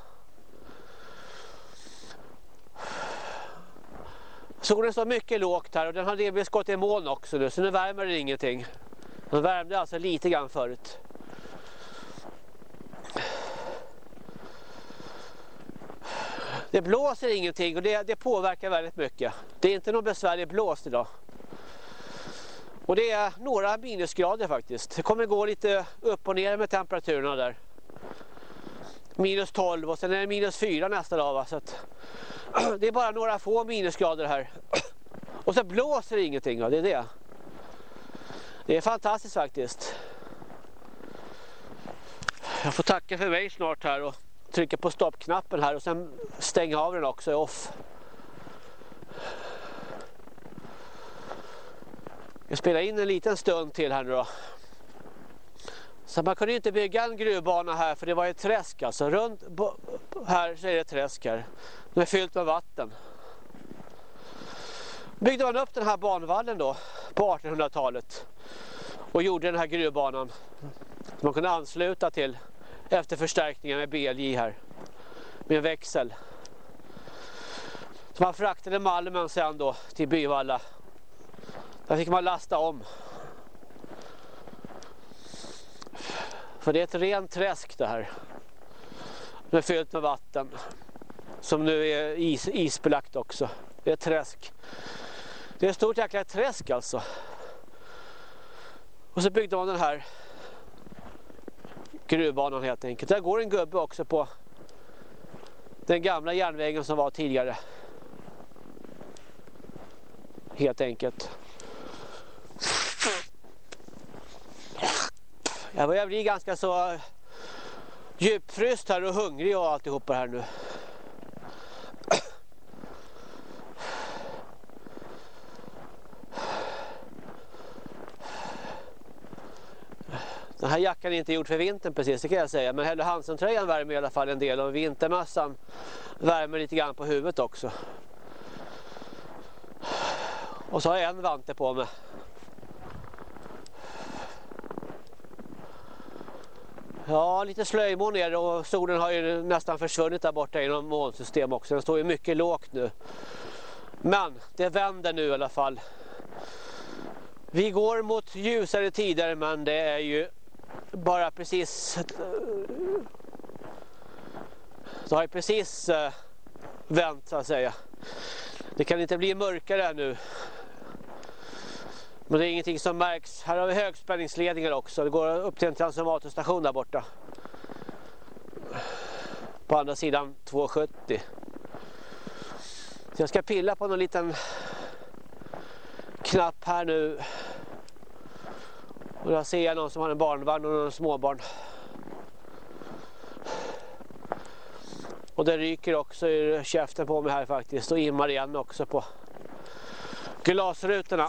[SPEAKER 1] Solen står mycket lågt här och den har delvis gått i moln också nu så nu värmer det ingenting. Den värmde alltså lite grann förut. Det blåser ingenting och det, det påverkar väldigt mycket. Det är inte någon besvärlig blåst idag. Och det är några minusgrader faktiskt. Det kommer gå lite upp och ner med temperaturerna där. Minus 12 och sen är det minus 4 nästa dag. Va? Så att, det är bara några få minusgrader här. Och så blåser det ingenting. Va? Det är det. Det är fantastiskt faktiskt. Jag får tacka för mig snart här och trycka på stoppknappen här och sen stänga av den också off. Jag spelar in en liten stund till här nu då. Så man kunde ju inte bygga en gruvbana här för det var ett träsk alltså. Runt här så är det ett träsk här. Det är fyllt med vatten. Byggde man upp den här banvallen då på 1800-talet och gjorde den här gruvbanan. som Man kunde ansluta till efter förstärkningen med BLJ här. Med en växel. Så man fraktade malmen sen då till Byvalla där fick man lasta om. För det är ett rent träsk det här. Det är fyllt med vatten. Som nu är is, isbelagt också. Det är ett träsk. Det är ett stort jäkla träsk alltså. Och så byggde man den här gruvbanan helt enkelt. Där går en gubbe också på den gamla järnvägen som var tidigare. Helt enkelt. Jag börjar bli ganska så eh, djupfryst här och hungrig och alltihopa här nu. Den här jackan är inte gjord för vintern precis, det kan jag säga. Men Hello Hansen-tröjan värmer i alla fall en del och vintermössan värmer lite grann på huvudet också. Och så har jag en vante på mig. Ja, lite slöjmoln är det och solen har ju nästan försvunnit där borta inom molnsystem också. Den står ju mycket lågt nu. Men det vänder nu i alla fall. Vi går mot ljusare tider men det är ju bara precis det har ju precis eh, vänt så att säga. Det kan inte bli mörkare nu. Men det är ingenting som märks. Här har vi högspänningsledningar också. Det går upp till en transformatorstation där borta. På andra sidan 270. Så jag ska pilla på någon liten knapp här nu. Och där ser jag någon som har en barnvagn och någon småbarn. Och det ryker också ur käften på mig här faktiskt och immar igen också på glasrutorna.